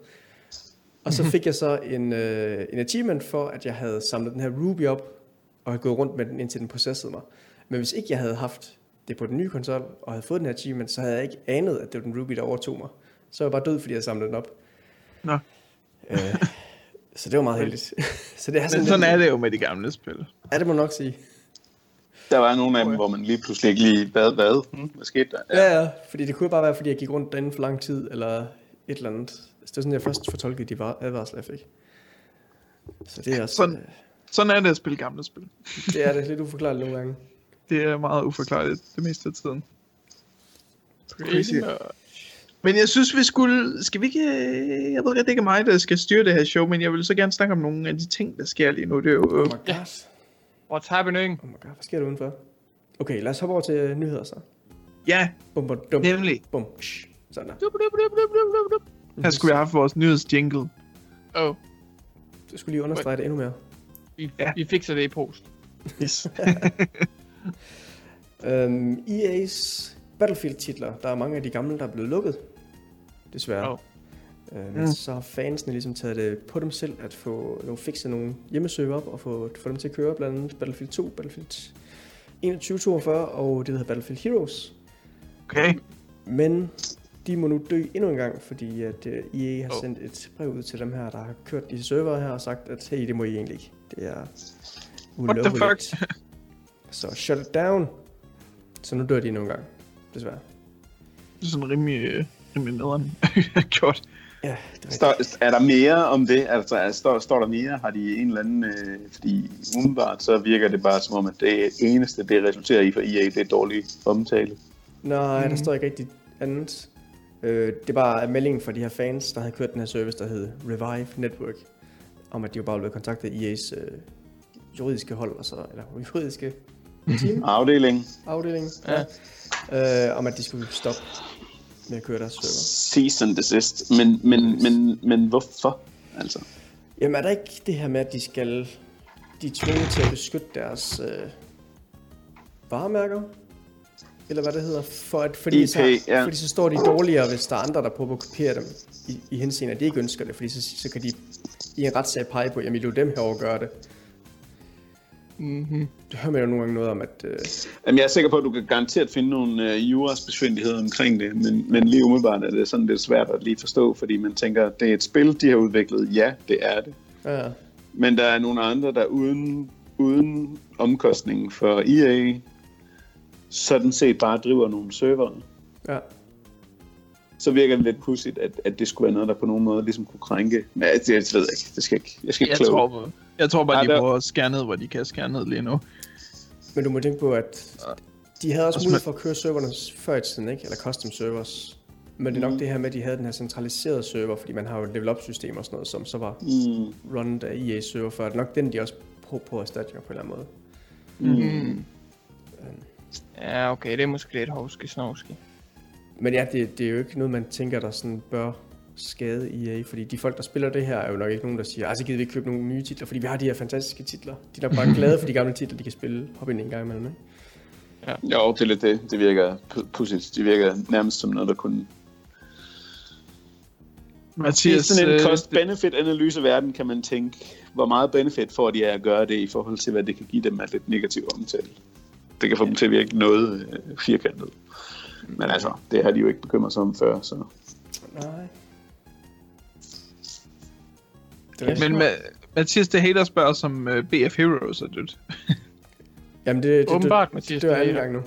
Og så fik jeg så en, øh, en achievement for, at jeg havde samlet den her Ruby op, og havde gået rundt med den, indtil den processede mig. Men hvis ikke jeg havde haft det på den nye konsol, og havde fået den her achievement, så havde jeg ikke anet, at det var den Ruby, der overtog mig. Så var jeg bare død, fordi jeg samlede den op. Nå. Øh, så det var meget heldigt. så det er sådan, Men sådan lidt- er det jo med de gamle spil. Ja, det må man nok sige. Der var nogle af dem, hvor man lige pludselig ikke lige, hvad, hvad, hmm, hvad skete der? Ja, ja, fordi det kunne bare være, fordi jeg gik rundt derinde for lang tid, eller et eller andet. Så det var sådan, jeg først fortolkede de var- advarsler, jeg fik. Så det er også, Sådan. øh, Sådan er det at spille gamle spil. det er det lidt uforklarligt nogle gange. Det er meget uforklarligt det meste af tiden. Much. Men jeg synes, vi skulle... Skal vi ikke... øh, Jeg ved godt, det ikke er mig, der skal styre det her show, men jeg vil så gerne snakke om nogle af de ting, der sker lige nu. Det er jo... Oh Øh, my god. What's happening? Oh my god, hvad sker der udenfor? Okay, lad os hoppe over til øh, nyheder så. ja, Bum, bum, dum, nemlig. bum. Shh. Sådan der. Her skulle vi have haft vores nyhedsjingle. Oh, Du skulle lige understrege det endnu mere. vi, Ja. vi fikser det i post. Yes. Um, EA's Battlefield-titler, der er mange af de gamle, der er blevet lukket. Desværre. Oh. Øh, men Mm. så har fansene ligesom taget det på dem selv at få nogle fikset nogle hjemmesøger op og få, få dem til at køre, blandt andet Battlefield 2, Battlefield 2142 og det, der hedder Battlefield Heroes. Okay. Men de må nu dø endnu en gang, fordi at øh, EA har Oh. sendt et brev ud til dem her, der har kørt de server her og sagt, at hey, det må I egentlig ikke. Det er What the ulovligt. Så shut it down. Så nu dør de endnu en gang, desværre. Det er sådan rimelig, øh, rimelig nederen gjort. Ja, det er. Står, er der mere om det? Altså, er, står, står der mere? Har de en eller anden... Øh, fordi umiddelbart så virker det bare som om, at det eneste, det resulterer i for EA, det er dårlig omtale. Nej, der Mhm. står ikke rigtig andet. Øh, det er bare meldingen fra de her fans, der havde kørt den her service, der hed Revive Network, om at de var bare blevet kontaktet af EA's øh, juridiske hold, og så, eller juridiske team, Afdeling. afdeling, Ja. ja. øh, om at de skulle stoppe med at køre deres server. Cease and desist. Men, men, men, men hvorfor? Altså, Jamen er der ikke det her med, at de skal, de er tvunget til at beskytte deres øh, varemærker? Eller hvad det hedder? For at, fordi, IP, så, ja. fordi så står de dårligere, hvis der er andre, der prøver at kopiere dem i, i henseende, at de ikke ønsker det. Fordi så, så kan de i en retssag pege på, jamen det er jo dem herovre at gøre det. Mm-hmm. Det hører man jo nogle gange noget om, at... Øh, Jamen, jeg er sikker på, at du kan garanteret finde nogle øh, juras besvindeligheder omkring det, men, men lige umiddelbart er det sådan lidt svært at lige forstå, fordi man tænker, det er et spil, de har udviklet. Ja, det er det. ja, Men der er nogle andre, der uden, uden omkostning for EA, sådan set bare driver nogle server. ja. Så virker det lidt pudsigt, at, at det skulle være noget, der på nogen måde ligesom kunne krænke. Men det, ved jeg ikke. Det skal jeg ikke. Jeg skal ikke Jeg kloge. tror, jeg tror bare, Ja, de der- prøver at skære ned, hvor de kan skære ned lige nu. Men du må tænke på, at de havde også Også mulighed for at køre serverne før i tiden, ikke? Eller custom servers. Men det er nok det her med, at de havde den her centraliserede server, fordi man har jo et level-up-system og sådan noget, som så var Mm. runnet af EA server før. Det er nok den, de også prøver på at erstatte på en eller anden måde. Mm. Ja, okay, det er måske lidt hovske snovski. Men ja, det, det er jo ikke noget, man tænker, der sådan bør skade EA, fordi de folk, der spiller det her, er jo nok ikke nogen, der siger, altså gider vi ikke købe nogle nye titler, fordi vi har de her fantastiske titler. De er bare glade for de gamle titler, de kan spille, hoppe ind en gang imellem, ikke? Jo, det er lidt det. Det virker pu- pudsigt. Det virker nærmest som noget, der kunne... I Mathias, sådan en øh, cost-benefit-analyse verden kan man tænke, hvor meget benefit får de af at gøre det i forhold til, hvad det kan give dem af lidt negativ omtale. Det kan få dem til at virke noget øh, firkantet. Men altså, det har de jo ikke bekymret sig om før, så... Nej. Det er Men Ma- Mathias, det hater spørger, som uh, BF Heroes er dødt. Jamen det, det, Åbenbart, det, Mathias, det, det er det er- gang nu.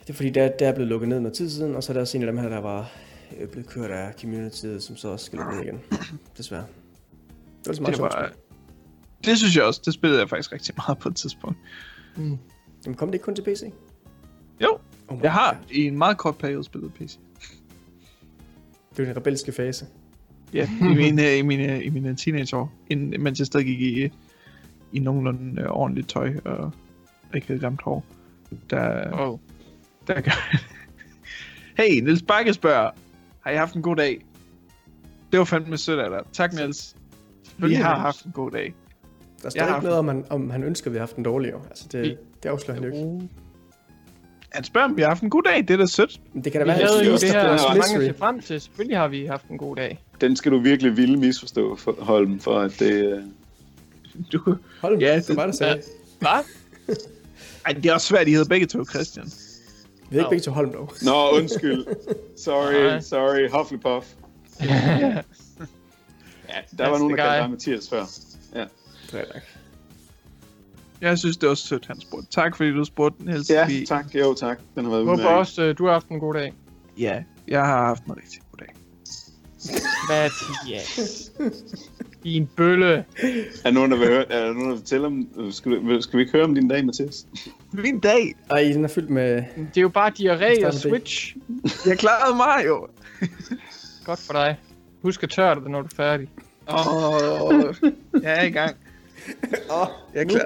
Det er fordi, der, der er blevet lukket ned noget tid siden, og så er der også en af dem her, der var øh, blevet kørt af communityet, som så også skal lukke ned igen. Desværre. Det var så meget Det, var, det synes jeg også. Det spillede jeg faktisk rigtig meget på et tidspunkt. Jamen kom det ikke kun til PC? Jo, Oh jeg har God. i en meget kort periode spillet PC. Det er jo den rebelske fase. Ja, i mine, i mine, i mine teenageår, inden, mens jeg stadig gik i, i nogenlunde øh, ordentligt tøj og ikke havde grimt hår. Der, Oh. der gør... hey, Niels Bakke spørger, har I haft en god dag? Det var fandme sødt af dig. Tak, Niels. Vi har Niels. haft en god dag. Der har ikke noget om, han, om han ønsker, at vi har haft en dårlig år. Altså det, Vi- det afslører han jo ikke. Han spørger, om vi har haft en god dag. Det er da sødt. Men det kan da Vi være, jo hans det her mange til frem til. Selvfølgelig har vi haft en god dag. Den skal du virkelig ville misforstå, for, Holm, for at det... øh, Du... Hold Ja, ja, det- det var det sagde. Hvad? Ej, det er også svært, I hedder begge to, Christian. Vi er ikke begge to Holm dog. Nå, undskyld. Sorry, Nej. sorry, Hufflepuff. Ja, der var That's nogen, the der kaldte dig Mathias før. Ja, Det er nok. Jeg synes, det var sødt, han spurgte. Tak, fordi du spurgte, Niels. ja Vi- tak. Jo, tak. Den har været håber udmærket. også, øh, du har haft en god dag. Ja, jeg har haft en rigtig. Mathias. Din bølle. Er der nogen, der vil høre, er der nogen, der vil fortælle om... Skal, vi, skal vi ikke høre om din dag, Mathias? Min dag. Ej, den er fyldt med... Det er jo bare diarré og switch. Jeg klarede mig jo. Godt for dig. Husk at tørre det, når du er færdig. Åh, oh, jeg er i gang. Åh, Jeg, klar...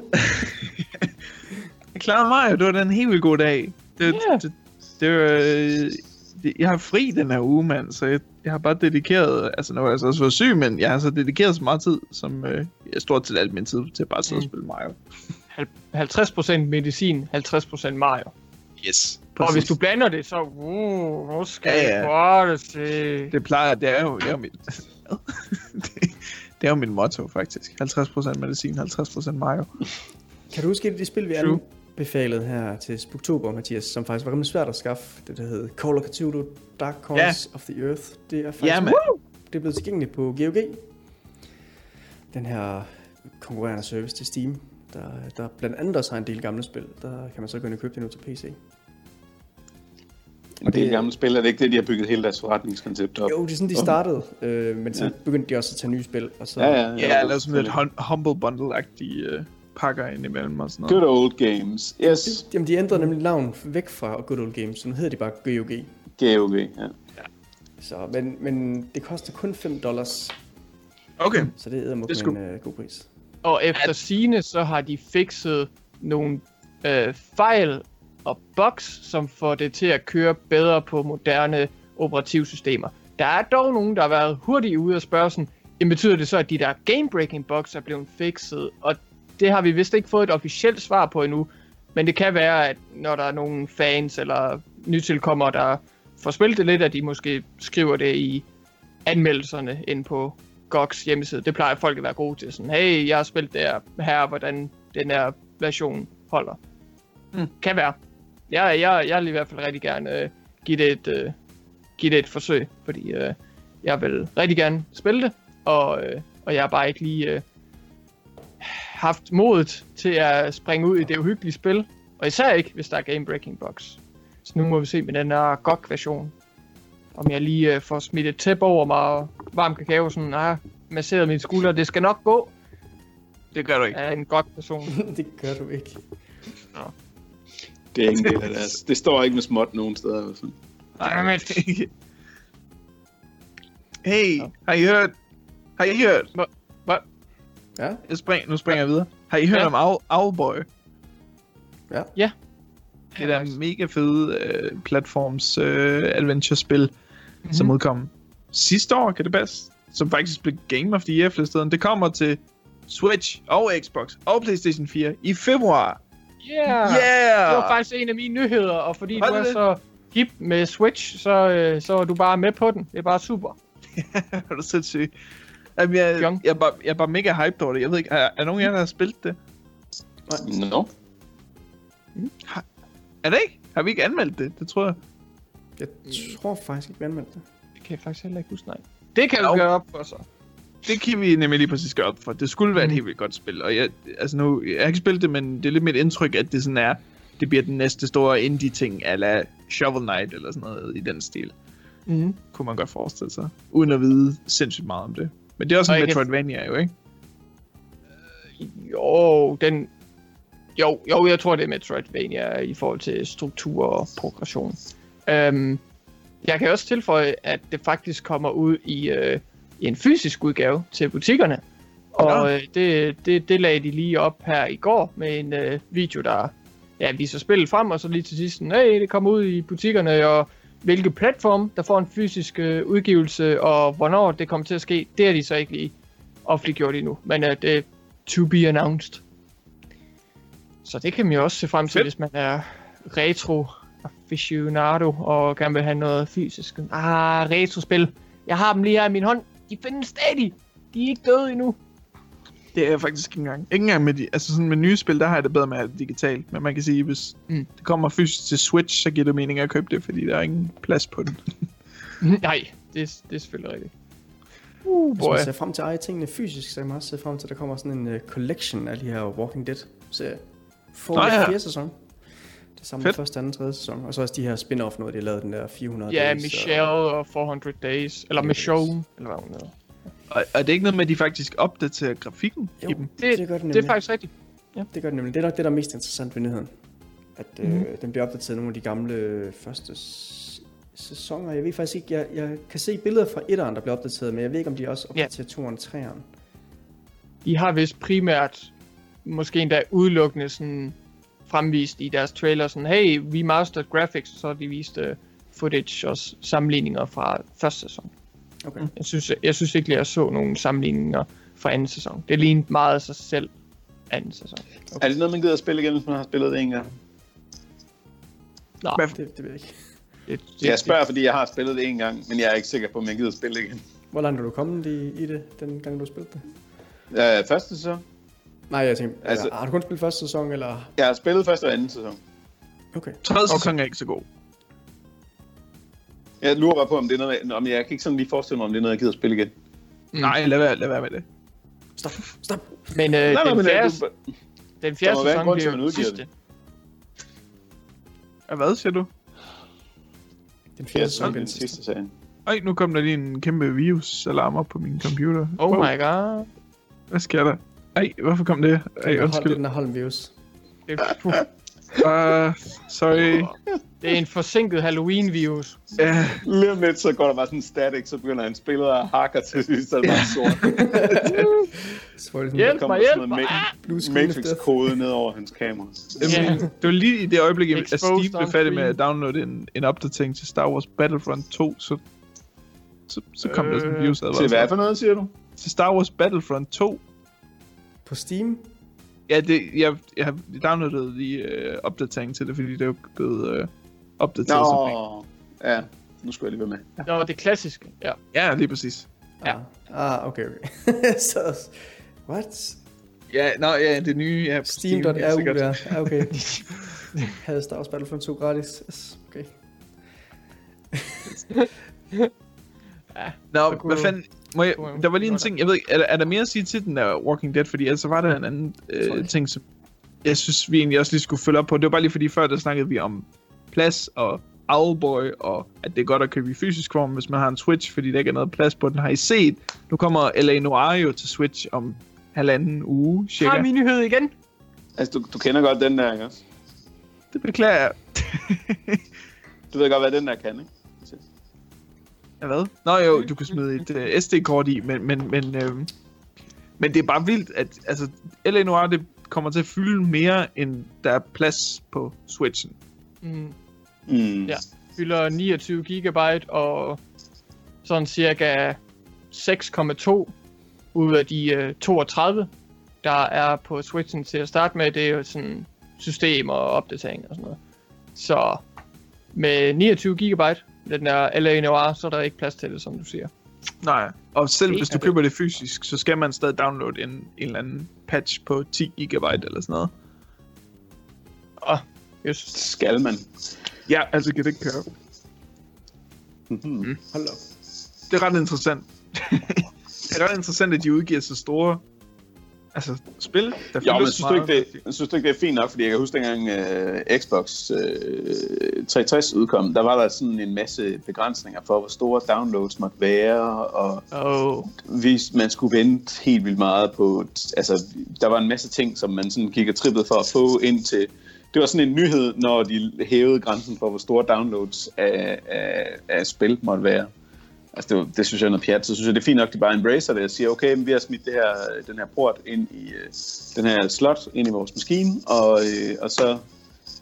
jeg klarede mig jo. Det var en helt vildt god dag. Det, Ja. det, det, var, øh, det, jeg har fri den her uge, mand, så jeg, jeg har bare dedikeret, altså nu har jeg så også været syg, men jeg har så dedikeret så meget tid, som øh, jeg stort set alt min tid til bare at sidde og Mm. spille Mario. 50% medicin, 50% Mario. Yes. Og hvis du blander det, så... Uh, hvor skal Ja, ja, ja. det se? Det plejer, det er jo, det er jo mit... det, det er jo mit motto, faktisk. 50% medicin, 50% Mario. Kan du huske et af de spil, vi True. Anbefalede her til Spooktober, Mathias, som faktisk var rimelig svært at skaffe? Det der hed Call of Cthulhu Dark Corners of the Earth. Det er faktisk Ja, mand. det er blevet tilgængeligt på GOG. Den her konkurrerende service til Steam, der, der blandt andet også har en del gamle spil. Der kan man så gå ind og købe det nu til PC. Og det er gammelt spil, er det ikke det, de har bygget hele deres forretningskoncept op? Jo, det er sådan, de startede, øh, men så Ja. bygge de også at tage nye spil. Og så, Ja, ja. Ja, jeg lavede sådan lidt hum- humble bundle-agtige uh, pakker ind imellem og sådan Good noget. old games. Yes. Jamen, de ændrede nemlig navn væk fra Good Old Games, så nu hedder de bare GOG. GOG, ja. Så, men, men det koster kun 5 dollars, Okay. så det er Det med sgu- en uh, god pris. Og efter sine så har de fikset nogle øh, fejl og bugs, som får det til at køre bedre på moderne operativsystemer. Der er dog nogen, der har været hurtigt ude og spørge sådan, jamen betyder det så, at de der game-breaking bugs er blevet fikset? Og det har vi vist ikke fået et officielt svar på endnu. Men det kan være, at når der er nogle fans eller nytilkommere, der får spillet det lidt, at de måske skriver det i anmeldelserne ind på GOG's hjemmeside. Det plejer folk at være gode til. Sådan, hey, jeg har spillet det her, hvordan den her version holder. Mm. Kan være. Jeg, jeg, jeg vil i hvert fald rigtig gerne øh, give, det et, øh, give det et forsøg, fordi øh, jeg vil rigtig gerne spille det, og, øh, og jeg har bare ikke lige øh, haft modet til at springe ud i det uhyggelige spil, og især ikke, hvis der er game-breaking bugs. Så nu må vi se med den her GOG-version, om jeg lige øh, får smidt et tæppe over mig og varm kakao, sådan, ah, masseret mine skuldre, det skal nok gå Det gør du ikke. af en GOG-person. det gør du ikke. Det er ingen del af deres. Det står ikke med småt nogen steder. i hvert fald. Dammit. hey, har I hørt? Har I hørt? Ja, Jeg spring, nu springer jeg videre. Har I hørt Ja. om Owl, Owlboy? ja. Ja. Det der mega fede øh, platforms øh, adventure-spil, mm-hmm. som udkom sidste år, kan det passe? Som faktisk blev Game of the Year flere steder. Det kommer til Switch og Xbox og PlayStation 4 i februar. Yeah! Yeah! Det var faktisk en af mine nyheder, og fordi Var du det er det? så hip med Switch, så, øh, så er du bare med på den. Det er bare super. er du sindssyg? Jamen, jeg, jeg, er bare, jeg er bare mega hyped over det. Jeg ved ikke, er, er nogen af jer, der har spillet det? Nå. Er det ikke? Har vi ikke anmeldt det? Det tror jeg. Jeg tror faktisk ikke, vi anmeldte det. Det kan jeg faktisk heller ikke huske, nej. Det kan vi gøre op for så. Det kan vi nemlig lige præcis gøre op for. Det skulle være et Mm. helt vildt godt spil. Og jeg, altså nu, jeg har ikke spillet det, men det er lidt mit indtryk, at det sådan er, det bliver den næste store indie-ting, ala Shovel Knight eller sådan noget i den stil. Mm. Kunne man godt forestille sig. Uden at vide sindssygt meget om det. Men det er også Og en kan- Metroidvania jo, ikke? Jo, den... Jo, jo, jeg tror, det er Metroidvania i forhold til struktur og progression. Um, jeg kan også tilføje, at det faktisk kommer ud i, uh, i en fysisk udgave til butikkerne. Og uh, det, det, det lagde de lige op her i går med en uh, video, der ja, viser spillet frem, og så lige til sidst, sådan, hey, det kommer ud i butikkerne, og hvilke platform, der får en fysisk uh, udgivelse, og hvornår det kommer til at ske, det har de så ikke lige offentliggjort endnu. Men uh, det er to be announced. Så det kan man jo også se frem til, Fedt. hvis man er retro aficionado og gerne vil have noget fysisk. Ah, retrospil. Jeg har dem lige her i min hånd. De findes stadig. De er ikke døde endnu. Det er jeg faktisk ikke engang. Ikke engang med, de, altså sådan med nye spil, der har jeg det bedre med at det digitalt. Men man kan sige, hvis Mm. det kommer fysisk til Switch, så giver det mening at købe det, fordi der er ingen plads på den. Nej, det, er- det er selvfølgelig rigtigt. Uh, Hvis boy. man ser frem til at eje tingene fysisk, så kan man også se frem til, at der kommer sådan en uh, collection af de her Walking Dead serie. For Nå, ja. ja. fjerde sæson. Det samme Fedt. første, anden, tredje sæson. Og så også de her spin-off noget, de har lavet den der 400 Ja, days, Michelle og 400 Days. Eller. Michonne, eller hvad hun hedder. Og, og det er ikke noget med, at de faktisk opdaterer grafikken Jo, i dem. Det, det gør den det er faktisk rigtigt. Det gør det nemlig. Det er nok det, der er mest interessant ved nyheden. At øh, Mhm. den bliver opdateret nogle af de gamle øh, første s- sæsoner. Jeg ved faktisk ikke, jeg, jeg kan se billeder fra etteren, der bliver opdateret, men jeg ved ikke, om de også Ja. opdaterer toeren og treeren. De har vist primært, måske endda udelukkende sådan fremvist i deres trailer, sådan, hey, we mastered graphics, så har de vist uh, footage og sammenligninger fra første sæson. Okay. Jeg synes, jeg synes ikke, at jeg så nogle sammenligninger fra anden sæson. Det lignede meget af sig selv anden sæson. Er det noget, man gider at spille igen, hvis man har spillet det en gang? Hvad- Det, det ved jeg ikke. det, det, Jeg spørger, fordi jeg har spillet det en gang, men jeg er ikke sikker på, om jeg gider at spille det igen. Hvor langt er du kommet i, i det, den gang du spillede det? Øh, første sæson? Nej, jeg tænkte, Altså- har du kun spillet første sæson, eller? Jeg har spillet første og anden sæson. Okay. Tredje Okay. sæson er ikke så god. Jeg lurer bare på, om det er noget, om jeg kan ikke sådan lige forestille mig, om det er noget, jeg gider at spille igen. Mm. Nej, lad være, lad være med det. Stop, stop. Men øh, nej, den, men fjerde, du, den fjerde sæson grund bliver jo sidste. Og hvad siger du? Den fjerde sæson er bliver den sidste. serien. Øj, nu kom der lige en kæmpe virus-alarm op på min computer. Oh Wow, my god. Hvad sker der? Ej, hvorfor kom det? Ej, det er undskyld. den her Holm virus. Det, Uh, sorry. det er en forsinket Halloween-virus. Ja, Lige om lidt, så går der bare sådan en static, så begynder en spiller at hakke til sidst, så er det bare sort. Så får det sådan Hjælp mig, hjælp mig! Matrix-kode ned over hans kamera. Jamen, det var lige i det øjeblik, at on blev færdig med at downloade en, en opdatering til Star Wars Battlefront 2, så, så, så kom øh, der sådan en Øh, virus Til hvad for noget, siger du? Til Star Wars Battlefront 2. På Steam? Ja, det, jeg, jeg har downloadet lige øh, opdatering til det, fordi det er jo blevet øh, opdateret. som- Nå, ja. Nu skulle jeg lige være med. Nå, det klassiske. Ja. Ja, lige præcis. Ja. Ah, ah okay, okay. så, what? Ja, nå, ja, det nye på Steam.ru helt sikkert. der. Ja, okay. Havde Star Wars Battlefront 2 gratis. Yes, okay. Nå, Så kunne hvad fanden... Må jeg, der var lige en Nå, ting, jeg ved ikke, er, der- er der mere at sige til den der Walking Dead? Fordi ellers var der en anden øh, ting, som jeg synes, vi egentlig også lige skulle følge op på. Det var bare lige fordi, før der snakkede vi om plads og Owlboy, og at det er godt at købe i fysisk form, hvis man har en Switch, fordi der ikke er noget plads på den. Har I set? Nu kommer L.A. Noir jo til Switch om halvanden uge, cirka. Har vi nyhed igen? Altså, du, du kender godt den der, ikke også? Det beklager jeg. Du ved godt, hvad den der kan, ikke? Ja, hvad? Nå jo, du kan smide et uh, SD-kort i, men, men, men, øh, men det er bare vildt, at altså, L.A. Noir, det kommer til at fylde mere, end der er plads på Switchen. Mm, Mm. Ja. fylder 29 gigabyte og sådan cirka 6,2 ud af de øh, 32, der er på Switchen til at starte med. Det er jo sådan system og opdatering og sådan noget. Så med 29 gigabyte, den der LA Noir, så er der ikke plads til det, som du siger. Nej, og selv Det hvis du det. køber det fysisk, så skal man stadig downloade en, en eller anden patch på 10 GB eller sådan noget. Åh, yes. Skal man? Ja, altså kan det ikke køre. Mm-hmm. Hold op. Det er ret interessant. det er ret interessant, at de udgiver så store altså, spil, der Jo, men synes du, ikke, det, synes du ikke, det er fint nok? Fordi jeg kan huske, dengang uh, Xbox uh, 360 udkom, der var der sådan en masse begrænsninger for, hvor store downloads måtte være, og Oh. hvis man skulle vente helt vildt meget på... Altså, der var en masse ting, som man sådan gik og trippede for at få ind til... Det var sådan en nyhed, når de hævede grænsen for, hvor store downloads af, af, af spil måtte være. Altså, det, var- det synes jeg er noget pjat. Så synes jeg, det er fint nok, at de bare embracer det og siger, okay, men vi har smidt det her, den her port ind i øh, den her slot ind i vores maskine, og, øh, og så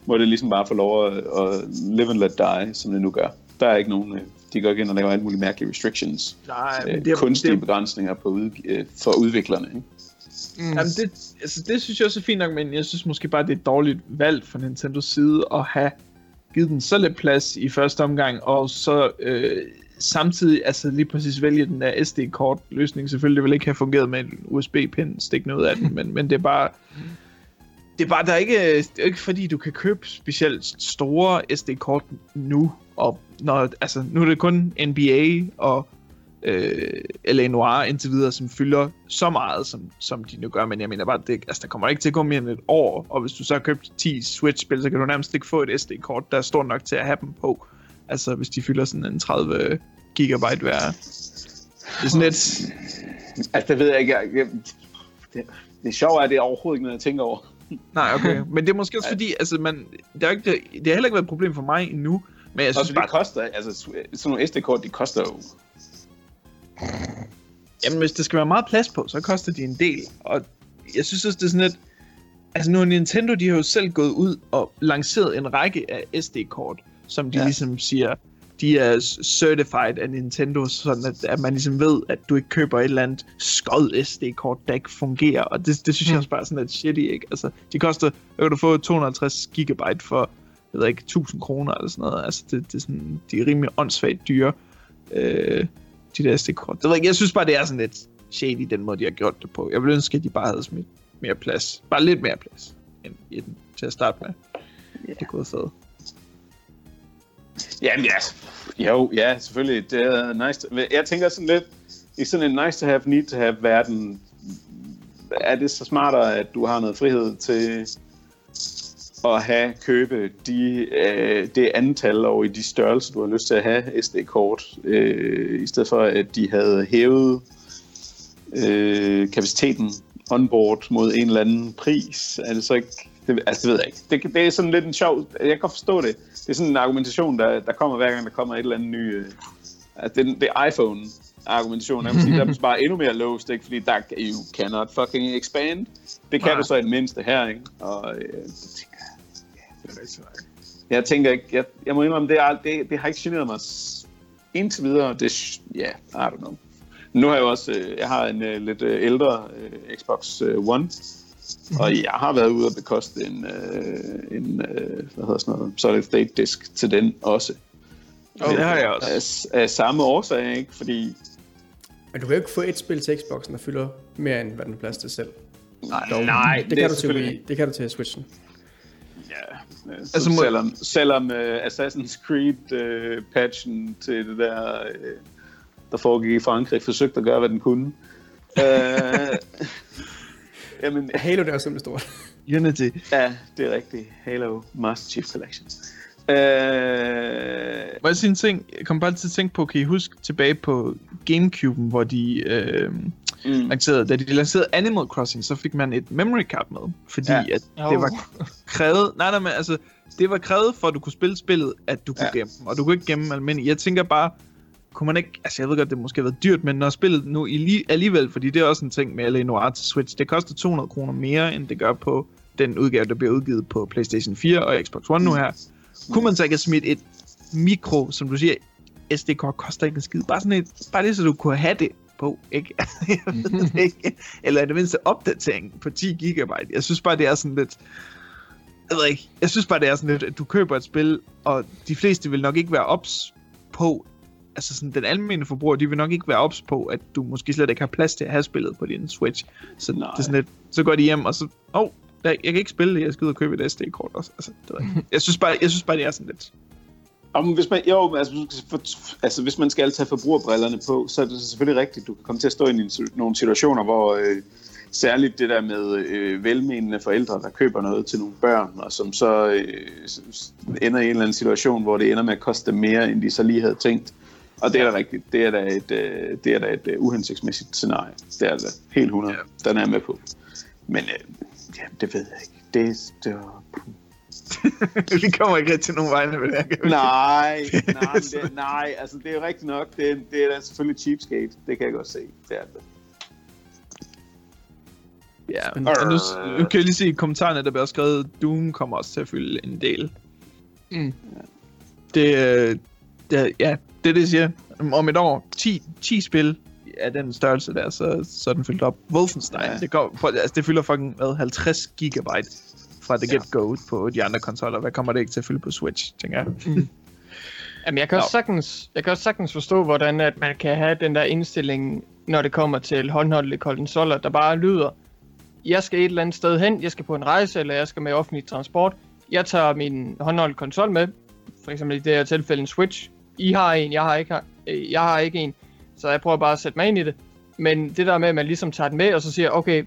må det ligesom bare få lov at, at live and let die, som det nu gør. Der er ikke nogen... Øh, de går ikke ind og laver alle mulige mærkelige restrictions. Nej, men det er, kunstige det, begrænsninger på ud, for udviklerne. Ikke? Mm. Jamen det, altså det synes jeg også er fint nok, men jeg synes måske bare, det er et dårligt valg fra Nintendos side at have givet den så lidt plads i første omgang, og så øh, samtidig altså lige præcis vælge den der SD-kort løsning. Selvfølgelig det vil ikke have fungeret med en USB-pind stikkende ud af den, men, men det er bare... Det er bare, der er ikke, det er ikke fordi, du kan købe specielt store SD-kort nu, og når, altså, nu er det kun NBA og øh, LA Noir indtil videre, som fylder så meget, som, som de nu gør, men jeg mener bare, det, altså, der kommer ikke til at gå mere end et år, og hvis du så har købt 10 Switch-spil, så kan du nærmest ikke få et SD-kort, der er stort nok til at have dem på. Altså, hvis de fylder sådan en 30 gigabyte hver. Det er sådan lidt... Altså, det ved jeg ikke. Jeg, jeg, det, det sjove er, at det er overhovedet ikke noget, jeg tænker over. Nej, okay. Men det er måske også fordi, altså, man, det, har ikke, det har heller ikke været et problem for mig endnu, men jeg Også synes fordi bare, det koster, altså sådan nogle SD-kort, de koster jo... Jamen, hvis der skal være meget plads på, så koster de en del. Og jeg synes også, det er sådan lidt... Altså nu har Nintendo, de har jo selv gået ud og lanceret en række af SD-kort, som de Ja. ligesom siger, de er certified af Nintendo, sådan at, at man ligesom ved, at du ikke køber et eller andet skod SD-kort, der ikke fungerer. Og det, det synes jeg også bare er sådan lidt shitty, ikke? Altså, de koster, kan du få 250 gigabyte for, jeg ved ikke, 1000 kroner eller sådan noget. Altså, det, det er sådan, de er rimelig åndssvagt dyre. Øh, de der SD-kort. Det ved jeg, ikke, jeg synes bare, det er sådan lidt shady, den måde, de har gjort det på. Jeg ville ønske, at de bare havde smidt mere plads. Bare lidt mere plads end i den, til at starte med. Ja. Det kunne have. Jamen ja, jo, ja, selvfølgelig. Det er nice. To, jeg tænker sådan lidt, i sådan en nice to have, need to have verden, er det så smartere, at du har noget frihed til at have, købe de, øh, det antal og i de størrelser, du har lyst til at have SD-kort, øh, i stedet for at de havde hævet øh, kapaciteten onboard mod en eller anden pris. Er det så ikke... Det, altså, det ved jeg ikke. Det, det er sådan lidt en sjov... Jeg kan godt forstå det. Det er sådan en argumentation, der, der kommer hver gang, der kommer et eller andet ny... Øh, altså, det, det er iPhone jeg vil sige, der er bare endnu mere låst, ikke? Fordi der, you cannot fucking expand. Det kan Nej. du så i det mindste her, ikke? Og øh, det tænker jeg, jeg tænker ikke... Jeg, jeg må indrømme, det, er, det, det har ikke generet mig indtil videre. Det, ja, yeah, I don't know. Nu har jeg også, øh, jeg har en øh, lidt øh, ældre øh, Xbox øh, One, og jeg har været ude og bekoste en, øh, en øh, hvad hedder sådan noget, solid state disk til den også. Oh, det har jeg også. Af, af samme årsag, ikke? Fordi, Men du kan jo ikke få et spil til Xboxen, der fylder mere end hvad den plads til selv. nej, Dog. nej det, det kan du til selvfølgelig- Wii, det kan du til Switchen. Ja, øh, så Altså, må- selvom, selvom uh, Assassin's Creed uh, patchen til det der, uh, der foregik i Frankrig, forsøgte at gøre, hvad den kunne. uh, jamen, Halo, det er simpelthen stort. Unity. ja, det er rigtigt. Halo Master Chief Collection. Uh, Må jeg sige en ting? Jeg kom bare til at tænke på, kan I huske tilbage på Gamecube'en, hvor de øh, mm, lancerede, da de lancerede Animal Crossing, så fik man et memory card med, fordi Ja. at det var krævet, nej nej, men altså, det var krævet for, at du kunne spille spillet, at du kunne Ja. gemme dem, og du kunne ikke gemme almindeligt. Jeg tænker bare, kunne man ikke, altså jeg ved godt, det måske har været dyrt, men når spillet nu alligevel, fordi det er også en ting med L.A. Noir til Switch, det koster 200 kroner mere, end det gør på den udgave, der bliver udgivet på PlayStation 4 og Xbox One nu her. Kunne man så ikke have smidt et mikro, som du siger, SD-kort koster ikke en skid. Bare sådan et, bare det, så du kunne have det på, ikke? Det ikke. Eller i det mindste opdatering på 10 gigabyte. Jeg synes bare, det er sådan lidt... Jeg ved ikke. Jeg synes bare, det er sådan lidt, at du køber et spil, og de fleste vil nok ikke være ops på, altså sådan, den almindelige forbruger, de vil nok ikke være ops på, at du måske slet ikke har plads til at have spillet på din Switch. Så Nej. det er sådan lidt, så går de hjem, og så, åh, oh, jeg, jeg kan ikke spille det, jeg skal ud og købe et SD-kort også. Altså, det jeg, jeg, synes bare, jeg synes bare, det er sådan lidt, Om hvis man, jo, altså, hvis man skal for- altså, hvis man skal tage forbrugerbrillerne på, så er det selvfølgelig rigtigt. Du kan komme til at stå i nogle situationer, hvor øh, særligt det der med øh, velmenende forældre, der køber noget til nogle børn, og som så øh, ender i en eller anden situation, hvor det ender med at koste dem mere, end de så lige havde tænkt. Og det er da rigtigt. Det er da et, øh, det er da et øh, uhensigtsmæssigt scenarie. Det er da helt 100. Ja. Den er jeg med på. Men øh, ja, det ved jeg ikke. Det, det var... vi kommer ikke rigtig til nogen vegne med det her. Nej, nej, det, nej, altså det er jo rigtigt nok. Det, er- det er da selvfølgelig cheapskate. Det kan jeg godt se. Det er det. Ja, Men- og nu, nu kan jeg lige se i kommentarerne, der bliver skrevet, Doom kommer også til at fylde en del. Mm. Det, øh, det, ja, det er det, jeg siger. Om et år, 10, 10 spil af den størrelse der, så, så er den fyldt op. Wolfenstein, Ja. det, går, altså, det fylder fucking hvad, 50 gigabyte fra the get-go på de andre konsoller. Hvad kommer det ikke til at fylde på Switch, tænker jeg? Jamen, jeg kan, også Nå. sagtens, jeg kan også sagtens forstå, hvordan at man kan have den der indstilling, når det kommer til håndholdte konsoller, der bare lyder, jeg skal et eller andet sted hen, jeg skal på en rejse, eller jeg skal med offentlig transport. Jeg tager min håndholdte konsol med, for eksempel i det her tilfælde en Switch. I har en, jeg har ikke, jeg har ikke en, så jeg prøver bare at sætte mig ind i det. Men det der med, at man ligesom tager den med, og så siger, okay,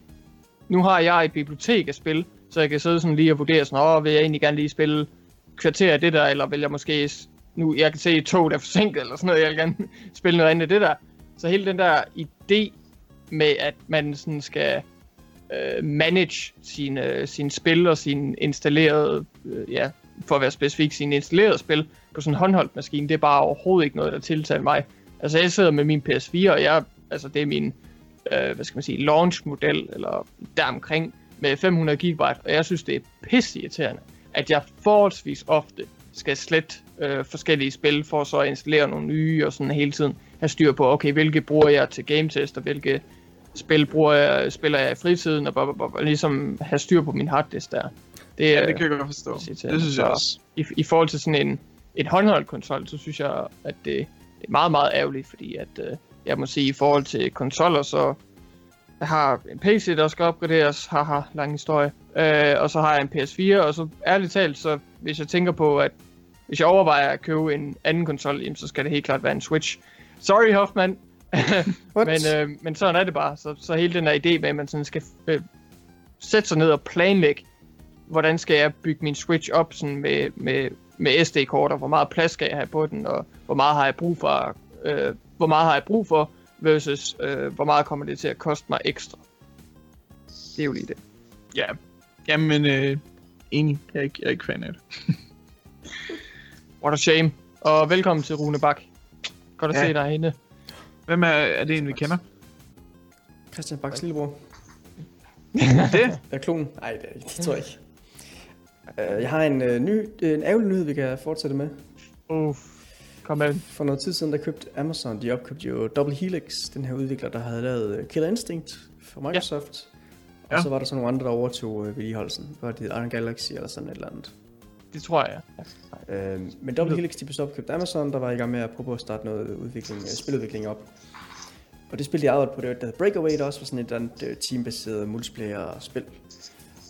nu har jeg et bibliotek af spil, så jeg kan sidde sådan lige og vurdere sådan, åh, vil jeg egentlig gerne lige spille kvarter af det der, eller vil jeg måske, nu, jeg kan se et tog, der er forsinket, eller sådan noget, jeg vil gerne spille noget andet af det der. Så hele den der idé med, at man sådan skal øh, manage sine, sine spil og sine installerede, øh, ja, for at være specifik, sine installerede spil på sådan en håndholdt maskine, det er bare overhovedet ikke noget, der tiltaler mig. Altså, jeg sidder med min PS4, og jeg, altså, det er min, øh, hvad skal man sige, launch-model, eller deromkring, med 500 GB, og jeg synes, det er pisseirriterende, at jeg forholdsvis ofte skal slette øh, forskellige spil, for så at installere nogle nye, og sådan hele tiden have styr på, okay, hvilke bruger jeg til game test, og hvilke spil bruger jeg, spiller jeg i fritiden, og, blah, blah, blah, og ligesom have styr på min harddisk der. Det, Ja, det kan jeg godt forstå. det synes jeg Så- også. i, i forhold til sådan en, en håndholdt konsol, så synes jeg, at det, meget, meget ærgerligt, fordi at, øh, jeg må sige, i forhold til konsoller, så jeg har en PC, der skal opgraderes, haha, lang historie, øh, og så har jeg en PS4, og så ærligt talt, så hvis jeg tænker på, at hvis jeg overvejer at købe en anden konsol, jamen, så skal det helt klart være en Switch. Sorry, Hoffman, What? men, øh, men sådan er det bare. Så, så hele den der idé med, at man sådan skal øh, sætte sig ned og planlægge, hvordan skal jeg bygge min Switch op sådan med, med, med SD-kort, og hvor meget plads skal jeg have på den, og hvor meget har jeg brug for, øh, hvor meget har jeg brug for, versus øh, hvor meget kommer det til at koste mig ekstra. Det er jo lige det. Ja, jamen, øh, enig. Jeg er, ikke, jeg er ikke fan af det. What a shame. Og velkommen til Rune Bak. Godt at Ja. se dig herinde. Hvem er, er det en, vi kender? Christian Baks lillebror. Det? Er klon? Nej, det, er det tror jeg ikke. Uh, jeg har en, uh, ny, en ærgerlig nyhed, vi kan fortsætte med. Uff. Kom med. For noget tid siden, der købte Amazon, de opkøbte jo Double Helix, den her udvikler, der havde lavet øh, Killer Instinct for Microsoft. Ja. Ja. Og så var der så nogle andre, der overtog øh, vedligeholdelsen. Var det Iron Galaxy eller sådan et eller andet. Det tror jeg. Ja. Øh, men Double Helix, de blev så opkøbt Amazon, der var i gang med at prøve at starte noget udvikling, øh, spiludvikling op. Og det spil, de arbejdede på, det var, der Breakaway, der også var sådan et eller andet øh, teambaseret multiplayer-spil.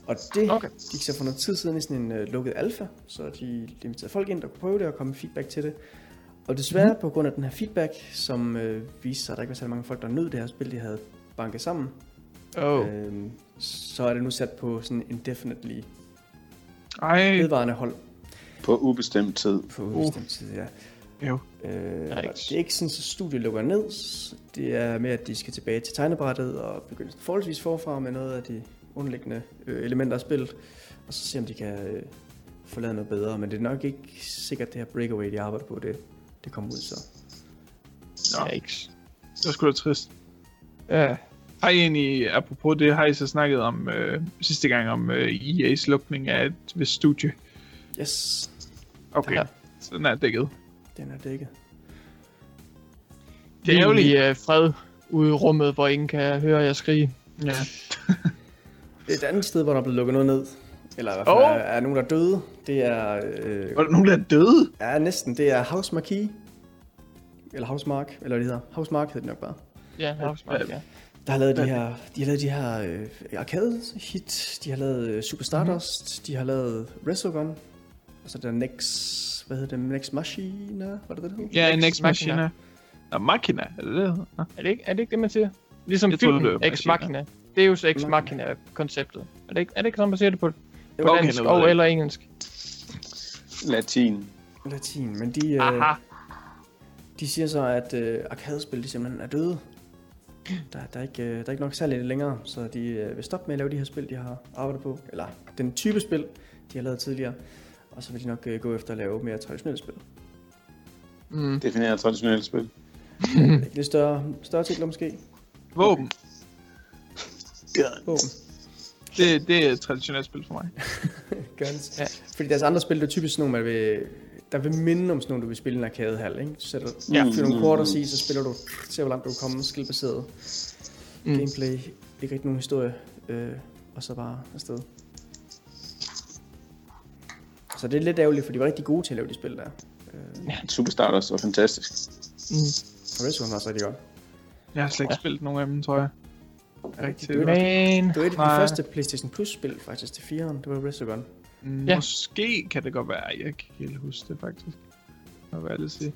Og det Okay. gik så for noget tid siden i sådan en øh, lukket alfa, så de inviterede folk ind, der kunne prøve det og komme med feedback til det. Og desværre mm. på grund af den her feedback, som øh, viste sig, at der ikke var så mange folk, der nød det her spil, de havde banket sammen, Oh. øh, så er det nu sat på sådan en indefinitely Ej, vedvarende hold På ubestemt tid. på ubestemt tid, ja. jo. Øh, det er ikke sådan, at studiet lukker ned. Det er med, at de skal tilbage til tegnebrættet og begynde forholdsvis forfra med noget af de underliggende øh, elementer af spillet. Og så se, om de kan øh, få lavet noget bedre. Men det er nok ikke sikkert, det her breakaway, de arbejder på, det, det kommer ud så. Nå, Yikes. det var sgu da trist. Ja. Har I egentlig, apropos det, har I så snakket om øh, sidste gang om øh, EA's lukning af et vist studie? Yes, Okay, så den er dækket. den er dækket. Det er ærgerligt. ærgerligt. Uh, fred ude i rummet, hvor ingen kan høre jer skrige. Ja. Et andet sted, hvor der er blevet lukket noget ned, eller i hvert fald oh. er, er nogen, der er døde, det er, øh, Var der nogen, der er døde? er næsten, det er House Marquee. eller Housemark, eller hvad det hedder. Housemark hedder det nok bare. Ja, Housemark, ja. Der har lavet de her, de har lavet de her øh, arcade hit, de har lavet øh, Super Stardust, mm. de har lavet Resogun, og så der Next, hvad hedder det, Next Machina, var det det, det hed? Ja, en Ex Ex Machina. Nå, Machina, er det det? Er det ikke, er det, ikke det, man siger? Ligesom Jeg filmen det Ex Machina. Machina. Deus Ex Machina-konceptet. Er det ikke, er det ikke sådan, man siger det på, på Okay, dansk og eller engelsk? Latin. Latin, men de, øh, Aha. de siger så, at øh, arcade-spil, de simpelthen er døde. Der, der, er ikke, øh, der er ikke nok det længere, så de øh, vil stoppe med at lave de her spil, de har arbejdet på. Eller den type spil, de har lavet tidligere. Og så vil de nok øh, gå efter at lave mere traditionelle spil. Mm. Definerer traditionelt spil. Lidt større, større titler måske. Våben. Våben. Det, det er et traditionelt spil for mig. Guns. Ja. Fordi deres andre spil, det er typisk sådan nogle, man vil, der vil minde om sådan nogle, du vil spille i en arcadehal, ikke? Så sætter Ja. ja. nogle quarters i, så spiller du, ser hvor langt du kan komme, skillbaseret Mm. mm. gameplay, ikke rigtig nogen historie, øh, og så bare afsted. Så det er lidt ærgerligt, for de var rigtig gode til at lave de spil der. Øh, Superstar også var fantastisk. Mm. og Resogun var også rigtig godt. Jeg har slet ikke Ja. spillet nogen af dem, tror jeg. Rigtig. Det var- Men... Det var et af de Nej. første Playstation Plus spil faktisk til 4'eren, det var Resogun. Mm, Ja. Måske kan det godt være, jeg kan ikke helt huske det faktisk. Hvad var det sige?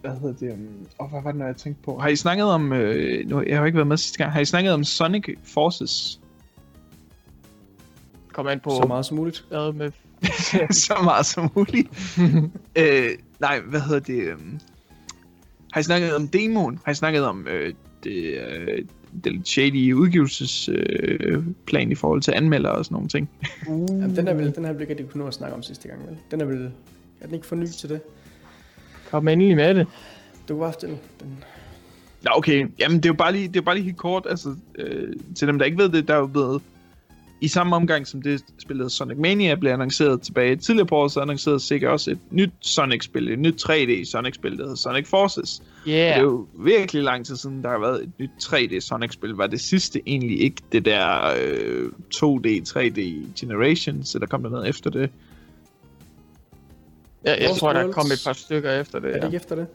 Hvad hedder det? Um, og hvad var det, når jeg tænkte på? Har I snakket om, øh, nu, jeg har ikke været med sidste gang, har I snakket om Sonic Forces? Kom an på, Så meget som muligt. hvad med... så meget som muligt. øh, nej, hvad hedder det? Um, har I snakket om demoen? Har I snakket om øh, det, øh, det lidt shady udgivelsesplan øh, plan i forhold til anmeldere og sådan nogle ting? Uh. Jamen, den er vel, den har vi ikke rigtig kunnet nå at snakke om sidste gang, vel? Den er vel, er den ikke for ny til det? Kom endelig med det. Du var haft den, den Nå, okay. Jamen, det er jo bare lige, det er bare lige helt kort. Altså, øh, til dem, der ikke ved det, der er jo blevet... I samme omgang, som det spillet Sonic Mania blev annonceret tilbage tidligere på året, så annoncerede Sega også et nyt Sonic-spil, et nyt 3D Sonic-spil, der hedder Sonic Forces. Yeah. Det er jo virkelig lang tid siden, der har været et nyt 3D Sonic-spil. Var det sidste egentlig ikke det der øh, 2D, 3D Generations, eller kom der noget efter det? Jeg, jeg tror, der kom et par stykker efter det. Er det Ja. ikke efter det?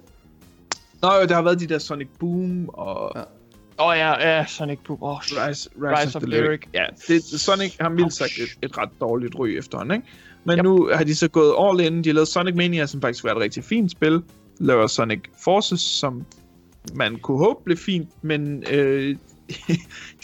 Nå jo, der har været de der Sonic Boom og... Ja. Åh oh, ja, ja, Sonic Boom. Oh, Rise, Rise, Rise of the Lyric. Ja, det, Sonic har mildt sagt et, et ret dårligt ry efterhånden, ikke? Men Yep. nu har de så gået all in. De har lavet Sonic Mania, som faktisk var et rigtig fint spil. Laver Sonic Forces, som man kunne håbe blev fint, men øh,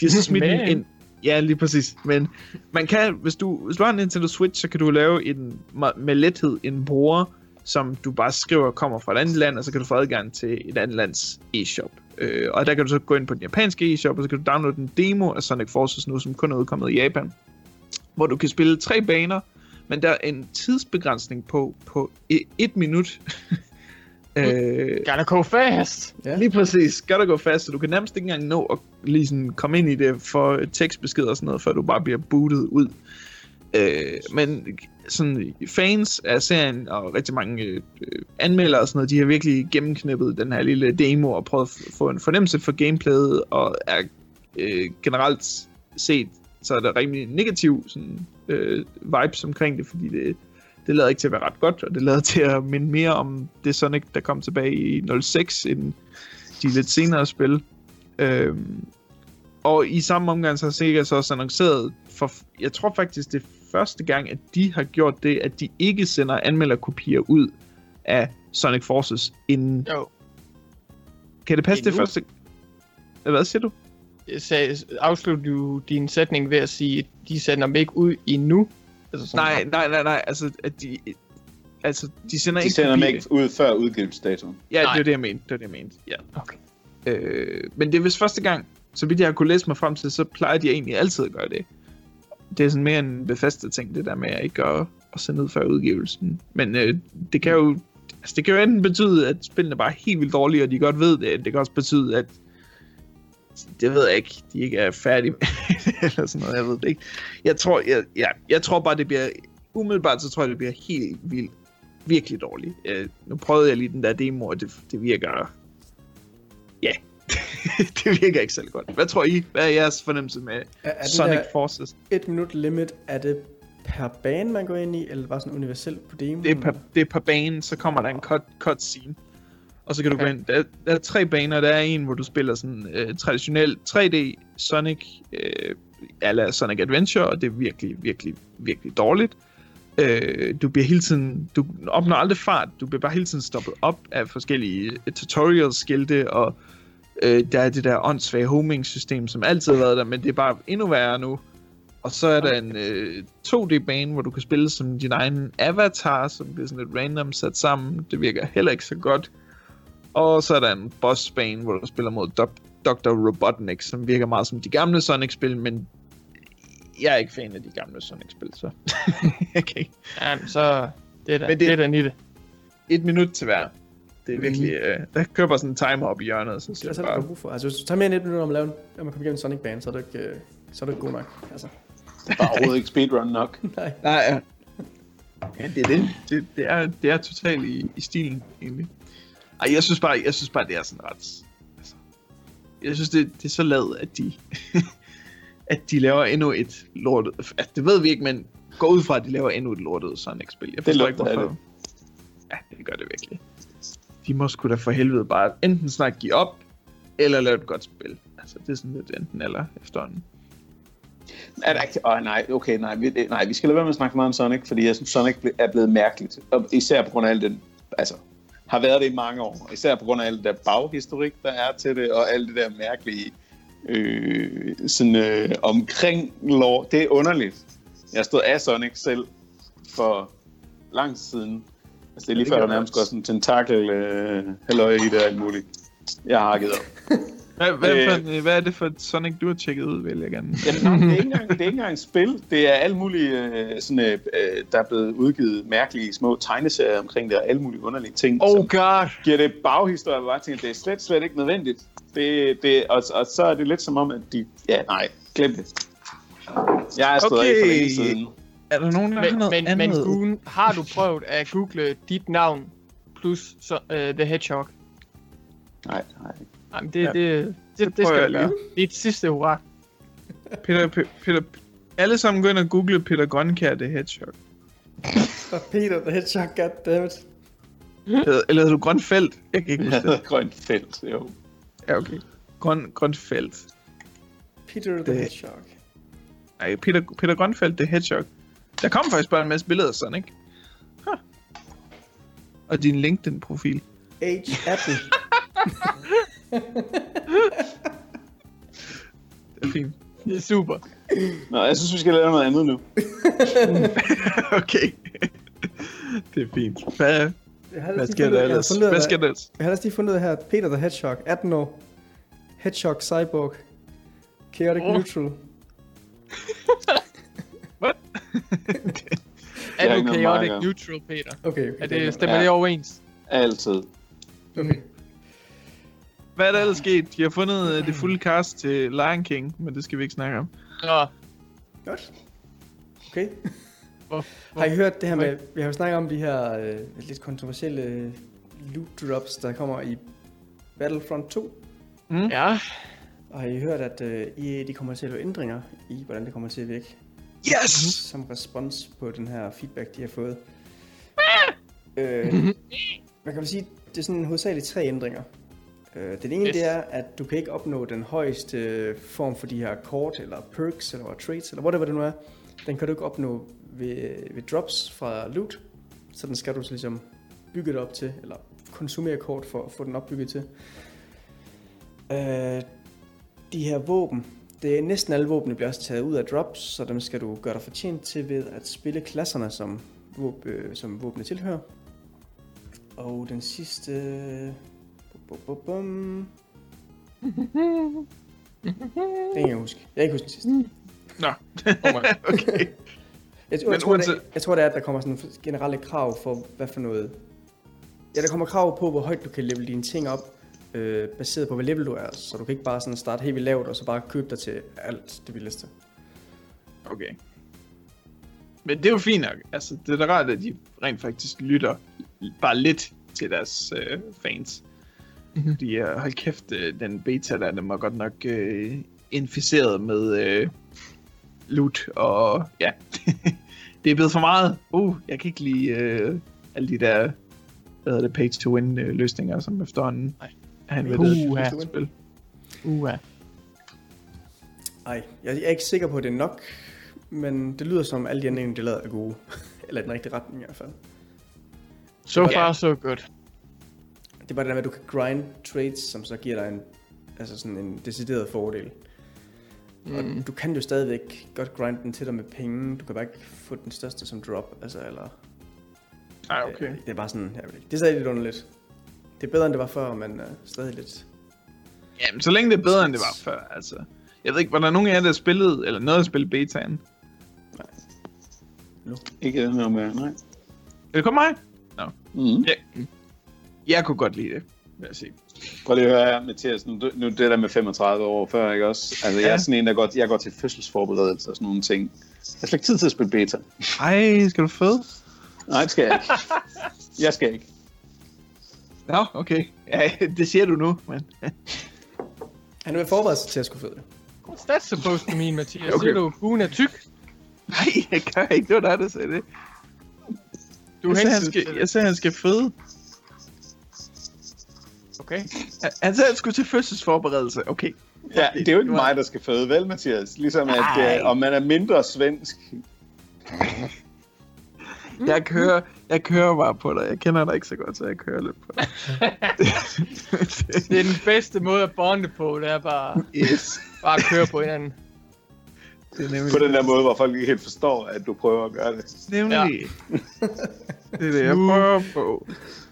de har så smidt en, en... Ja, lige præcis. Men man kan, hvis du, hvis du har en Nintendo Switch, så kan du lave en, med lethed en bruger, som du bare skriver kommer fra et andet land, og så kan du få adgang til et andet lands e-shop. Øh, og der kan du så gå ind på den japanske e-shop, og så kan du downloade en demo af Sonic Forces nu, som kun er udkommet i Japan. Hvor du kan spille tre baner, men der er en tidsbegrænsning på, på et minut. øh, Gotta go fast. Ja. Lige præcis. Det gå fast, så du kan nærmest ikke engang nå at lige sådan komme ind i det for tekstbesked og sådan noget, før du bare bliver bootet ud. Øh, men sådan fans af serien og rigtig mange øh, anmeldere og sådan noget, de har virkelig gennemknippet den her lille demo og prøvet at få en fornemmelse for gameplayet og er øh, generelt set, så er der rimelig negativ sådan, øh, vibes omkring det, fordi det, det lader ikke til at være ret godt, og det lader til at minde mere om det Sonic, der kom tilbage i 06, end de lidt senere spil. Øh, og i samme omgang så har Sega så også annonceret, for jeg tror faktisk det er første gang, at de har gjort det, at de ikke sender anmelderkopier ud af Sonic Forces inden. Jo. Kan det passe det Endnu? første? Eller Hvad siger du? Jeg sagde, afslut du din sætning ved at sige, at de sender dem ikke ud endnu. Altså sådan, Nej, nej, nej, nej, altså at de... Altså, de sender De ikke sender dem kopier. ikke ud før udgivelsesdatoen. Ja, det Nej. er det, jeg mente. Det er det, jeg mente. Ja. Okay. Øh, men det er vist første gang, så vidt jeg har kunne læse mig frem til, så plejer de egentlig altid at gøre det. Det er sådan mere en befæstet ting, det der med at ikke at, at sende ud før udgivelsen. Men øh, det kan jo altså det kan jo enten betyde, at spillene bare er helt vildt dårlige, og de godt ved det. Det kan også betyde, at det ved jeg ikke, de ikke er færdige med, eller sådan noget, jeg ved det ikke. Jeg tror, jeg, ja, jeg tror bare, det bliver, umiddelbart så tror jeg, det bliver helt vildt, virkelig dårligt. Øh, nu prøvede jeg lige den der demo, og det, det virker, ja, det virker ikke særlig godt. Hvad tror I? Hvad er jeres fornemmelse med Er, er Sonic Forces? et minut limit, er det per bane, man går ind i, eller bare sådan universelt på demo? Det er, per, det er per bane, så kommer der en cut, cut scene. Og så kan du Okay. gå ind, der, der er tre baner, der er en, hvor du spiller sådan øh, traditionel 3D Sonic, øh, eller Sonic Adventure, og det er virkelig, virkelig, virkelig dårligt. Øh, du bliver hele tiden, du opnår aldrig fart, du bliver bare hele tiden stoppet op af forskellige øh, tutorials, skilte, og øh, der er det der åndssvage homing system, som altid har været der, men det er bare endnu værre nu. Og så er der en øh, 2D-bane, hvor du kan spille som din egen avatar, som bliver sådan lidt random sat sammen. Det virker heller ikke så godt. Og så er der en boss-bane, hvor du spiller mod Doc- Dr. Robotnik, som virker meget som de gamle Sonic-spil, men jeg er ikke fan af de gamle Sonic-spil, så okay. Jamen, så det er da, Men det, det- det er da nitte. Et minut til hver. Det er virkelig... Øh, der køber sådan en timer op i hjørnet, så Det siger er bare... brug for. Altså, hvis du tager mere end et minut om at lave en, om at komme igennem Sonic Bane, så er du ikke, øh, så er du ikke god nok. Altså, Bare overhovedet ikke speedrun nok. nej. Nej, ja. ja det er det. Det, det, er, det er totalt i, i stilen, egentlig. Ej, jeg synes bare, jeg synes bare det er sådan ret... Altså, jeg synes, det, det er så lavet, at de... at de laver endnu et lortet... Altså, det ved vi ikke, men gå ud fra, at de laver endnu et lortet Sonic-spil. Jeg forstår ikke, lugter af hvorfor. Ja, det gør det virkelig. De må sgu da for helvede bare enten snart give op, eller lave et godt spil. Altså, det er sådan lidt enten eller efterhånden. Er der ikke... Nej, okay, nej vi, nej, vi skal lade være med at snakke meget om Sonic, fordi jeg synes, Sonic er blevet mærkeligt. Og især på grund af alt den... Altså, har været det i mange år. Især på grund af alt det der baghistorik, der er til det, og alt det der mærkelige øh, sådan, øh, omkring lore. Det er underligt. Jeg stod af Sonic selv for lang tid siden. Altså, det er lige det før, der nærmest går sådan en tentakel øh, halløj i det alt muligt. Jeg har givet op. Hvad, hvad, Øh. for, hvad er det for et Sonic, du har tjekket ud, vil jeg gerne? Jamen, nej, det, er ikke engang, det er ikke engang et spil. Det er alle mulige, øh, sådan, øh, øh, der er blevet udgivet mærkelige små tegneserier omkring det, og alle mulige underlige ting, Oh som god. giver det baghistorie, hvor jeg tænker, det er slet, slet ikke nødvendigt. Det, det, og, og så er det lidt som om, at de... Ja, nej, glem det. Jeg er stået okay. af for længe siden. Er der nogen, der har Men, noget men, men andet? Goon, har du prøvet at google dit navn plus så, uh, The Hedgehog? Nej, nej. Jamen, det, Ja. det, det, det, det skal jeg gøre. lige. Det er et sidste hurra. Peter, Peter, Peter, alle sammen gå ind og google Peter Grønkær, The Hedgehog. Og Peter, the Hedgehog, goddammit. Eller, eller hedder du Grønfeldt? Jeg kan ikke huske det. hedder Grønt Felt, jo. Ja, okay. Grøn, Grønfeldt. Peter the Det- Hedgehog. Nej, Peter, Peter Grønfeldt, The Hedgehog. Der kom faktisk bare en masse billeder af Sonic. Huh. Og din LinkedIn-profil. Age 18. Det er fint. Det er super. Nå, jeg synes, vi skal lave noget andet nu. okay. det er fint. Hvad, Jeg har hvad sker lige der ellers? Hvad sker der ellers? Jeg har lige fundet ud af her, Peter the Hedgehog, 18 år. Hedgehog Cyborg. Chaotic Åh. Neutral. Har Er du chaotic marker. neutral, Peter? Okay, okay. Er det, stemmer Ja. det overens? Altid. Okay. Hvad er der ellers sket? De har fundet øh, det fulde cast til Lion King, men det skal vi ikke snakke om. Nå, Godt. Okay. Hvor- Har I hørt det her med, vi har jo snakket om de her øh, lidt kontroversielle øh, loot drops, der kommer i Battlefront 2. Mm? ja. Og har I hørt, at øh, EA de kommer til at lave ændringer i, hvordan det kommer til at virke? Yes! Som respons på den her feedback, de har fået. øh, man kan vel sige, det er sådan hovedsageligt tre ændringer. Øh, den ene Yes. det er, at du kan ikke opnå den højeste form for de her kort, eller perks, eller traits, eller whatever det nu er. Den kan du ikke opnå ved, ved drops fra loot. Så den skal du så ligesom bygge det op til, eller konsumere kort for at få den opbygget til. Øh, de her våben, det er næsten alle våben bliver også taget ud af drops, så dem skal du gøre dig fortjent til ved at spille klasserne, som, våb, øh, som våbne tilhører. Og den sidste... Bum, bum, bum. Den kan jeg huske. Jeg kan ikke huske den sidste. Nå. Oh okay. Jeg, jeg, Men tror, uanset- det, jeg tror, det er, at der kommer sådan generelle krav for, hvad for noget... Ja, der kommer krav på, hvor højt du kan level dine ting op, øh, baseret på, hvad level du er. Så du kan ikke bare sådan starte helt vildt lavt, og så bare købe dig til alt det vildeste. Okay. Men det er jo fint nok. Altså, det er da rart, at de rent faktisk lytter bare lidt til deres øh, fans. Mhm. Fordi, øh, hold kæft, øh, den beta der, den var godt nok øh, inficeret med øh, loot, og ja, det er blevet for meget. Uh, jeg kan ikke lide øh, alle de der hvad hedder det, page-to-win øh, løsninger, som efterhånden Nej. Han vil Uha. det spil. Uha. Ej, jeg er ikke sikker på, at det er nok, men det lyder som, alle de ændringer, de lavede, er gode. Eller i den rigtige retning i hvert fald. So far, so good. Det er bare det der med, at du kan grind trades, som så giver dig en, altså sådan en decideret fordel. Mm. Og du kan jo stadigvæk godt grinde den til dig med penge. Du kan bare ikke få den største som drop. Altså, eller, Ej, okay. øh, det er bare sådan, jeg ved ikke. Det er stadig lidt underligt. Det er bedre, end det var før, men uh, stadig lidt. Jamen, så længe det er bedre, end det var før, altså. Jeg ved ikke, var der nogen af jer, der spillede, eller noget at spille betaen? Ikke den her med, nej. Er det kun mig? Mm. Ja. Jeg kunne godt lide det, vil jeg sige. Prøv lige at høre her, Mathias, nu, nu det der med 35 år før, ikke også? Altså, jeg Ja. er sådan en, der går, jeg går til fødselsforberedelse og sådan nogle ting. Jeg har slet ikke tid til at spille beta. Ej, skal du føde? Nej, det skal jeg ikke. Jeg skal ikke. Nå, okay. Ja, det siger du nu, men... Han vil forberede sig til at skulle føde det. What's that supposed to mean, Mathias? Okay. Siger du, buen er tyk? Nej, jeg gør ikke. Det var dig, der sagde det. Du jeg, sagde, han skal, jeg sagde, han skal føde. Okay. Han- Han sagde, han skulle til fødselsforberedelse. Okay. Ja, det er jo ikke mig, der skal føde, vel, Mathias? Ligesom at, øh, om man er mindre svensk. Jeg kører, jeg kører bare på dig. Jeg kender dig ikke så godt, så jeg kører lidt på dig. Det er den bedste måde at bonde på, det er bare, yes. bare at køre på hinanden. Det er nemlig, På den der måde, hvor folk ikke helt forstår, at du prøver at gøre det. nemlig. Ja. det er det, jeg prøver på.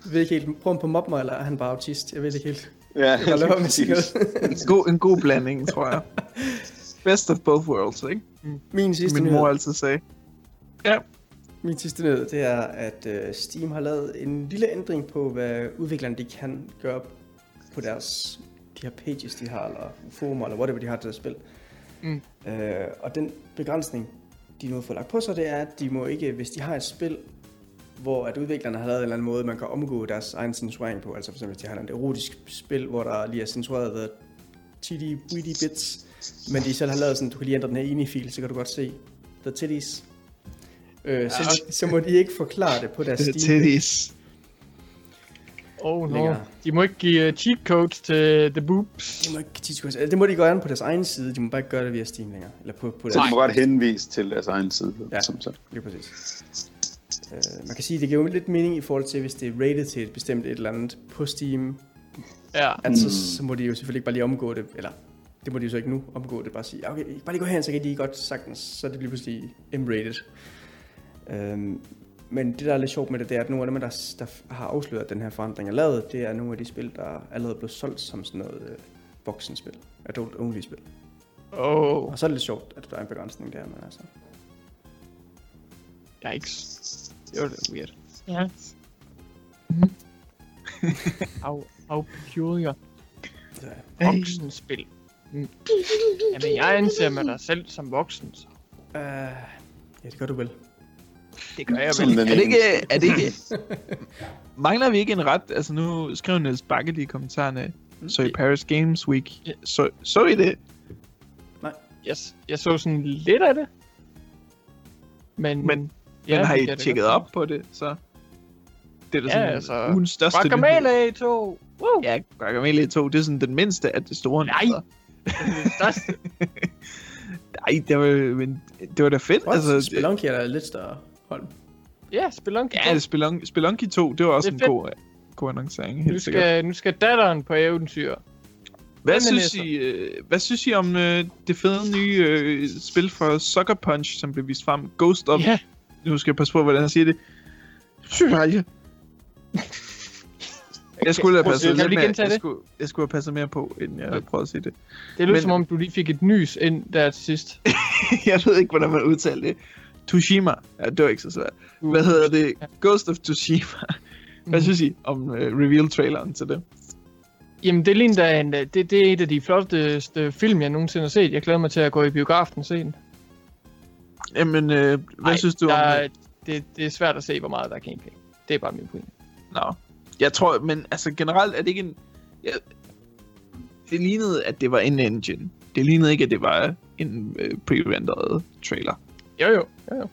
Jeg ved ikke helt, prøv på mobbe mig, eller er han bare autist? Jeg ved ikke helt. Ja, Jeg lade være med. En god, en god blanding, tror jeg. Best of both worlds, ikke? Min sidste Min nyhed. mor altid sagde. Ja. Min sidste nyhed, det er, at uh, Steam har lavet en lille ændring på, hvad udviklerne de kan gøre på deres de her pages, de har, eller forumer, eller whatever de har til at spil. Mm. Uh, og den begrænsning, de nu har fået lagt på sig, det er, at de må ikke, hvis de har et spil, hvor at udviklerne har lavet en eller anden måde, man kan omgå deres egen censurering på, altså for eksempel, hvis de har et erotisk spil, hvor der lige er censureret the titty bitty bits, men de selv har lavet sådan, du kan lige ændre den her ini-fil, så kan du godt se the titties. Øh, så, så må de ikke forklare det på deres Det er Steam. titties. Oh no. Længere. De må ikke give uh, cheat codes til the boobs. De må ikke, de skal, altså, det må de gøre på deres egen side, de må bare ikke gøre det via Steam længere. Eller på, på Så deres, de må godt henvise til deres egen side. Ja. Som så. lige præcis. Øh, man kan sige, det giver jo lidt mening i forhold til, hvis det er rated til et bestemt et eller andet på Steam, Ja. at så, så må de jo selvfølgelig ikke bare lige omgå det, eller det må de jo så ikke nu omgå det, bare sige, "Ja, okay, bare lige gå hen, så kan de godt sagtens, så det lige pludselig M-rated. Øhm, men det, der er lidt sjovt med det, det er, at nogle af dem, der, der har afsløret, at den her forandring er lavet, det er nogle af de spil, der allerede blev solgt som sådan noget øh, voksenspil, adult only spil. Oh, Og så er det lidt sjovt, at der er en begrænsning der, men altså... yikes. Det var lidt weird. Ja. how, how peculiar. Så, Voksenspil. Mm. Jamen, jeg anser mig dig selv som voksen, så øh, ja, det gør du vel. Det gør jeg vel. den Er det ikke... Er det ikke... Mangler vi ikke en ret? Altså nu skrev Niels Bakke lige i kommentarerne. Så i Paris Games Week. Så, så I det? Jeg, jeg så sådan lidt af det. Men, Men- ja, Men har I tjekket op på det? Så det er da Ja, sådan altså, ugens største Guacamole 2! Woo! Ja, Guacamole 2, det er sådan den mindste af det store. Nej. nyheder. Det er det største. Nej, det var, men det var da fedt. What? Altså, Spelunky er da lidt større hold. Ja, Spelunky ja, Spelunky, Spelunky 2, det var også Det en fedt. god, god annoncering, nu helt sikkert. skal, nu skal datteren på eventyr. Hvad synes? I, øh, hvad synes I om øh, det fede nye øh, spil for Sucker Punch, som blev vist frem? Ghost of... Ja, Nu skal jeg passe på, hvordan jeg siger det. Syrje. Jeg skulle have passet du lidt mere, jeg det? skulle, jeg skulle have passet mere på, inden jeg prøvede at sige det. det lyder Men- som om, du lige fik et nys ind der til sidst. jeg ved ikke, hvordan man udtaler det. Tsushima. Ja, det var ikke så svært. Hvad hedder det? Ghost of Tsushima. Hvad Mm. synes I om uh, reveal-traileren til det? Jamen, det ligner da en, det, det er et af de flotteste film, jeg nogensinde har set. Jeg glæder mig til at gå i biografen og se den. Jamen, øh, hvad Ej, synes du der, om er- det? Det er svært at se, hvor meget der er gameplay. Det er bare min pointe. Nå. Jeg tror, men altså generelt er det ikke en... Jeg, det lignede, at det var en engine. Det lignede ikke, at det var en øh, pre-renderet trailer. Jo, jo. Jo.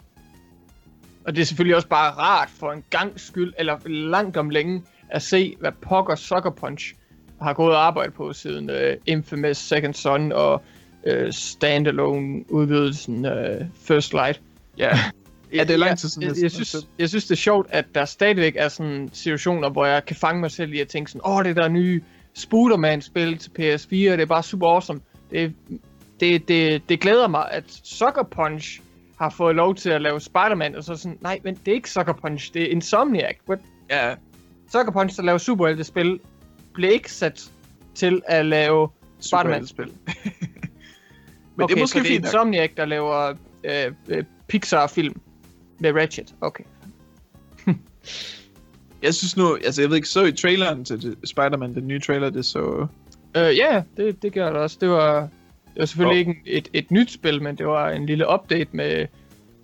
Og det er selvfølgelig også bare rart for en gang skyld, eller langt om længe, at se, hvad pokker Sucker Punch har gået og arbejdet på siden uh, Infamous Second Son og uh, Standalone udvidelsen uh, First Light. Ja. Ja, det er lang tid siden. Jeg, jeg, jeg, synes, jeg synes, det er sjovt, at der stadigvæk er sådan situationer, hvor jeg kan fange mig selv i at tænke sådan, åh, oh, det der nye Spooderman-spil til PS4, det er bare super awesome. Det, det, det, det glæder mig, at Sucker Punch har fået lov til at lave Spider-Man, og så sådan, nej, men det er ikke Sucker Punch, det er Insomniac. Ja, Sucker Punch, der laver superhelte-spil, blev ikke sat til at lave Spider-Man-spil. Men okay, det er måske så det er. Insomniac, der laver øh, øh, Pixar-film med Ratchet. Okay. Jeg synes nu, altså jeg ved ikke, så i traileren til Spider-Man, den nye trailer, det så... Øh, ja, det, det gør det også. Det var, det var selvfølgelig Jo. ikke et, et nyt spil, men det var en lille update med,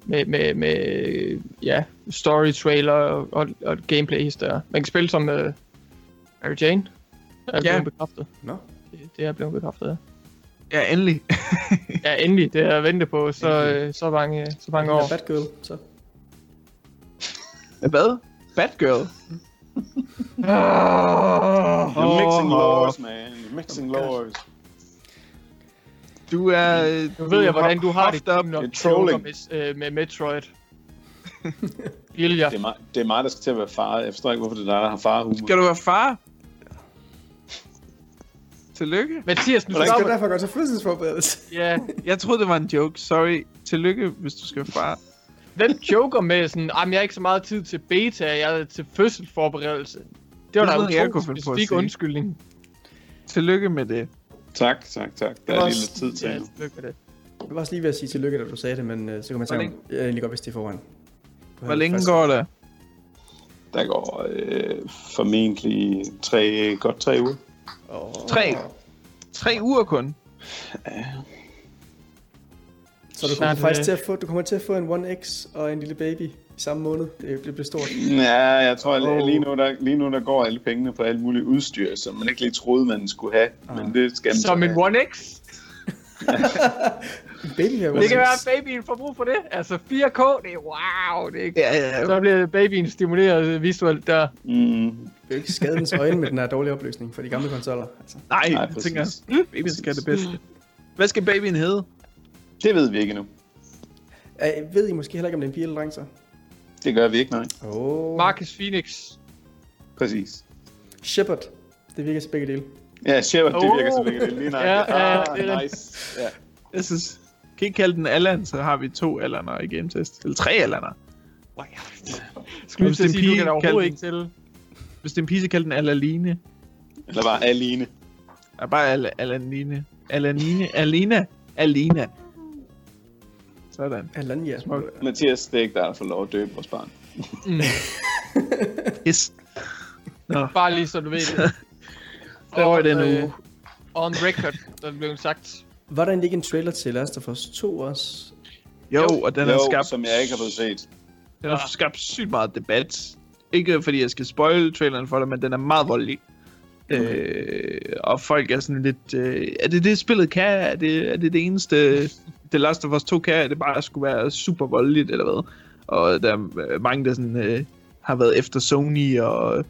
med, med, med ja, story trailer og, og, og gameplay historier. Man kan spille som uh, Mary Jane. Er Ja. blevet bekræftet. Nå. Det, det er blevet bekræftet, ja. Ja, endelig. Ja, endelig. Det har jeg ventet på så, øh, så mange, så mange år. Batgirl, så. Hvad? Batgirl? You're mixing Åh. laws, man. You're mixing laws. Du er... Nu ved jeg, hvordan du har det, op. når du trolling. med, øh, med Metroid. Ilja. Det er, mig, det er mig, der skal til at være far. Jeg forstår ikke, hvorfor det er dig, der har farhumor. Skal du være far? Tillykke. Mathias, nu Hvordan skal stopper. derfor gå til fødselsforberedelse. Ja, Jeg troede, det var en joke. Sorry. Tillykke, hvis du skal være far. hvem joker med sådan, at jeg har ikke så meget tid til beta, jeg er til fødselsforberedelse. Det var da en specifik undskyldning. Tillykke med det. Tak, tak, tak. Der er lige lidt tid til Ja, tillykke med det. Jeg var også lige ved at sige tillykke, da du sagde det, men uh, så kan man tænke, jeg egentlig godt vidste det i forvejen. Du Hvor længe går det? Der går øh, formentlig tre, godt tre uger. Åh. Tre. Tre uger kun. Så du kommer Snart, faktisk øh, til at få, du kommer til at få en 1X og en lille baby i samme måned. Det, det bliver stort. Ja, jeg tror, Oh. at lige nu, der, lige nu der går alle pengene på alt muligt udstyr, som man ikke lige troede, man skulle have. Men det skal man Som så en have. 1X. Baby Det kan være, at babyen får brug for det. Altså 4K, det er wow. Det er ikke... Ja, ja, Så bliver babyen stimuleret visuelt der. Mm, Det er jo ikke skade dens øjne med den her dårlige opløsning for de gamle konsoller. Altså. Nej, Nej, jeg tænker, baby skal det bedste. Hvad skal babyen hedde? det ved vi ikke endnu. Øh, ved I måske heller ikke, om det er en pige eller dreng så? Det gør vi ikke, nej. Oh. Marcus Phoenix. Præcis. Shepard. Det virker til begge dele. Ja, Shepard, det Oh. virker som ikke det lige nej. Ja, ja, ja, ah, det er det. nice. Ja. Jeg synes, kan I ikke kalde den Allan, så har vi to Allaner i game test. Eller tre Allaner. Skulle Hvis jeg det er sige, du pige, kan da kald overhovedet den- ikke til. Hvis det er en pige, så kald den Alaline. Eller bare Aline. Ja, bare Al Alanine. Alanine. Alina. Alina. Sådan. Alanya. Smukt. Mathias, det er ikke der, der får lov at døbe vores barn. Yes. Nå, Bare lige så du ved det. der var den øh, uge. On record, der blev sagt. Var der egentlig ikke en trailer til Last of Us 2 også? Jo, og den jo, har skabt, som jeg ikke har fået set. den har skabt sygt meget debat. Ikke fordi jeg skal spoil traileren for dig, men den er meget voldelig. Øh, og folk er sådan lidt, øh, er det det spillet kan? Er det er det, det eneste, The Last of Us 2 kan? Er det bare at skulle være super voldeligt, eller hvad? Og der er øh, mange, der sådan, øh, har været efter Sony, og,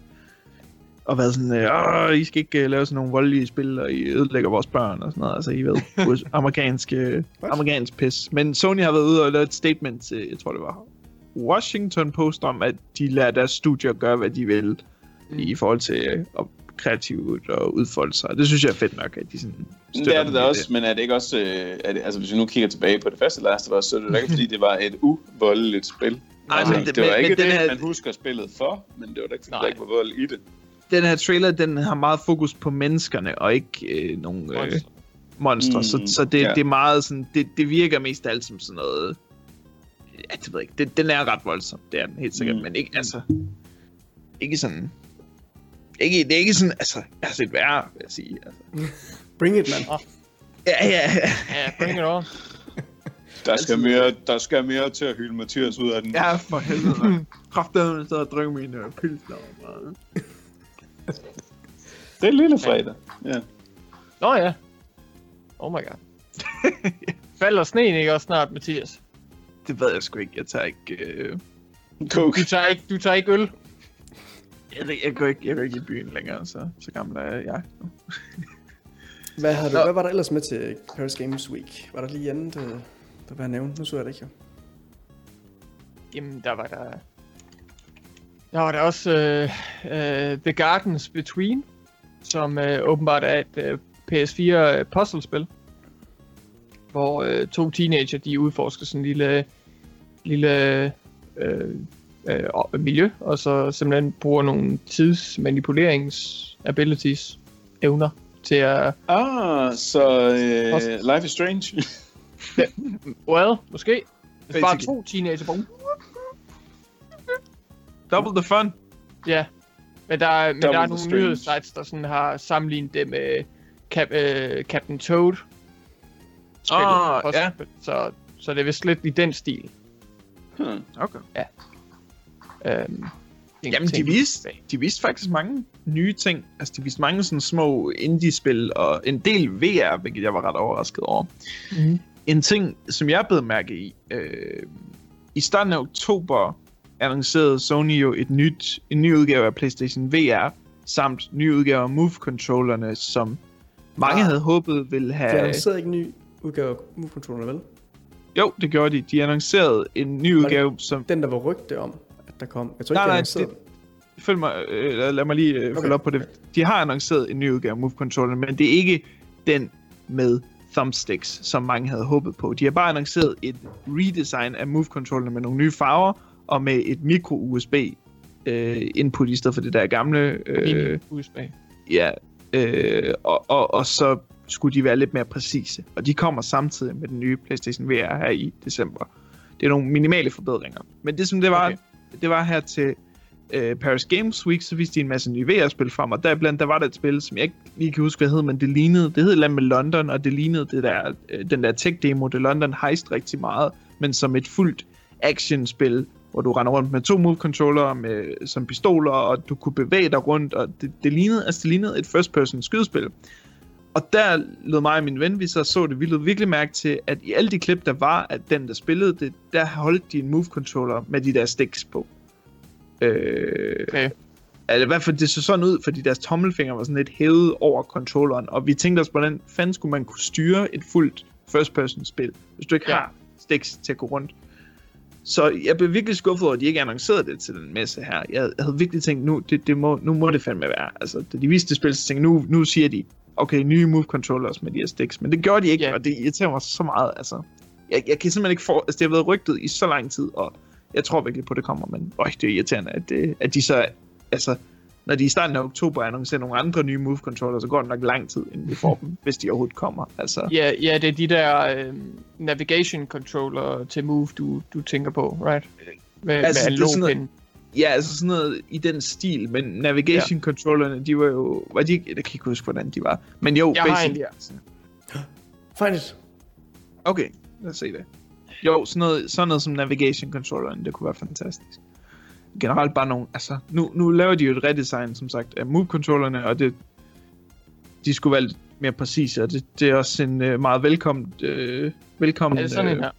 og været sådan, øh, I skal ikke øh, lave sådan nogle voldelige spil, og I ødelægger vores børn, og sådan noget. Altså, I ved, amerikansk, øh, amerikansk pis. Men Sony har været ude og lavet et statement til, jeg tror det var Washington Post, om at de lader deres studier gøre, hvad de vil, mm. i forhold til øh, at kreativt og udfolde sig. Det synes jeg er fedt nok, at de sådan støtter Det er det da også, men er det ikke også... Øh, er det, altså, hvis vi nu kigger tilbage på det første Last of Us, så er det jo ikke, fordi det var et uvoldeligt spil. Nej, altså, men det- det var men- ikke men den det, her- man husker spillet for, men det var da ikke, fordi der ikke var vold i det. Den her trailer, den har meget fokus på menneskerne, og ikke øh, nogen øh, Monster. monstre. Mm, så så det, ja. det er meget sådan, det, det virker mest af alt som sådan noget... Ja, det ved jeg ikke. Det, den er ret voldsom, det er den helt sikkert, Mm. men ikke, altså... Ikke sådan... Ikke, det er ikke sådan, altså, jeg har set værre, vil jeg sige. Altså. Bring it, man. Ja, ja, ja. Bring it on. Der skal, mere, der skal mere til at hylde Mathias ud af den. Ja, for helvede, man. Kraftedeme så og drikke mine øh, pilsner. Det er lille fredag. Ja. Nå ja. Oh my god. Falder sneen ikke også snart, Mathias? Det ved jeg sgu ikke. Jeg tager ikke... Øh... Coke. Du tager ikke, du tager ikke øl. Jeg, ved- jeg, går ikke, jeg går ikke i byen længere, så, så gammel er jeg nu. Hvad, har du, hvad var der ellers med til Paris Games Week? Var der lige andet, øh, der var nævnt? Nu så jeg det ikke, jo. Jamen, der var der... Der var der også øh, øh, The Gardens Between, som øh, åbenbart er et øh, PS4 puzzlespil, hvor øh, to teenager, de udforsker sådan en lille, lille øh, øh, og- miljø, og så simpelthen bruger nogle tidsmanipuleringsabilities, evner, til at... Ah, så øh, Life is Strange. Well, måske. Hvis bare to teenager bruger Double the fun. Ja, men der, er- men der er nogle nyhedssites, der sådan har sammenlignet det med Cap, øh, Captain Toad. Ah, også. ja. Så, så det er vist lidt i den stil. Hmm. Okay. Øhm, Jamen, de viste, de viste faktisk mange nye ting. Altså, de viste mange sådan små indie-spil, og en del VR, hvilket jeg var ret overrasket over. Mhm. En ting, som jeg blev mærke i, øh, i starten af oktober annoncerede Sony jo et nyt, en ny udgave af PlayStation VR, samt nye udgaver af Move-controllerne, som mange Ah. havde håbet ville De have... annoncerede ikke en ny udgave af Move Controller, vel? Jo, det gjorde de. De annoncerede en ny udgave, som... Den, der var rygte om, der kom. Jeg tror Nej, ikke, nej, annoncerede det- Følg mig, øh, lad- lad mig lige øh, Okay. følge op på det. De har annonceret en ny udgave af Move Controller, men det er ikke den med thumbsticks, som mange havde håbet på. De har bare annonceret et redesign af Move Controller med nogle nye farver, og med et micro-USB øh, input i stedet for det der gamle. Øh, USB. ja, øh, og, og, og så skulle de være lidt mere præcise. Og de kommer samtidig med den nye PlayStation VR her i december. Det er nogle minimale forbedringer. Men det som det var, Okay det var her til øh, Paris Games Week, så viste de en masse nye VR-spil frem, og deriblandt der var der et spil, som jeg ikke lige kan huske, hvad hed, men det lignede, det hed et med London, og det lignede det der, øh, den der tech-demo, det London Heist rigtig meget, men som et fuldt actionspil, hvor du render rundt med to move-controller med, som pistoler, og du kunne bevæge dig rundt, og det, det, lignede, altså det lignede et first-person skydespil. Og der lød mig og min ven, vi så så det, vi lød virkelig mærke til, at i alle de klip, der var af den, der spillede det, der holdt de en move-controller med de der sticks på. Øh, Okay. Altså i hvert fald, det så sådan ud, fordi deres tommelfinger var sådan lidt hævet over controlleren, og vi tænkte os, hvordan fanden skulle man kunne styre et fuldt first-person spil, hvis du ikke Ja. har sticks til at gå rundt. Så jeg blev virkelig skuffet over, at de ikke annoncerede det til den messe her. Jeg havde virkelig tænkt, nu, det, det må, nu må det fandme være. Altså, da de viste det spil, så tænkte jeg, nu, nu siger de, okay, nye move controllers med de her sticks. Men det gjorde de ikke, Ja. og det irriterer mig så meget. Altså, jeg, jeg kan simpelthen ikke få... Altså, det har været rygtet i så lang tid, og jeg tror virkelig på, at det kommer, men øj, det er irriterende, at, det, at de så... Altså, når de i starten af oktober annoncerer nogle andre nye move controllers, så går det nok lang tid, inden vi får dem, hvis de overhovedet kommer. Altså, Ja, ja, det er de der øh, navigation controller til Move, du, du tænker på, right? Med, Altså, med det er sådan pin. Ja, altså sådan noget i den stil, men navigation ja. controllerne, de var jo, var de jeg kan ikke huske, hvordan de var, men jo, Jeg har basic- en, ja. Find it. Okay, lad os se det. Jo, sådan noget, sådan noget som navigation controllerne, det kunne være fantastisk. Generelt bare nogle, altså, nu, nu laver de jo et redesign, som sagt, af move controllerne, og det, de skulle være lidt mere præcise, og det, det er også en uh, meget velkommen, uh, velkommen, Er det sådan en øh, her?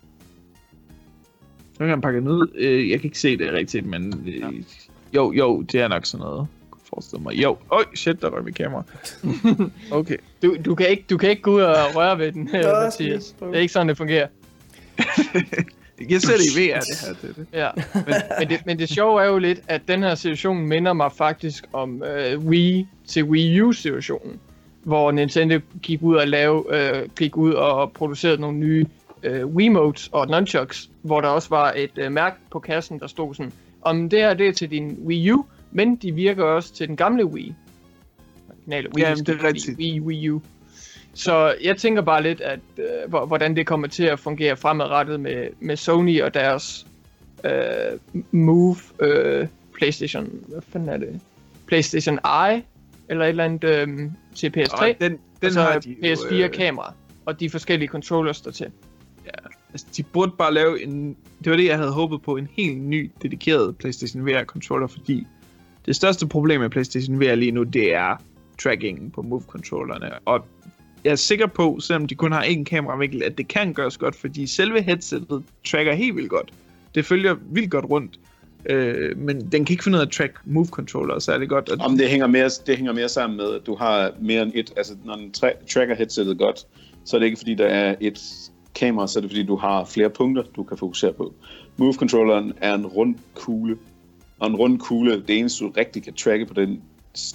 Nu kan han pakke ud. Øh, jeg kan ikke se det rigtigt, men... Øh, Ja. Jo, jo, det er nok sådan noget. Forestille mig. Jo, øj, shit, der røg mit kamera. Okay. Du, du, kan ikke, du kan ikke gå ud og røre ved den, her, jeg Mathias. Det er ikke sådan, det fungerer. Jeg ser det i VR, det her. Det, det. Ja. Men, men, det, men det sjove er jo lidt, at den her situation minder mig faktisk om øh, Wii til Wii U-situationen. Hvor Nintendo gik ud og lave, øh, gik ud og producerede nogle nye øh, Wiimotes og Nunchucks, hvor der også var et øh, mærke på kassen, der stod sådan, om det her det er til din Wii U, men de virker også til den gamle Wii. Originale Wii, Jamen, det er rigtigt. Wii, Wii U. Så jeg tænker bare lidt, at øh, hvor- hvordan det kommer til at fungere fremadrettet med, med Sony og deres øh, Move øh, PlayStation, hvad fanden er det? PlayStation Eye, eller et eller andet øh, til PS3, Og den, den og så har de jo, PS4 øh, kamera, og de forskellige controllers der til altså, de burde bare lave en... Det var det, jeg havde håbet på. En helt ny, dedikeret PlayStation VR-controller, fordi det største problem med PlayStation VR lige nu, det er tracking på Move-controllerne. Og jeg er sikker på, selvom de kun har én kameravinkel, at det kan gøres godt, fordi selve headsetet tracker helt vildt godt. Det følger vildt godt rundt. Øh, men den kan ikke finde ud af at track move controller særlig godt. Og, Om det hænger mere, det hænger mere sammen med, at du har mere end et, altså når den tra- tracker headsetet godt, så er det ikke fordi, der er et kamera, så er det fordi, du har flere punkter, du kan fokusere på. Move controlleren er en rund kugle, og en rund kugle, det eneste du rigtig kan tracke på den,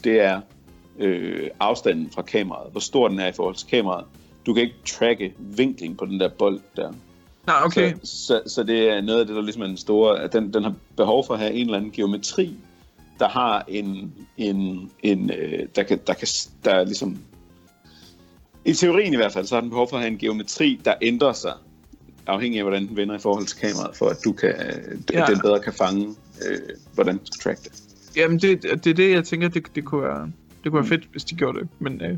det er øh, afstanden fra kameraet, hvor stor den er i forhold til kameraet. Du kan ikke tracke vinkling på den der bold der. Nej, okay. Så, så, så det er noget af det, der ligesom er den store, at den, den har behov for at have en eller anden geometri, der har en, en, en øh, der kan, der kan, der er ligesom, i teorien i hvert fald, så har den behov for at have en geometri, der ændrer sig, afhængig af, hvordan den vender i forhold til kameraet, for at du kan, Ja. den bedre kan fange, øh, hvordan du skal track det. Jamen, det, det er det, jeg tænker, det, det kunne være... Det kunne være fedt, hvis de gjorde det, men øh,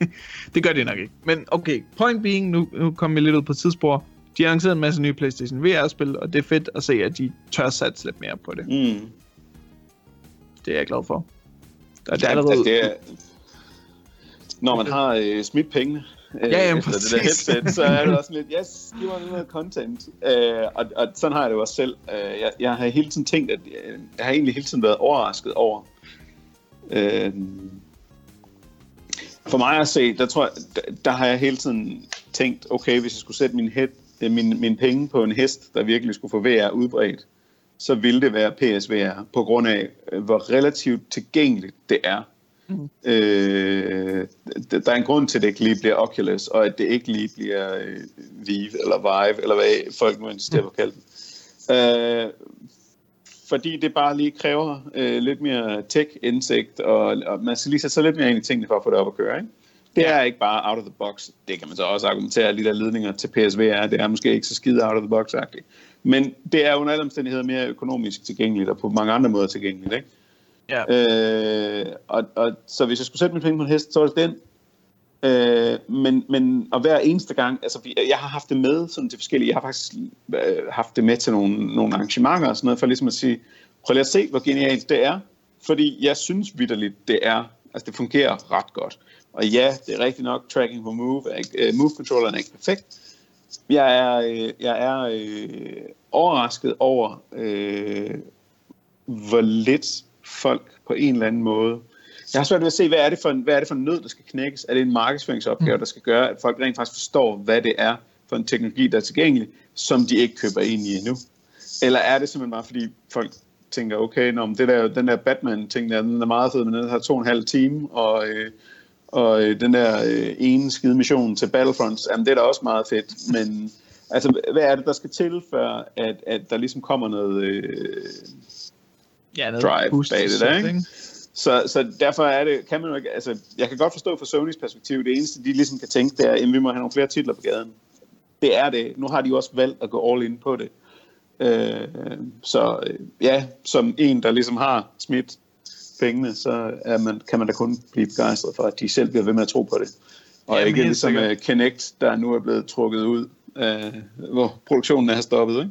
det gør de nok ikke. Men okay, point being, nu, nu kommer vi lidt ud på tidsspor. De har annonceret en masse nye PlayStation VR-spil, og det er fedt at se, at de tør satse lidt mere på det. Mm. Det er jeg glad for. Og det er Ja, allerede... når man har øh, smidt pengene øh, Ja, ja, efter det der headset, så er det også lidt, yes, giv mig noget content. Øh, og, og sådan har jeg det jo også selv. Øh, jeg, jeg har hele tiden tænkt, at øh, jeg har egentlig hele tiden været overrasket over. Øh, for mig at se, der tror jeg, der, der har jeg hele tiden tænkt, okay, hvis jeg skulle sætte min, head, øh, min, min penge på en hest, der virkelig skulle få VR udbredt, så ville det være PSVR, på grund af, øh, hvor relativt tilgængeligt det er. Mm. Øh, der er en grund til, at det ikke lige bliver Oculus, og at det ikke lige bliver øh, Vive eller Vive, eller hvad folk nu insisterer på at kalde den. Øh, fordi det bare lige kræver øh, lidt mere tech-indsigt, og, og man skal lige sætte sig lidt mere ind i tingene for at få det op at køre. Ikke? Det er ikke bare out of the box. Det kan man så også argumentere, at de der ledninger til PSVR, det er måske ikke så skide out of the box-agtigt. Men det er under alle omstændigheder mere økonomisk tilgængeligt, og på mange andre måder tilgængeligt. Ikke? Ja. Øh, og, og, så hvis jeg skulle sætte mine penge på en hest, så er det den. Øh, men, men og hver eneste gang, altså vi- jeg har haft det med sådan til forskellige, jeg har faktisk øh, haft det med til nogle, nogle arrangementer og sådan noget, for ligesom at sige, prøv lige at se, hvor genialt det er. Fordi jeg synes vidderligt, det er, altså det fungerer ret godt. Og ja, det er rigtigt nok, tracking på move, er ikke, uh, move controlleren er ikke perfekt. Jeg er, øh, jeg er øh, overrasket over, øh, hvor lidt folk på en eller anden måde. Jeg har svært ved at se, hvad er det for en, hvad er det for en nød, der skal knækkes? Er det en markedsføringsopgave, der skal gøre, at folk rent faktisk forstår, hvad det er for en teknologi, der er tilgængelig, som de ikke køber ind i endnu? Eller er det simpelthen bare, fordi folk tænker, okay, nå, men det der, den der Batman-ting der, den er meget fed, men den har to og en halv time, og, øh, og øh, den der øh, ene skide mission til Battlefronts, jamen det er da også meget fedt, men altså, hvad er det, der skal til, for at, at der ligesom kommer noget... Øh, ja, noget drive boost bag det der, ikke? Så, så derfor er det, kan man jo ikke, altså, jeg kan godt forstå fra Sonys perspektiv, det eneste, de ligesom kan tænke, det er, at vi må have nogle flere titler på gaden. Det er det. Nu har de jo også valgt at gå all in på det. Øh, så øh, ja, som en, der ligesom har smidt pengene, så er man, kan man da kun blive begejstret for, at de selv bliver ved med at tro på det. Og Jamen, ikke ligesom uh, Kinect, der nu er blevet trukket ud, uh, hvor produktionen er stoppet. Ikke?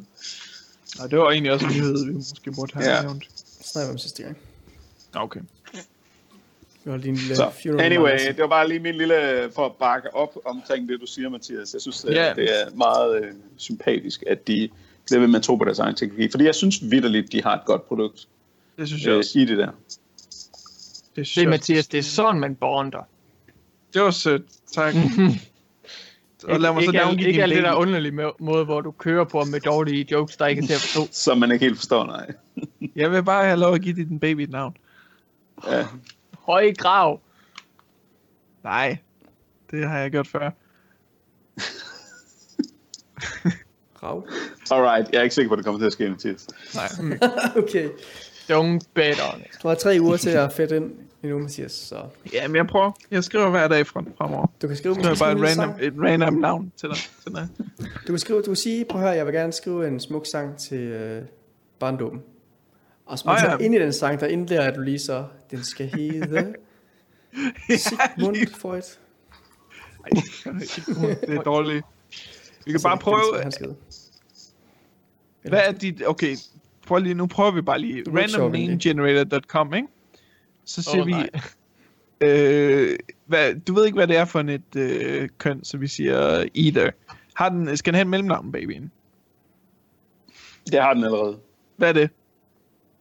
Og det var egentlig også en nyhed, vi måske burde have ja. nævnt. Snakker vi om sidste gang. Okay. Vi lige en lille Så, anyway, det var bare lige min lille for at bakke op omkring det, du siger, Mathias. Jeg synes, yeah. det er meget øh, sympatisk, at de bliver ved med at tro på deres egen teknologi. Fordi jeg synes vidderligt, de har et godt produkt Det synes jeg øh, også. i det der. Det, synes Det er jeg Mathias, det er sådan, man bonder. Det var sødt. Tak. Og lad mig så ikke, navngive alt- din ikke alt det der underlige må- måde, hvor du kører på med dårlige jokes, der ikke er til at forstå. Som man ikke helt forstår, nej. Jeg vil bare have lov at give din baby et navn. Ja. Høje grav. Nej, det har jeg gjort før. Rav. Alright, jeg er ikke sikker på, at det kommer til at ske, Mathias. Nej. okay. Don't bet on it. Du har tre uger til at fedte ind endnu, Mathias, så Jamen, jeg prøver. Jeg skriver hver dag fra fremover. du kan skrive, bare et random, sang. et random navn til dig. Til dig. Du kan skrive, du kan sige, prøv at høre, jeg vil gerne skrive en smuk sang til øh, barndommen. Og så oh, ja. ja. ind i den sang, der indlærer du lige så, den skal hedde Sigmund Freud. Ej, det er dårligt. Vi kan bare prøve... Hvad er dit... Okay, prøv lige, nu prøver vi bare lige. Er. Randomnamegenerator.com, ikke? Så siger Åh, vi... Øh, hvad, du ved ikke, hvad det er for et øh, køn, så vi siger either. Har den, skal den have et mellemnavn, babyen? Det har den allerede. Hvad er det?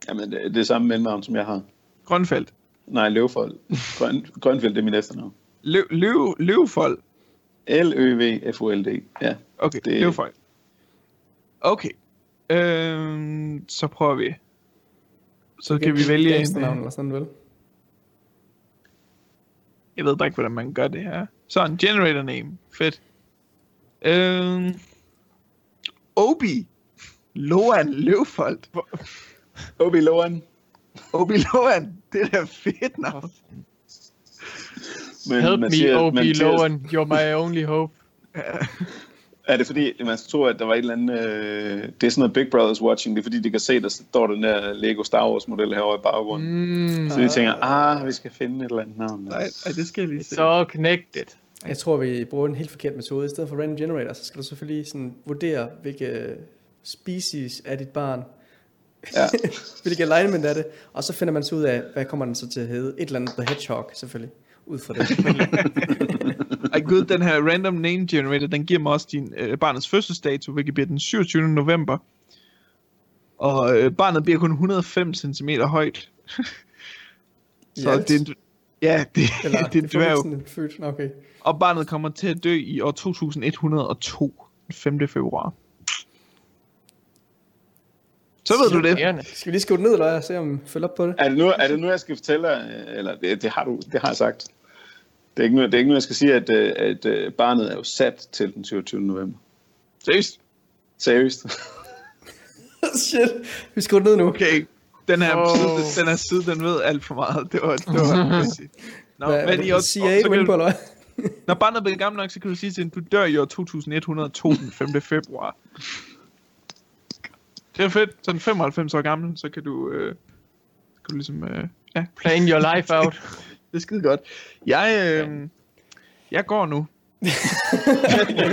Jamen, det, det er samme mellemnavn, som jeg har. Grønfeldt. Nej, Løvfold. Grøn, Grønfeldt det er mit efternavn. Løv, løv, løvfold. L-Ø-V-F-O-L-D. Ja. Okay, Det- det... løvfold. Okay. Øhm, så prøver vi. Så kan vi vælge en... øh, eller sådan, vel? Jeg ved bare ikke, hvordan man gør det her. Sådan, generator name. Fedt. Øhm, Obi. Loan Løvfold. Obi Loan. Obi Loan. Det er da fedt navn. Men Help me, Mathias- O.B. Mathias- Lowen. You're my only hope. Er det fordi, man skal tro, at der var et eller andet... Øh, det er sådan noget Big Brothers watching. Det er fordi, de kan se, der står den der Lego Star Wars model herovre i baggrunden. Mm, Så de tænker, ah, vi skal finde et eller andet navn. Nej, nej, det skal jeg lige se. så connected. Jeg tror, vi bruger en helt forkert metode. I stedet for random generator, så skal du selvfølgelig sådan vurdere, hvilke species er dit barn. Ja. hvilke alignment er det. Og så finder man så ud af, hvad kommer den så til at hedde. Et eller andet The Hedgehog, selvfølgelig. Ud fra det. Gud, den her random name generator, den giver mig også din øh, barnets fødselsdato, hvilket bliver den 27. november. Og øh, barnet bliver kun 105 cm højt. Så alt? det er en, ja, det, Eller, det er en dværg. født. Okay. Og barnet kommer til at dø i år 2102, den 5. februar. Så ved du det. Skal vi lige skrive det ned, eller se om vi følger op på det? Er det, nu, er det nu, jeg skal fortælle dig, eller det, det, har du, det har jeg sagt. Det er ikke nu, det er ikke nu jeg skal sige, at, øh, at øh, barnet er jo sat til den 27. november. Seriøst? Seriøst. Shit. Vi det ned nu. Okay. Den her, Åh. side, den her side, den ved alt for meget. Det var, det var. Nå, Hvad, men i år, CIA så kan, på, eller når barnet bliver gammel nok, så kan du sige til hende, du dør i år 2102, den 5. februar. Det er fedt. Så den 95 år gammel, så kan du, øh, kan du ligesom, øh, ja, Plan your life out. Det er skide godt. Jeg, øh, jeg går nu.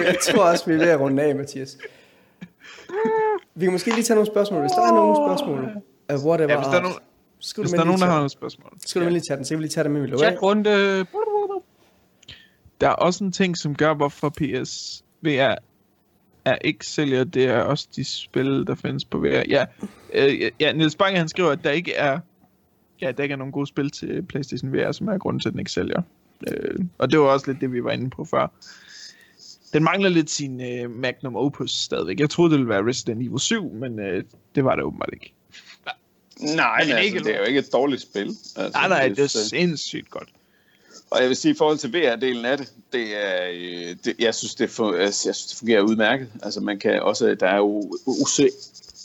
jeg tror også, vi er ved at runde af, Mathias. Vi kan måske lige tage nogle spørgsmål. Hvis der er nogle spørgsmål, uh, whatever Ja, hvis der er nogen, skriv hvis der er nogen, der har nogle spørgsmål. Skriv dem ind i chatten, så kan vi lige tage dem, af. Chatrunde. Der er også en ting, som gør, hvorfor PSVR er ikke sælger, det er også de spil, der findes på VR. Ja, øh, ja Niels Bange, han skriver, at der ikke er ja, der ikke er nogen gode spil til PlayStation VR, som er grunden til, at den ikke sælger. Øh, og det var også lidt det, vi var inde på før. Den mangler lidt sin øh, Magnum Opus stadigvæk. Jeg troede, det ville være Resident Evil 7, men øh, det var det åbenbart ikke. Nej, men ikke altså, det er jo ikke et dårligt spil. Altså, Nej, nej, det er sindssygt godt. Og jeg vil sige, i forhold til VR-delen af det, det er, øh, det, jeg, synes, det for, jeg synes, det fungerer udmærket. Altså, man kan også, der er jo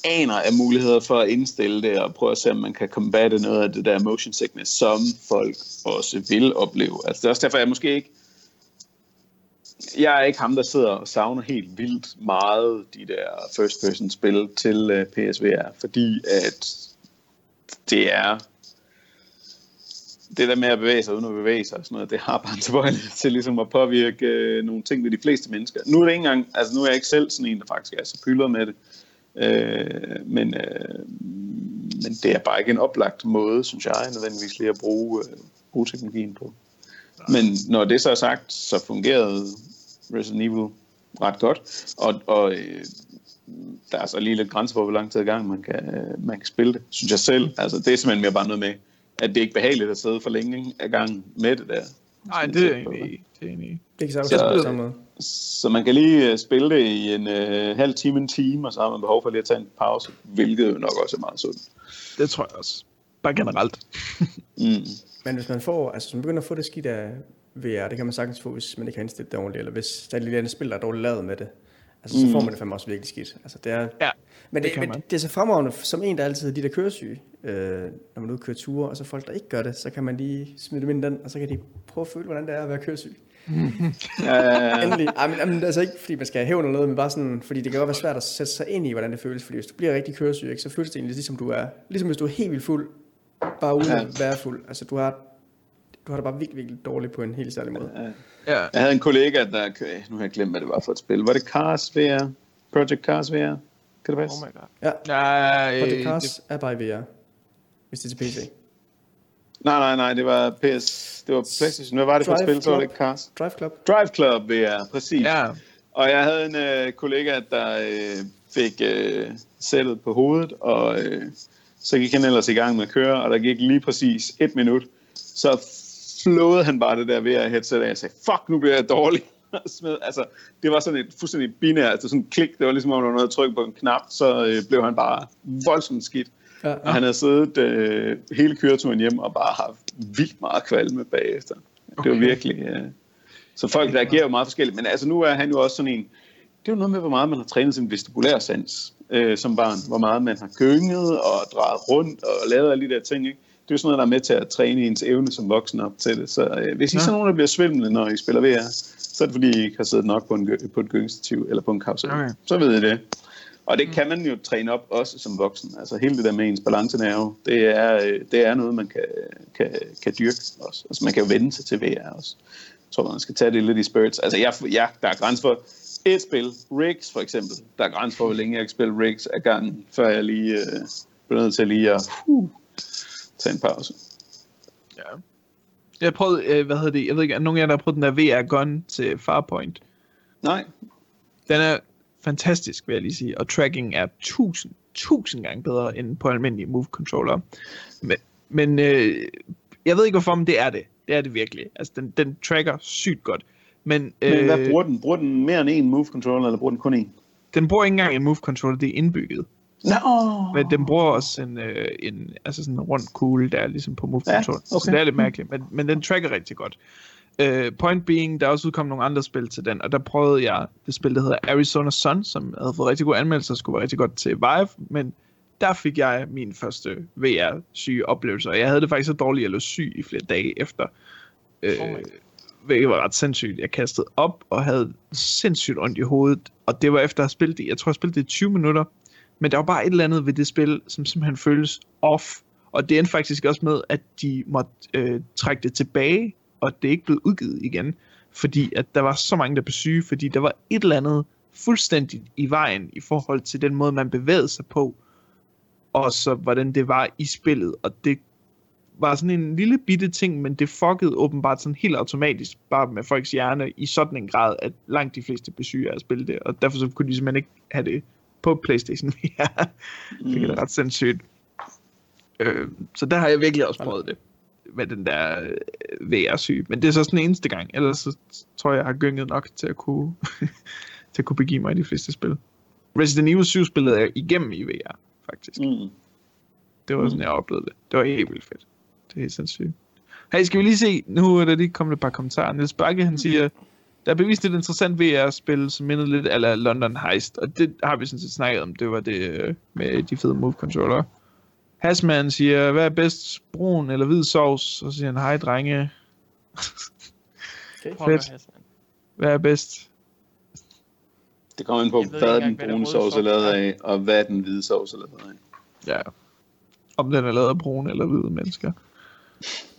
aner af muligheder for at indstille det, og prøve at se, om man kan combatte noget af det der motion sickness, som folk også vil opleve. Altså, det er også derfor, jeg måske ikke, jeg er ikke ham, der sidder og savner helt vildt meget de der first-person spil til øh, PSVR, fordi at det er det der med at bevæge sig uden at bevæge sig og sådan noget, det har bare en tilbøjelighed til ligesom at påvirke øh, nogle ting ved de fleste mennesker. Nu er det ikke engang, altså nu er jeg ikke selv sådan en, der faktisk er så pylder med det. Øh, men, øh, men det er bare ikke en oplagt måde, synes jeg, nødvendigvis lige at bruge, øh, bruge teknologien på. Men når det så er sagt, så fungerede Resident Evil ret godt, og, og øh, der er så lige lidt grænser for, hvor lang tid i gang man kan, øh, man kan spille det, synes jeg selv. Altså, det er simpelthen mere bare noget med, at det er ikke behageligt at sidde for længe af gang med det der. Nej, det er i. Det er enig. Det kan Så- på samme måde. Så man kan lige øh, spille det i en øh, halv time, en time, og så har man behov for lige at tage en pause, hvilket jo nok også er meget sundt. Det tror jeg også. Bare generelt. Mm. Men hvis man får, altså hvis man begynder at få det skidt af VR, det kan man sagtens få, hvis man ikke har indstillet det ordentligt, eller hvis der er et lille andet spil, der er dårligt lavet med det. Altså, så får man det fandme også virkelig skidt. Altså, det er, Ja, men det det, kan men man. det er så fremragende, som en, der altid er de der køresyge, øh, når man er ude og køre ture, og så folk, der ikke gør det, så kan man lige smide dem ind i den, og så kan de prøve at føle, hvordan det er at være køresyg. Ja, Endelig. Ej, men, men, altså ikke, fordi man skal have hævn eller noget, men bare sådan, fordi det kan godt være svært at sætte sig ind i, hvordan det føles. Fordi hvis du bliver rigtig køresyg, ikke, så føles det egentlig ligesom du er, ligesom hvis du er helt vildt fuld, bare uden Ja. at være fuld. Altså du har, du har det bare virkelig, virkelig dårligt på en helt særlig måde. ja. jeg havde en kollega, der... Nu har jeg glemt, hvad det var for et spil. Var det Cars VR? Project Cars VR? Kan det passe? Oh my god. Ja, Ja, og det øh, Cars er bare i VR, hvis det er til PC. Nej, nej, nej, det var PS... Det var PlayStation. Hvad var det for et spil? Så var det ikke Cars. Drive Club. Drive Club VR, præcis. ja. Og jeg havde en øh, kollega, der øh, fik øh, sættet på hovedet, og øh, Så gik han ellers i gang med at køre, og der gik lige præcis et minut. Så flåede han bare det der VR-headset af, og jeg sagde, fuck, nu bliver jeg dårlig. Smed- altså, det var sådan et fuldstændig binært, altså sådan et klik, det var ligesom om, der var noget tryk på en knap, så øh, blev han bare voldsomt skidt. Ja, Og han havde siddet øh, hele køreturen hjem og bare haft vildt meget kvalme bagefter. Okay. Det var virkelig... Øh, så folk reagerer jo meget forskelligt. Men altså nu er han jo også sådan en... Det er jo noget med, hvor meget man har trænet sin vestibulær sans øh, som barn. Hvor meget man har gynget og drejet rundt og lavet alle de der ting. Ikke? Det er jo sådan noget, der er med til at træne ens evne som voksen op til det. Så øh, hvis I Ja. sådan nogen, der bliver svimlende, når I spiller VR, så er det fordi, I ikke har siddet nok på, en, på et gyngestativ eller på en kapsel. Okay. Så ved I det. Og det kan man jo træne op også som voksen. Altså hele det der med ens balancenerve, det er, øh, det er noget, man kan, kan, kan dyrke også. Altså man kan jo vende sig til VR også. Jeg tror, man skal tage det lidt i spurts. Altså jeg, jeg, der er grænser for et spil, Rigs for eksempel. Der er grænser for, hvor længe jeg kan spille Rigs af gangen, før jeg lige øh, bliver nødt til lige at uh, tage en pause. Ja. Jeg prøvede, øh, hvad hedder det, jeg ved ikke, er nogen af jer, der har prøvet den der VR-gun til Farpoint? Nej, Den er fantastisk, vil jeg lige sige, og tracking er tusind, tusind gange bedre end på almindelige move controller. Men, men øh, jeg ved ikke hvorfor, men det er det. Det er det virkelig. Altså, den, den tracker sygt godt. Men, men øh, hvad bruger den? Bruger den mere end en move controller, eller bruger den kun en? den bruger ikke engang en move controller, det er indbygget. Nå! Men den bruger også en, øh, en, altså sådan en rund kugle, der er ligesom på move Ja, controller. Så okay. det er lidt mærkeligt, men, men den tracker rigtig godt. Uh, point being, der er også udkommet nogle andre spil til den, og der prøvede jeg det spil, der hedder Arizona Sun, som havde fået rigtig gode anmeldelser, og skulle være rigtig godt til Vive, men der fik jeg min første VR-syge oplevelse, og jeg havde det faktisk så dårligt, at jeg lå syg i flere dage efter. Øh, Oh hvilket var ret sindssygt. Jeg kastede op og havde sindssygt ondt i hovedet, og det var efter at have spillet det. Jeg tror, jeg spillede det i 20 minutter, men der var bare et eller andet ved det spil, som simpelthen føles off. Og det endte faktisk også med, at de måtte øh, trække det tilbage, og det er ikke blevet udgivet igen. Fordi at der var så mange, der blev syge, fordi der var et eller andet fuldstændigt i vejen i forhold til den måde, man bevægede sig på, og så hvordan det var i spillet. Og det var sådan en lille bitte ting, men det fuckede åbenbart sådan helt automatisk bare med folks hjerne i sådan en grad, at langt de fleste blev syge af at spille det, og derfor så kunne de simpelthen ikke have det på Playstation VR. det er ret sindssygt. Øh, så der har jeg virkelig også prøvet det med den der øh, VR-syge. Men det er så sådan en eneste gang, ellers så tror jeg, jeg har gynget nok til at kunne, til at kunne begive mig i de fleste spil. Resident Evil 7 spillede jeg igennem i VR, faktisk. Mm. Det var sådan, jeg oplevede det. Det var helt vildt fedt. Det er helt sindssygt. Hey, skal vi lige se, nu er der lige kommet et par kommentarer. Niels Bakke, han siger, der er bevist et interessant VR-spil, som mindede lidt ala London Heist, og det har vi sådan set snakket om, det var det øh, med de fede move controller. Hasman siger, hvad er bedst, brun eller hvid sovs? Så siger han, hej drenge, Okay. Fedt. Hvad er bedst? Det kommer ind på, hvad den engang, hvad der brune sovs er lavet er. af, og hvad den hvide sovs er lavet af. Ja. Om den er lavet af brune eller hvide mennesker.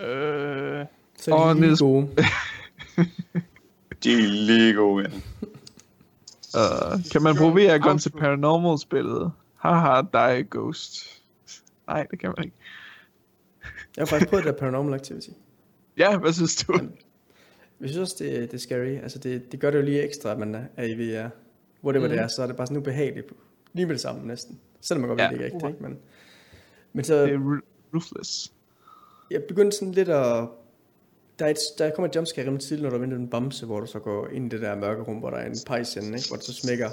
Øh, Så er Og de lige Niels- gode. De er lige gode, ja. Uh, kan man bruge VR-gun Outro. til paranormal-spillet? Haha, die ghost. Nej, det kan man ikke. Jeg har faktisk prøvet det der Paranormal Activity. Ja, hvad synes du? Jeg synes også, det, det er scary. Altså, det, det gør det jo lige ekstra, at man er- i VR. Whatever Mhm. det er, så er det bare sådan ubehageligt. Lige med det samme næsten. Selvom man godt Ja. ved, det ikke er rigtigt, ikke? Men, men så, Det er ru- ruthless. jeg begyndte sådan lidt at... Der, er et, der kommer et jumpscare rimelig tidligt, når du venter en bamse, hvor du så går ind i det der mørke rum, hvor der er en pejs ikke? Hvor det så smækker.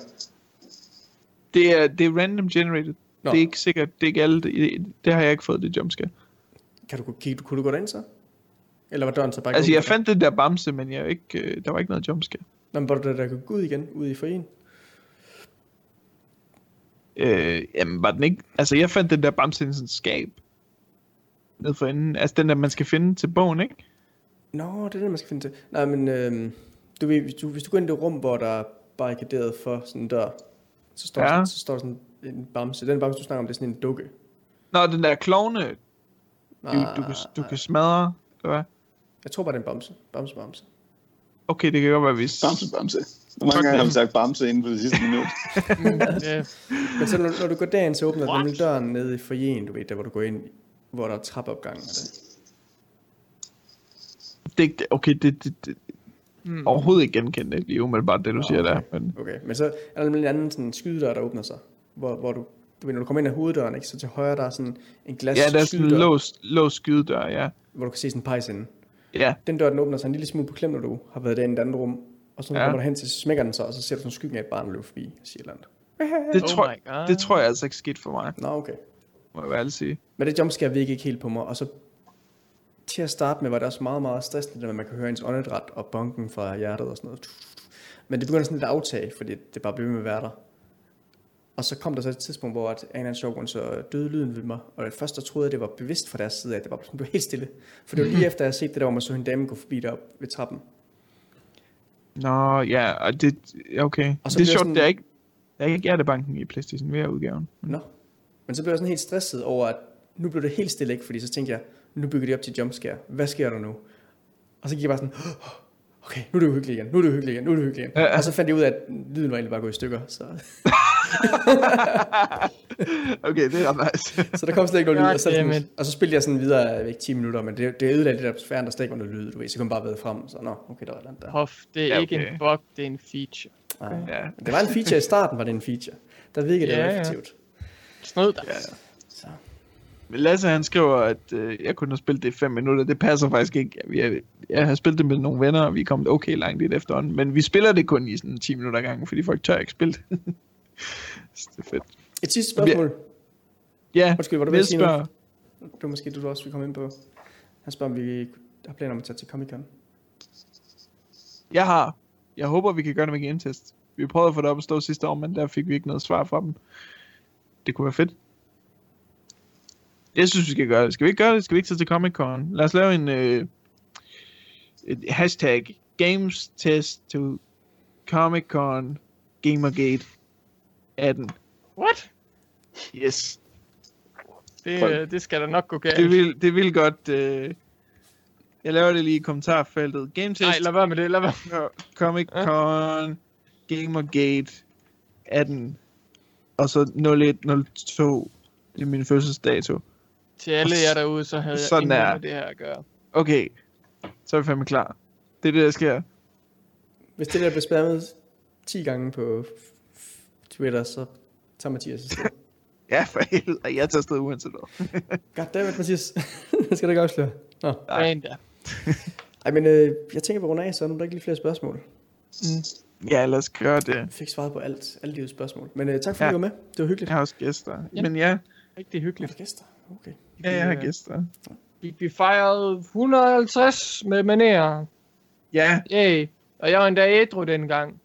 Det er, det er random generated. Nå. Det er ikke sikkert, det er ikke alle, det, det har jeg ikke fået, det jumpscare. Kan du, kigge, kunne du gå derind så? Eller var døren så bare Altså, jeg fandt den der bamse, men jeg er ikke, øh, der var ikke noget jumpscare. Nå, men var du der, der kunne gå ud igen, ude i forien? Øh, jamen, var den ikke... Altså, jeg fandt den der bamse i sådan et skab. Nede for enden. Altså, den der, man skal finde til bogen, ikke? Nå, det er det, man skal finde til. Nej, men øhm, du ved, hvis du, hvis du går ind i det rum, hvor der er barrikaderet for sådan en dør, så står, Ja. sådan, så står der sådan en bamse. Den bamse, du snakker om, det er sådan en dukke. Nå, den der klovne, du, Nej, du, kan, du kan smadre, eller hvad? Jeg tror bare, det er en bamse. Bamse, bamse. Okay, det kan godt være, hvis... Bamse, bamse. Hvor mange gange har vi sagt bamse inden for det sidste minut? ja, Men så når, når du går derind, så åbner nemlig døren nede i forien, du ved, der hvor du går ind, hvor der er trappeopgang. Og det. Det, det, okay, det, det, det Hmm. overhovedet ikke genkendt det lige umiddelbart, det du Nå, siger der. okay. Men, Okay, men så er der nemlig en anden sådan skydedør, der åbner sig, hvor, hvor du du ved, når du kommer ind ad hoveddøren, ikke, så til højre, der er sådan en glas Ja, der er sådan en skydedør, lås, lås skydedør, ja. hvor du kan se sådan en pejs inde. Ja, Den dør, den åbner sig en lille smule på klem, når du har været derinde i et andet rum. Og så når Ja. kommer du hen til, så smækker den sig, og så ser du sådan skyggen af et barn løbe forbi og siger et eller andet. det, Oh tror, det tror jeg altså ikke skete for mig, Nå, okay. må jeg ærligt sige. Men det jumpscare virkede ikke helt på mig, og så til at starte med var det også meget, meget stressende, at man kan høre ens åndedræt og bunken fra hjertet og sådan noget. Men det begynder sådan lidt at aftage, fordi det bare blev ved med at være der. Og så kom der så et tidspunkt, hvor at en eller anden sjov så døde lyden ved mig. Og først der troede jeg, det var bevidst fra deres side, at det var sådan, blev helt stille. For det var lige efter, jeg havde set det der, hvor man så en dame gå forbi derop ved trappen. Nå, ja, og det, okay. Og så det er sjovt, sådan- det er ikke, der er ikke hjertebanken i PlayStation VR-udgaven. Nå. Men så blev jeg sådan helt stresset over, at nu blev det helt stille, ikke? Fordi så tænkte jeg, nu bygger de op til jumpscare. Hvad sker der nu? Og så gik jeg bare sådan, okay, nu er det uhyggeligt igen, nu er det uhyggeligt igen, nu er det uhyggeligt igen. Ja, ja. Og så fandt jeg ud af, at lyden var egentlig bare gået i stykker. Så, okay, det er ret nice. så der kom slet ikke noget lyd. Og så, Goddammit. og så spillede jeg sådan videre jeg ikke 10 minutter, men det, det ødelagde lidt atmosfæren, der slet ikke var noget lyd, du ved. Så kom bare ved frem, så nå, okay, der var et andet der. Hoff, det er Ja, ja, ikke okay. en bug, det er en feature. Okay. ja. Det var en feature i starten, var det en feature. Der virkede det Ja, jo ja. effektivt. Snød dig. Ja. Så. Men Lasse han skriver, at øh, jeg kunne have spillet det i 5 minutter. Det passer faktisk ikke. Jeg, jeg har spillet det med nogle venner, og vi er kommet okay langt i det efterhånden. Men vi spiller det kun i sådan 10 minutter gang, fordi folk tør ikke spille det. Det er fedt. Et sidste spørgsmål. Ja, Undskyld, var du ved at sige noget? var måske du også vil komme ind på. Han spørger, om vi har planer om at tage til Comic Con. jeg har. Jeg håber, vi kan gøre det med gentest. Vi prøvede at få det op at stå sidste år, men der fik vi ikke noget svar fra dem. Det kunne være fedt. Jeg synes, vi skal gøre det. Skal vi ikke gøre det? Skal vi ikke tage til Comic Con? Lad os lave en øh, et hashtag Games Test to Comic Con Gamergate 18. What? Yes. Det, Prøv. øh, det skal da nok gå galt. Det vil, det vil godt... Øh, jeg laver det lige i kommentarfeltet. Game Test Nej, lad være med det, lad være. Nå, Comic Con Gamergate 18 og så 0102 det er min fødselsdato. Til alle jer derude, så havde jeg Sådan intet er. med det her at gøre. Okay, så er vi fandme klar. Det er det, der sker. Hvis det der bliver spammet 10 gange på Twitter, så tager Mathias afsted. Ja, for helvede. Jeg tager afsted uanset hvad. Goddammit, Mathias. det skal du ikke afsløre. Nå. Nej. Rent da. Ej, men øh, jeg tænker på rundt af, så er der ikke lige flere spørgsmål. Ja, lad os gøre det. Jeg fik svaret på alt, alle de spørgsmål. Men øh, tak for, Ja. at I var med. Det var hyggeligt. Jeg har også gæster. Ja. Men ja, Rigtig hyggeligt. der gæster? Okay. ja jeg har Ja. gæster. Vi, vi fejrede 150 med manerer. Ja, Yay. Og jeg var endda ædru dengang.